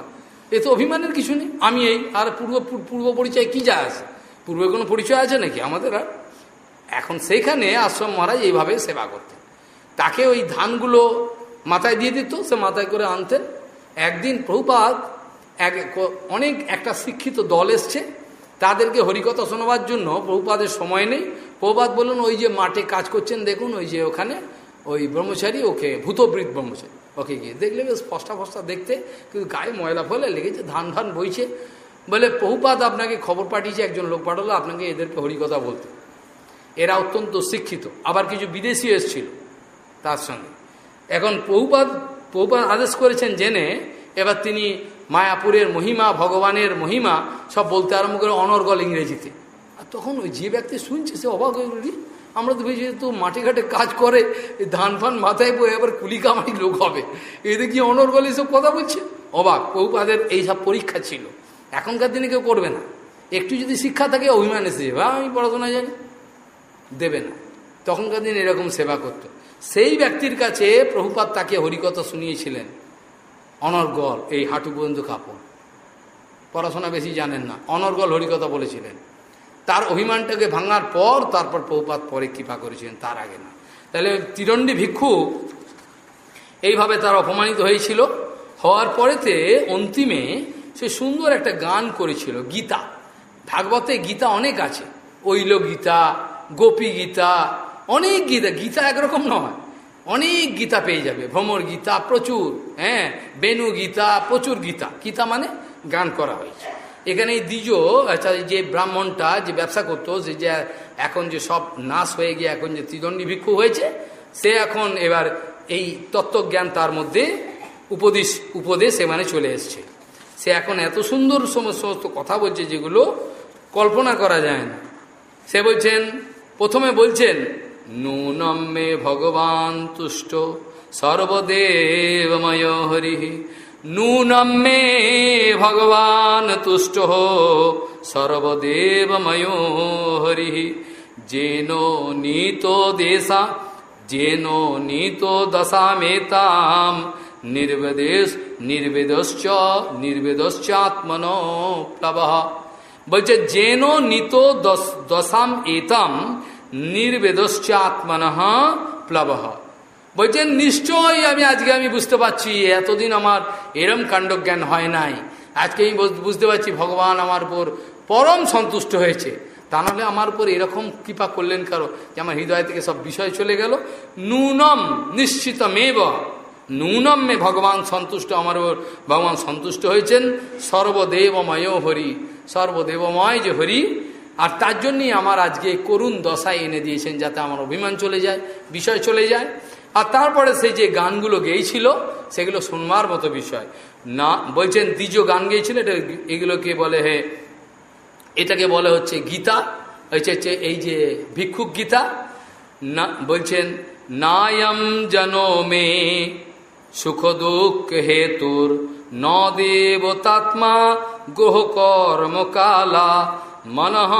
এ তো অভিমানের কিছু নেই। আমি এই, আর পূর্ব পূর্ব পরিচয় কি যা আছে? পূর্বে কোনো পরিচয় আছে নাকি আমাদের আর? এখন সেইখানে আশ্রম মহারাজ এইভাবে সেবা করতেন। তাকে ওই ধানগুলো মাথায় দিয়ে দিত, সে মাথায় করে আনতেন। একদিন প্রভুপাত এক, অনেক একটা শিক্ষিত দল এসছে তাদেরকে হরিকথা শোনাবার জন্য প্রভুপাদের সময় নেই। প্রভুপাত বলুন ওই যে মাঠে কাজ করছেন, দেখুন, ওই যে ওখানে ওই ব্রহ্মচারী, ওকে, ভূতবৃত ব্রহ্মচারী, ওকে গিয়ে দেখলে বেশ ফস্টা ফস্টা দেখতে, কিন্তু গায়ে ময়লা ফলে লেগেছে, ধান ধান বইছে। বলে বহুপাত আপনাকে খবর পাঠিয়েছে, একজন লোক পাঠালো, আপনাকে এদেরকে হরিকথা বলতে। এরা অত্যন্ত শিক্ষিত, আবার কিছু বিদেশি এসছিল তার সঙ্গে। এখন বহুপাত বহুপাত আদেশ করেছেন জেনে, এবার তিনি মায়াপুরের মহিমা, ভগবানের মহিমা, সব বলতে আরম্ভ করে অনর্গল ইংরেজিতে। আর তখন ওই যে ব্যক্তি শুনছে, সে অবাক হয়ে গেল আমরা তো ভেবেছি তো মাঠে ঘাটে কাজ করে ধান ফান মাথায় বয়ে এবার কুলি কামারি লোক হবে। এদের কি অনর্গল এসব কথা বলছে? অবাক, বহুপাদের এইসব পরীক্ষা ছিল। এখনকার দিনে কেউ করবে না। একটু যদি শিক্ষা থাকে, অভিমান এসে যাবে। আমি পড়াশোনা জানি। দেবে না। তখনকার দিন এরকম সেবা করত। সেই ব্যক্তির কাছে প্রভুপাত তাকে হরিকথা শুনিয়েছিলেন। অনর্গল, এই হাঁটু পর্যন্ত কাপড় পড়াশোনা বেশি জানেন না। অনর্গল হরিকথা বলেছিলেন। তার অভিমানটাকে ভাঙার পর তারপর প্রভুপাত পরে কৃপা করেছিলেন, তার আগে না। তাহলে তিরণ্ডী ভিক্ষু এইভাবে তার অপমানিত হয়েছিল। হওয়ার পরেতে অন্তিমে সে সুন্দর একটা গান করেছিল, গীতা। ভাগবতে গীতা অনেক আছে। ঐল গীতা গোপী গীতা অনেক গীতা। গীতা একরকম নয়। অনেক গীতা পেয়ে যাবে। ভ্রমর গীতা প্রচুর হ্যাঁ? বেনু গীতা প্রচুর গীতা। গীতা মানে গান করা হয়েছে। এখানে এই দ্বিজ আচ্ছা যে ব্রাহ্মণটা যে ব্যবসা করতো যে যে এখন যে সব নাশ হয়ে গিয়ে এখন যে ত্রিদণ্ডী ভিক্ষু হয়েছে, সে এখন এবার এই তত্ত্বজ্ঞান তার মধ্যে উপদেশ উপদেশ এখানে চলে এসছে। সে এখন এত সুন্দর সমস্ত কথা বলছে যেগুলো কল্পনা করা যায় না। সে বলছেন, প্রথমে বলছেন নূনম মে ভগবান তুষ্ট সর্বদেবময় হরি নূনম মে ভগবান তুষ্ট সর্বদেবময় হরি যেন নীত দেশা যেন নীত দশামেতাম নির্বেদেশ নির্বেদশ্চ নির্বেদশ্চাত্মন প্লব বলছে যেন নিত দশাম এতম নির্বেদশ্চাত্মন প্লব। বলছেন, নিশ্চয়ই আমি আজকে আমি বুঝতে পারছি, এতদিন আমার এরম কাণ্ডজ্ঞান হয় নাই। আজকে আমি বুঝতে পারছি ভগবান আমার উপর পরম সন্তুষ্ট হয়েছে। তা নাহলে আমার উপর এরকম কৃপা করলেন কারও যে আমার হৃদয় থেকে সব বিষয় চলে গেল? নুনম নিশ্চিত মেব নুনম মে ভগবান সন্তুষ্ট, আমার উপর ভগবান সন্তুষ্ট হয়েছেন। সর্বদেবময় হরি, সর্বদেবময় যে হরি আর তার জন্যই আমার আজকে করুণ দশায় এনে দিয়েছেন যাতে আমার অভিমান চলে যায়, বিষয় চলে যায়। আর তারপরে সেই যে গানগুলো গেয়েছিল, সেগুলো শুনবার মতো বিষয়। না, বলছেন, দ্বিজ গান গেয়েছিল, এটা এগুলোকে বলে হে, এটাকে বলে হচ্ছে গীতা, হচ্ছে এই যে ভিক্ষুক গীতা। না, বলছেন, নায়ম জনো মে সুখ দুঃখ হেতুর, ন দেবতাত্মা গোহ কর্ম কালা মনঃ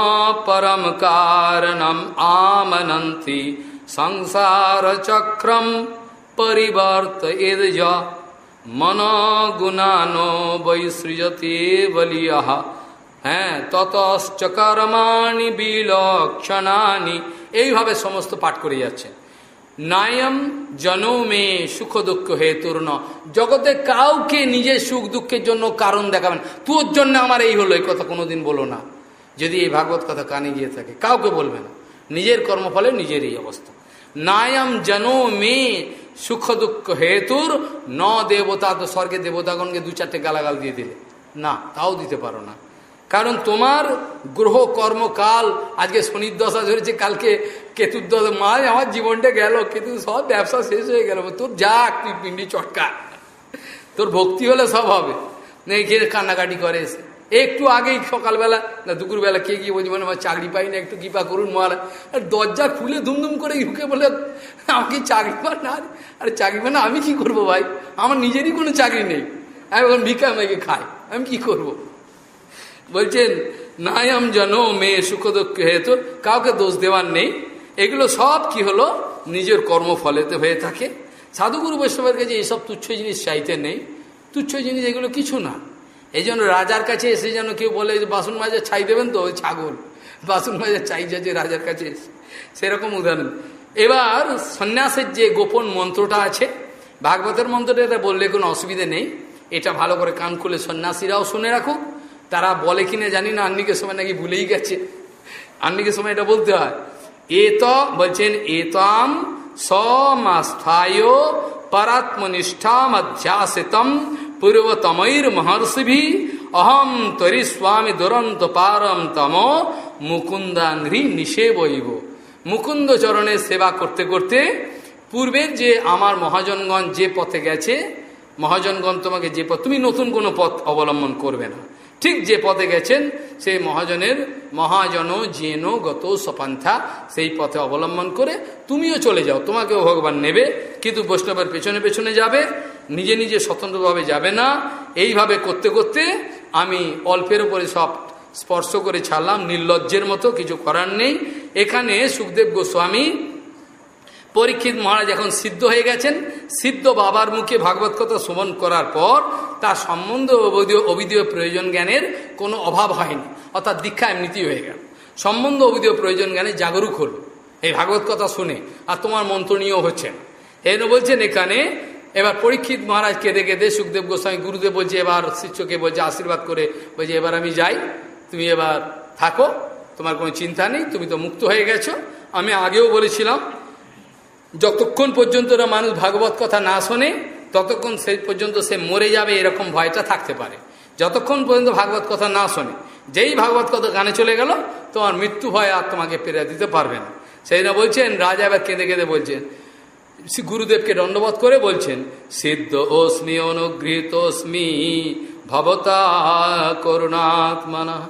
পরম কারণম আমনন্তি সংসার চক্রম পরিবর্ত মন গুণানো বৈসৃজতে বলিয়া হ্যাঁ ততশ্চ কর্মাণি বিলক্ষণানি এইভাবে সমস্ত পাঠ করে যাচ্ছেন। নায়ম জনমে সুখ দুঃখ হেতুর ন জগতে কাউকে নিজের সুখ দুঃখের জন্য কারণ দেখাবেন। তোর জন্য আমার এই হলো, এই কথা কোনোদিন বলো না। যদি এই ভাগবত কথা কানে গিয়ে থাকে, কাউকে বলবে না। নিজের কর্মফলে নিজের এই অবস্থা। নায়াম জনো মে সুখ দুঃখ হেতুর, ন দেবতা তো স্বর্গের দেবতাগণকে দু চারটে গালাগাল দিয়ে দিলে। না, তাও দিতে পারো না। কারণ তোমার গ্রহ কর্মকাল আজকে শনির দশা ধরেছে, কালকে কেতুর দশা মা আমার জীবনটা গেল কেতু সব ব্যবসা শেষ হয়ে গেল। তোর যাক তুই পিন্ডি চটকা, তোর ভক্তি হলে সব হবে। কান্নাকাটি করে এসে। একটু আগেই সকালবেলা, না দুপুরবেলা কে গিয়ে বলছি মানে আমার চাকরি পাই না, একটু কৃপা করুন মহারাজ। আর দরজা খুলে ধুমধুম করে ঢুকে বলে, আমাকে চাকরি পান না, আরে চাকরি পান আমি কি করব ভাই? আমার নিজেরই কোনো চাকরি নেই। আমি এখন ভিক্ষা আমাকে খাই আমি কি করব। বলছেন, নায়াম জন মেয়ে সুখ দুঃখ হেতু, কাউকে দোষ দেওয়ার নেই। এগুলো সব কি হলো? নিজের কর্মফলেতে হয়ে থাকে। সাধুগুরু বৈষ্ণবের কাছে এইসব তুচ্ছ জিনিস চাইতে নেই। তুচ্ছ জিনিস এগুলো কিছু না। এই জন্য রাজার কাছে এসে যেন কেউ বলে যে বাসন মাজার ছাই দেবেন তো, ওই ছাগল। বাসন মাজার ছাই যাচ্ছে রাজার কাছে এসে সেরকম উদাহরণ। এবার সন্ন্যাসের যে গোপন মন্ত্রটা আছে, ভাগবতের মন্ত্রটা এটা বললে কোনো অসুবিধে নেই। এটা ভালো করে কান খুলে সন্ন্যাসীরাও শুনে রাখুক। তারা বলে কিনা জানি না আন্নিকের সময় নাকি ভুলেই গেছে। আন্নিকের সময় এটা বলতে হয়। এ এত বলছেন, এতাম সমাস্থায় পরাত্মনিষ্ঠাম অধ্যাসিতম পূর্বতমৈর মহর্ষিভি অহম তরি স্বামী দুরন্ত পারম তম মুকুন্দান্ধ্রি নিষেবইব মুকুন্দ চরণের সেবা করতে করতে পূর্বের যে আমার মহাজনগণ যে পথে গেছে মহাজনগণ তোমাকে যে পথ তুমি নতুন কোনো পথ অবলম্বন করবে না ঠিক যে পথে গেছেন সেই মহাজনের মহাজন জেন গত সপান্থা সেই পথে অবলম্বন করে তুমিও চলে যাও, তোমাকেও ভগবান নেবে, কিন্তু বৈষ্ণবের পেছনে পেছনে যাবে নিজে নিজে স্বতন্ত্রভাবে যাবে না। এইভাবে করতে করতে আমি অল্পের উপরে সব স্পর্শ করে ছাড়লাম, নির্লজ্জের মতো কিছু করার নেই। এখানে সুখদেব গোস্বামী পরীক্ষিত মহারাজ এখন সিদ্ধ হয়ে গেছেন। সিদ্ধ বাবার মুখে ভাগবত কথা শ্রবণ করার পর তার সম্বন্ধ অবৈধীয় অবিধীয় প্রয়োজন জ্ঞানের কোনো অভাব হয়নি। অর্থাৎ দীক্ষা এমনিতেই হয়ে গেল। সম্বন্ধ অবিধীয় প্রয়োজন জ্ঞানে জাগরুক হল। এই ভাগবত কথা শুনে, আর তোমার মন্ত্রণীয় হচ্ছে। এই বলছেন, এখানে এবার পরীক্ষিত মহারাজ কেঁদে কেঁদে সুখদেব গোস্বামী গুরুদেব বলছে, এবার শিষ্যকে বলছে, আশীর্বাদ করে বলছে, এবার আমি যাই, তুমি এবার থাকো, তোমার কোনো চিন্তা নেই, তুমি তো মুক্ত হয়ে গেছো। আমি আগেও বলেছিলাম, যতক্ষণ পর্যন্ত মানুষ ভাগবত কথা না শোনে, ততক্ষণ সেই পর্যন্ত সে মরে যাবে, এরকম ভয়টা থাকতে পারে। যতক্ষণ পর্যন্ত ভাগবত কথা না শোনে, যেই ভাগবত কথা গানে চলে গেল, তোমার মৃত্যু ভয় আর তোমাকে পেরে দিতে পারবে না। সেই না বলছেন, রাজা এবার কেঁদে কেঁদে বলছেন গুরুদেবকে দণ্ডবোধ করে বলছেন, সিদ্ধ অস্মি, অনুগৃহীত অস্মি, ভবতা করুণাত্মনা।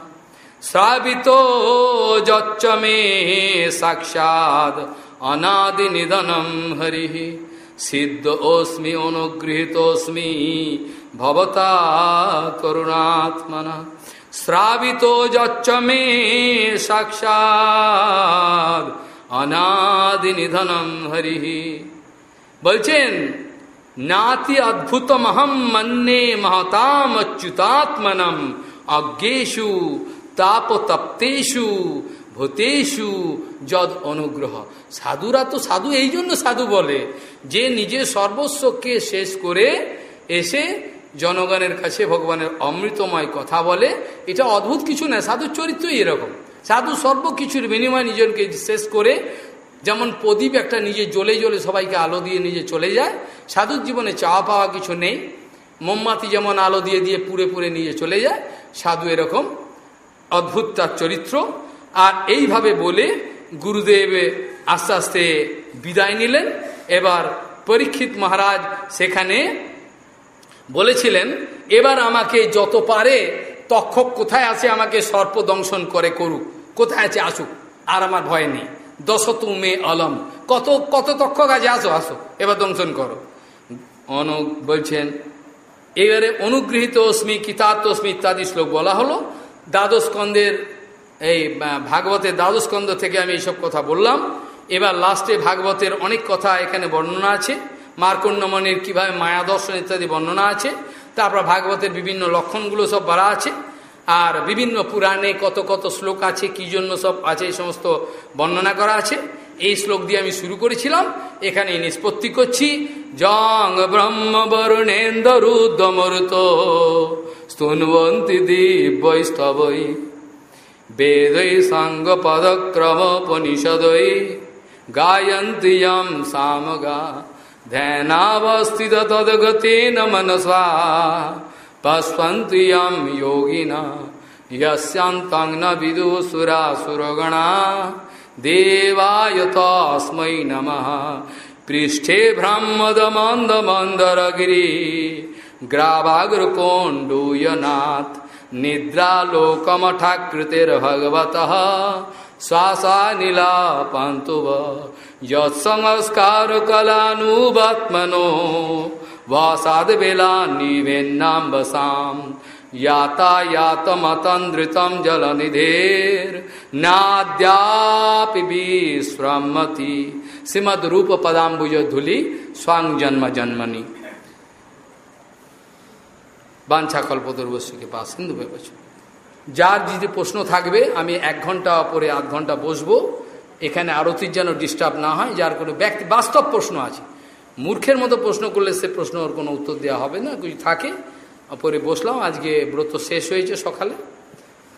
শ্রাবিত যচ্চমে সাক্ষাৎ অনাদি নিধনম হরি। সিদ্ধ ওস্মি অনুগৃহীতোস্মি ভবতা করুণাত্মনা। শ্রাবিত যচ্চমে সাক্ষাৎ অনাদি নিধনম হরি। বলছেন, নাতি অদ্ভুতমহম মন্যে মহতাম অচ্যুতাত্মনম অজ্ঞেষু তাপতপ্তেষু ভূতেষু যদ অনুগ্রহ। সাধুরা তো সাধু, এই জন্য সাধু বলে যে নিজের সর্বস্বকে শেষ করে এসে জনগণের কাছে ভগবানের অমৃতময় কথা বলে। এটা অদ্ভুত কিছু না সাধুর চরিত্রই এরকম। সাধু সর্বকিছুর বিনিময় নিজনকে শেষ করে যেমন প্রদীপ একটা নিজে জ্বলে জ্বলে সবাইকে আলো দিয়ে নিজে চলে যায়, সাধুর জীবনে চাওয়া পাওয়া কিছু নেই, মোমবাতি যেমন আলো দিয়ে দিয়ে পুরে পুরে নিয়ে চলে যায়, সাধু এরকম অদ্ভুত তার চরিত্র। আর এইভাবে বলে গুরুদেব আস্তে আস্তে বিদায় নিলেন। এবার পরীক্ষিত মহারাজ সেখানে বলেছিলেন, এবার আমাকে যত পারে তক্ষক কোথায় আছে আমাকে সর্প দংশন করে করুক, কোথায় আছে আসুক, আর আমার ভয় নেই। দশ তুমে অলম কত কত তক্ষ আছে আসো আসো, এবার দংশন করো। অনু বলছেন, এবারে অনুগৃহীত অস্মি কিতাত্মস্মি ইত্যাদি শ্লোক বলা হলো। দ্বাদশ স্কন্দের এই ভাগবতের দ্বাদশ থেকে আমি এইসব কথা বললাম। এবার লাস্টে ভাগবতের অনেক কথা এখানে বর্ণনা আছে। মার্কণ্ডমণির কীভাবে মায়া দর্শন ইত্যাদি বর্ণনা আছে। তারপর ভাগবতের বিভিন্ন লক্ষণগুলো সব বলা আছে। আর বিভিন্ন পুরাণে কত কত শ্লোক আছে, কি জন্য সব আছে, এই সমস্ত বর্ণনা করা আছে। এই শ্লোক দিয়ে আমি শুরু করেছিলাম, এখানে নিষ্পত্তি করছি। জং ব্রহ্ম বরুণেন্দরুদ্দমরুত স্তুনবন্তি দিব্যস্তবৈ বেदै সঙ্গ পদক্রমোপনিষদৈ গায়ন্তি যম সামগা, ধ্যানাবস্থিত তদ্গতেন মনসা পশ্বন্তি যম যোগিনা यस्यान्तं न विदुसुरासुरगणा देवाय तस्मै नमः पृष्ठे ब्रह्मदमन्दमन्दरगिरि ग्रावाग्रकोण्डूयनाथ निद्रालोकमठाकृतिर्भगवतः श्वासानिलापन्तुव यत्संस्कारकलानुवत्मनो वासाद्वेला निवेन्नाम्बसाम् यातायातमतन्द्रितं जलनिधेर्नाद्यापि विश्रमति श्रीमद रूप पदाम्बुज धूलि स्वांग जन्म जन्मनि বাঞ্ছা কল্পতর্বস্যকে বা সিন্ধু ভেবেছ যার যদি প্রশ্ন থাকবে আমি এক ঘন্টা পরে আধ ঘন্টা বসবো এখানে আরতির যেন ডিস্টার্ব না হয় যার কোনো ব্যক্তি বাস্তব প্রশ্ন আছে মূর্খের মতো প্রশ্ন করলে সে প্রশ্ন ওর কোনো উত্তর দেওয়া হবে না কিছু থাকে, পরে বসলাম। আজকে ব্রত শেষ হয়েছে সকালে,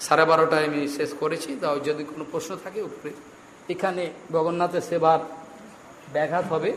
সাড়ে বারোটায় আমি শেষ করেছি, তাও যদি কোনো প্রশ্ন থাকে উপরে। এখানে জগন্নাথের সেবার ব্যাঘাত হবে।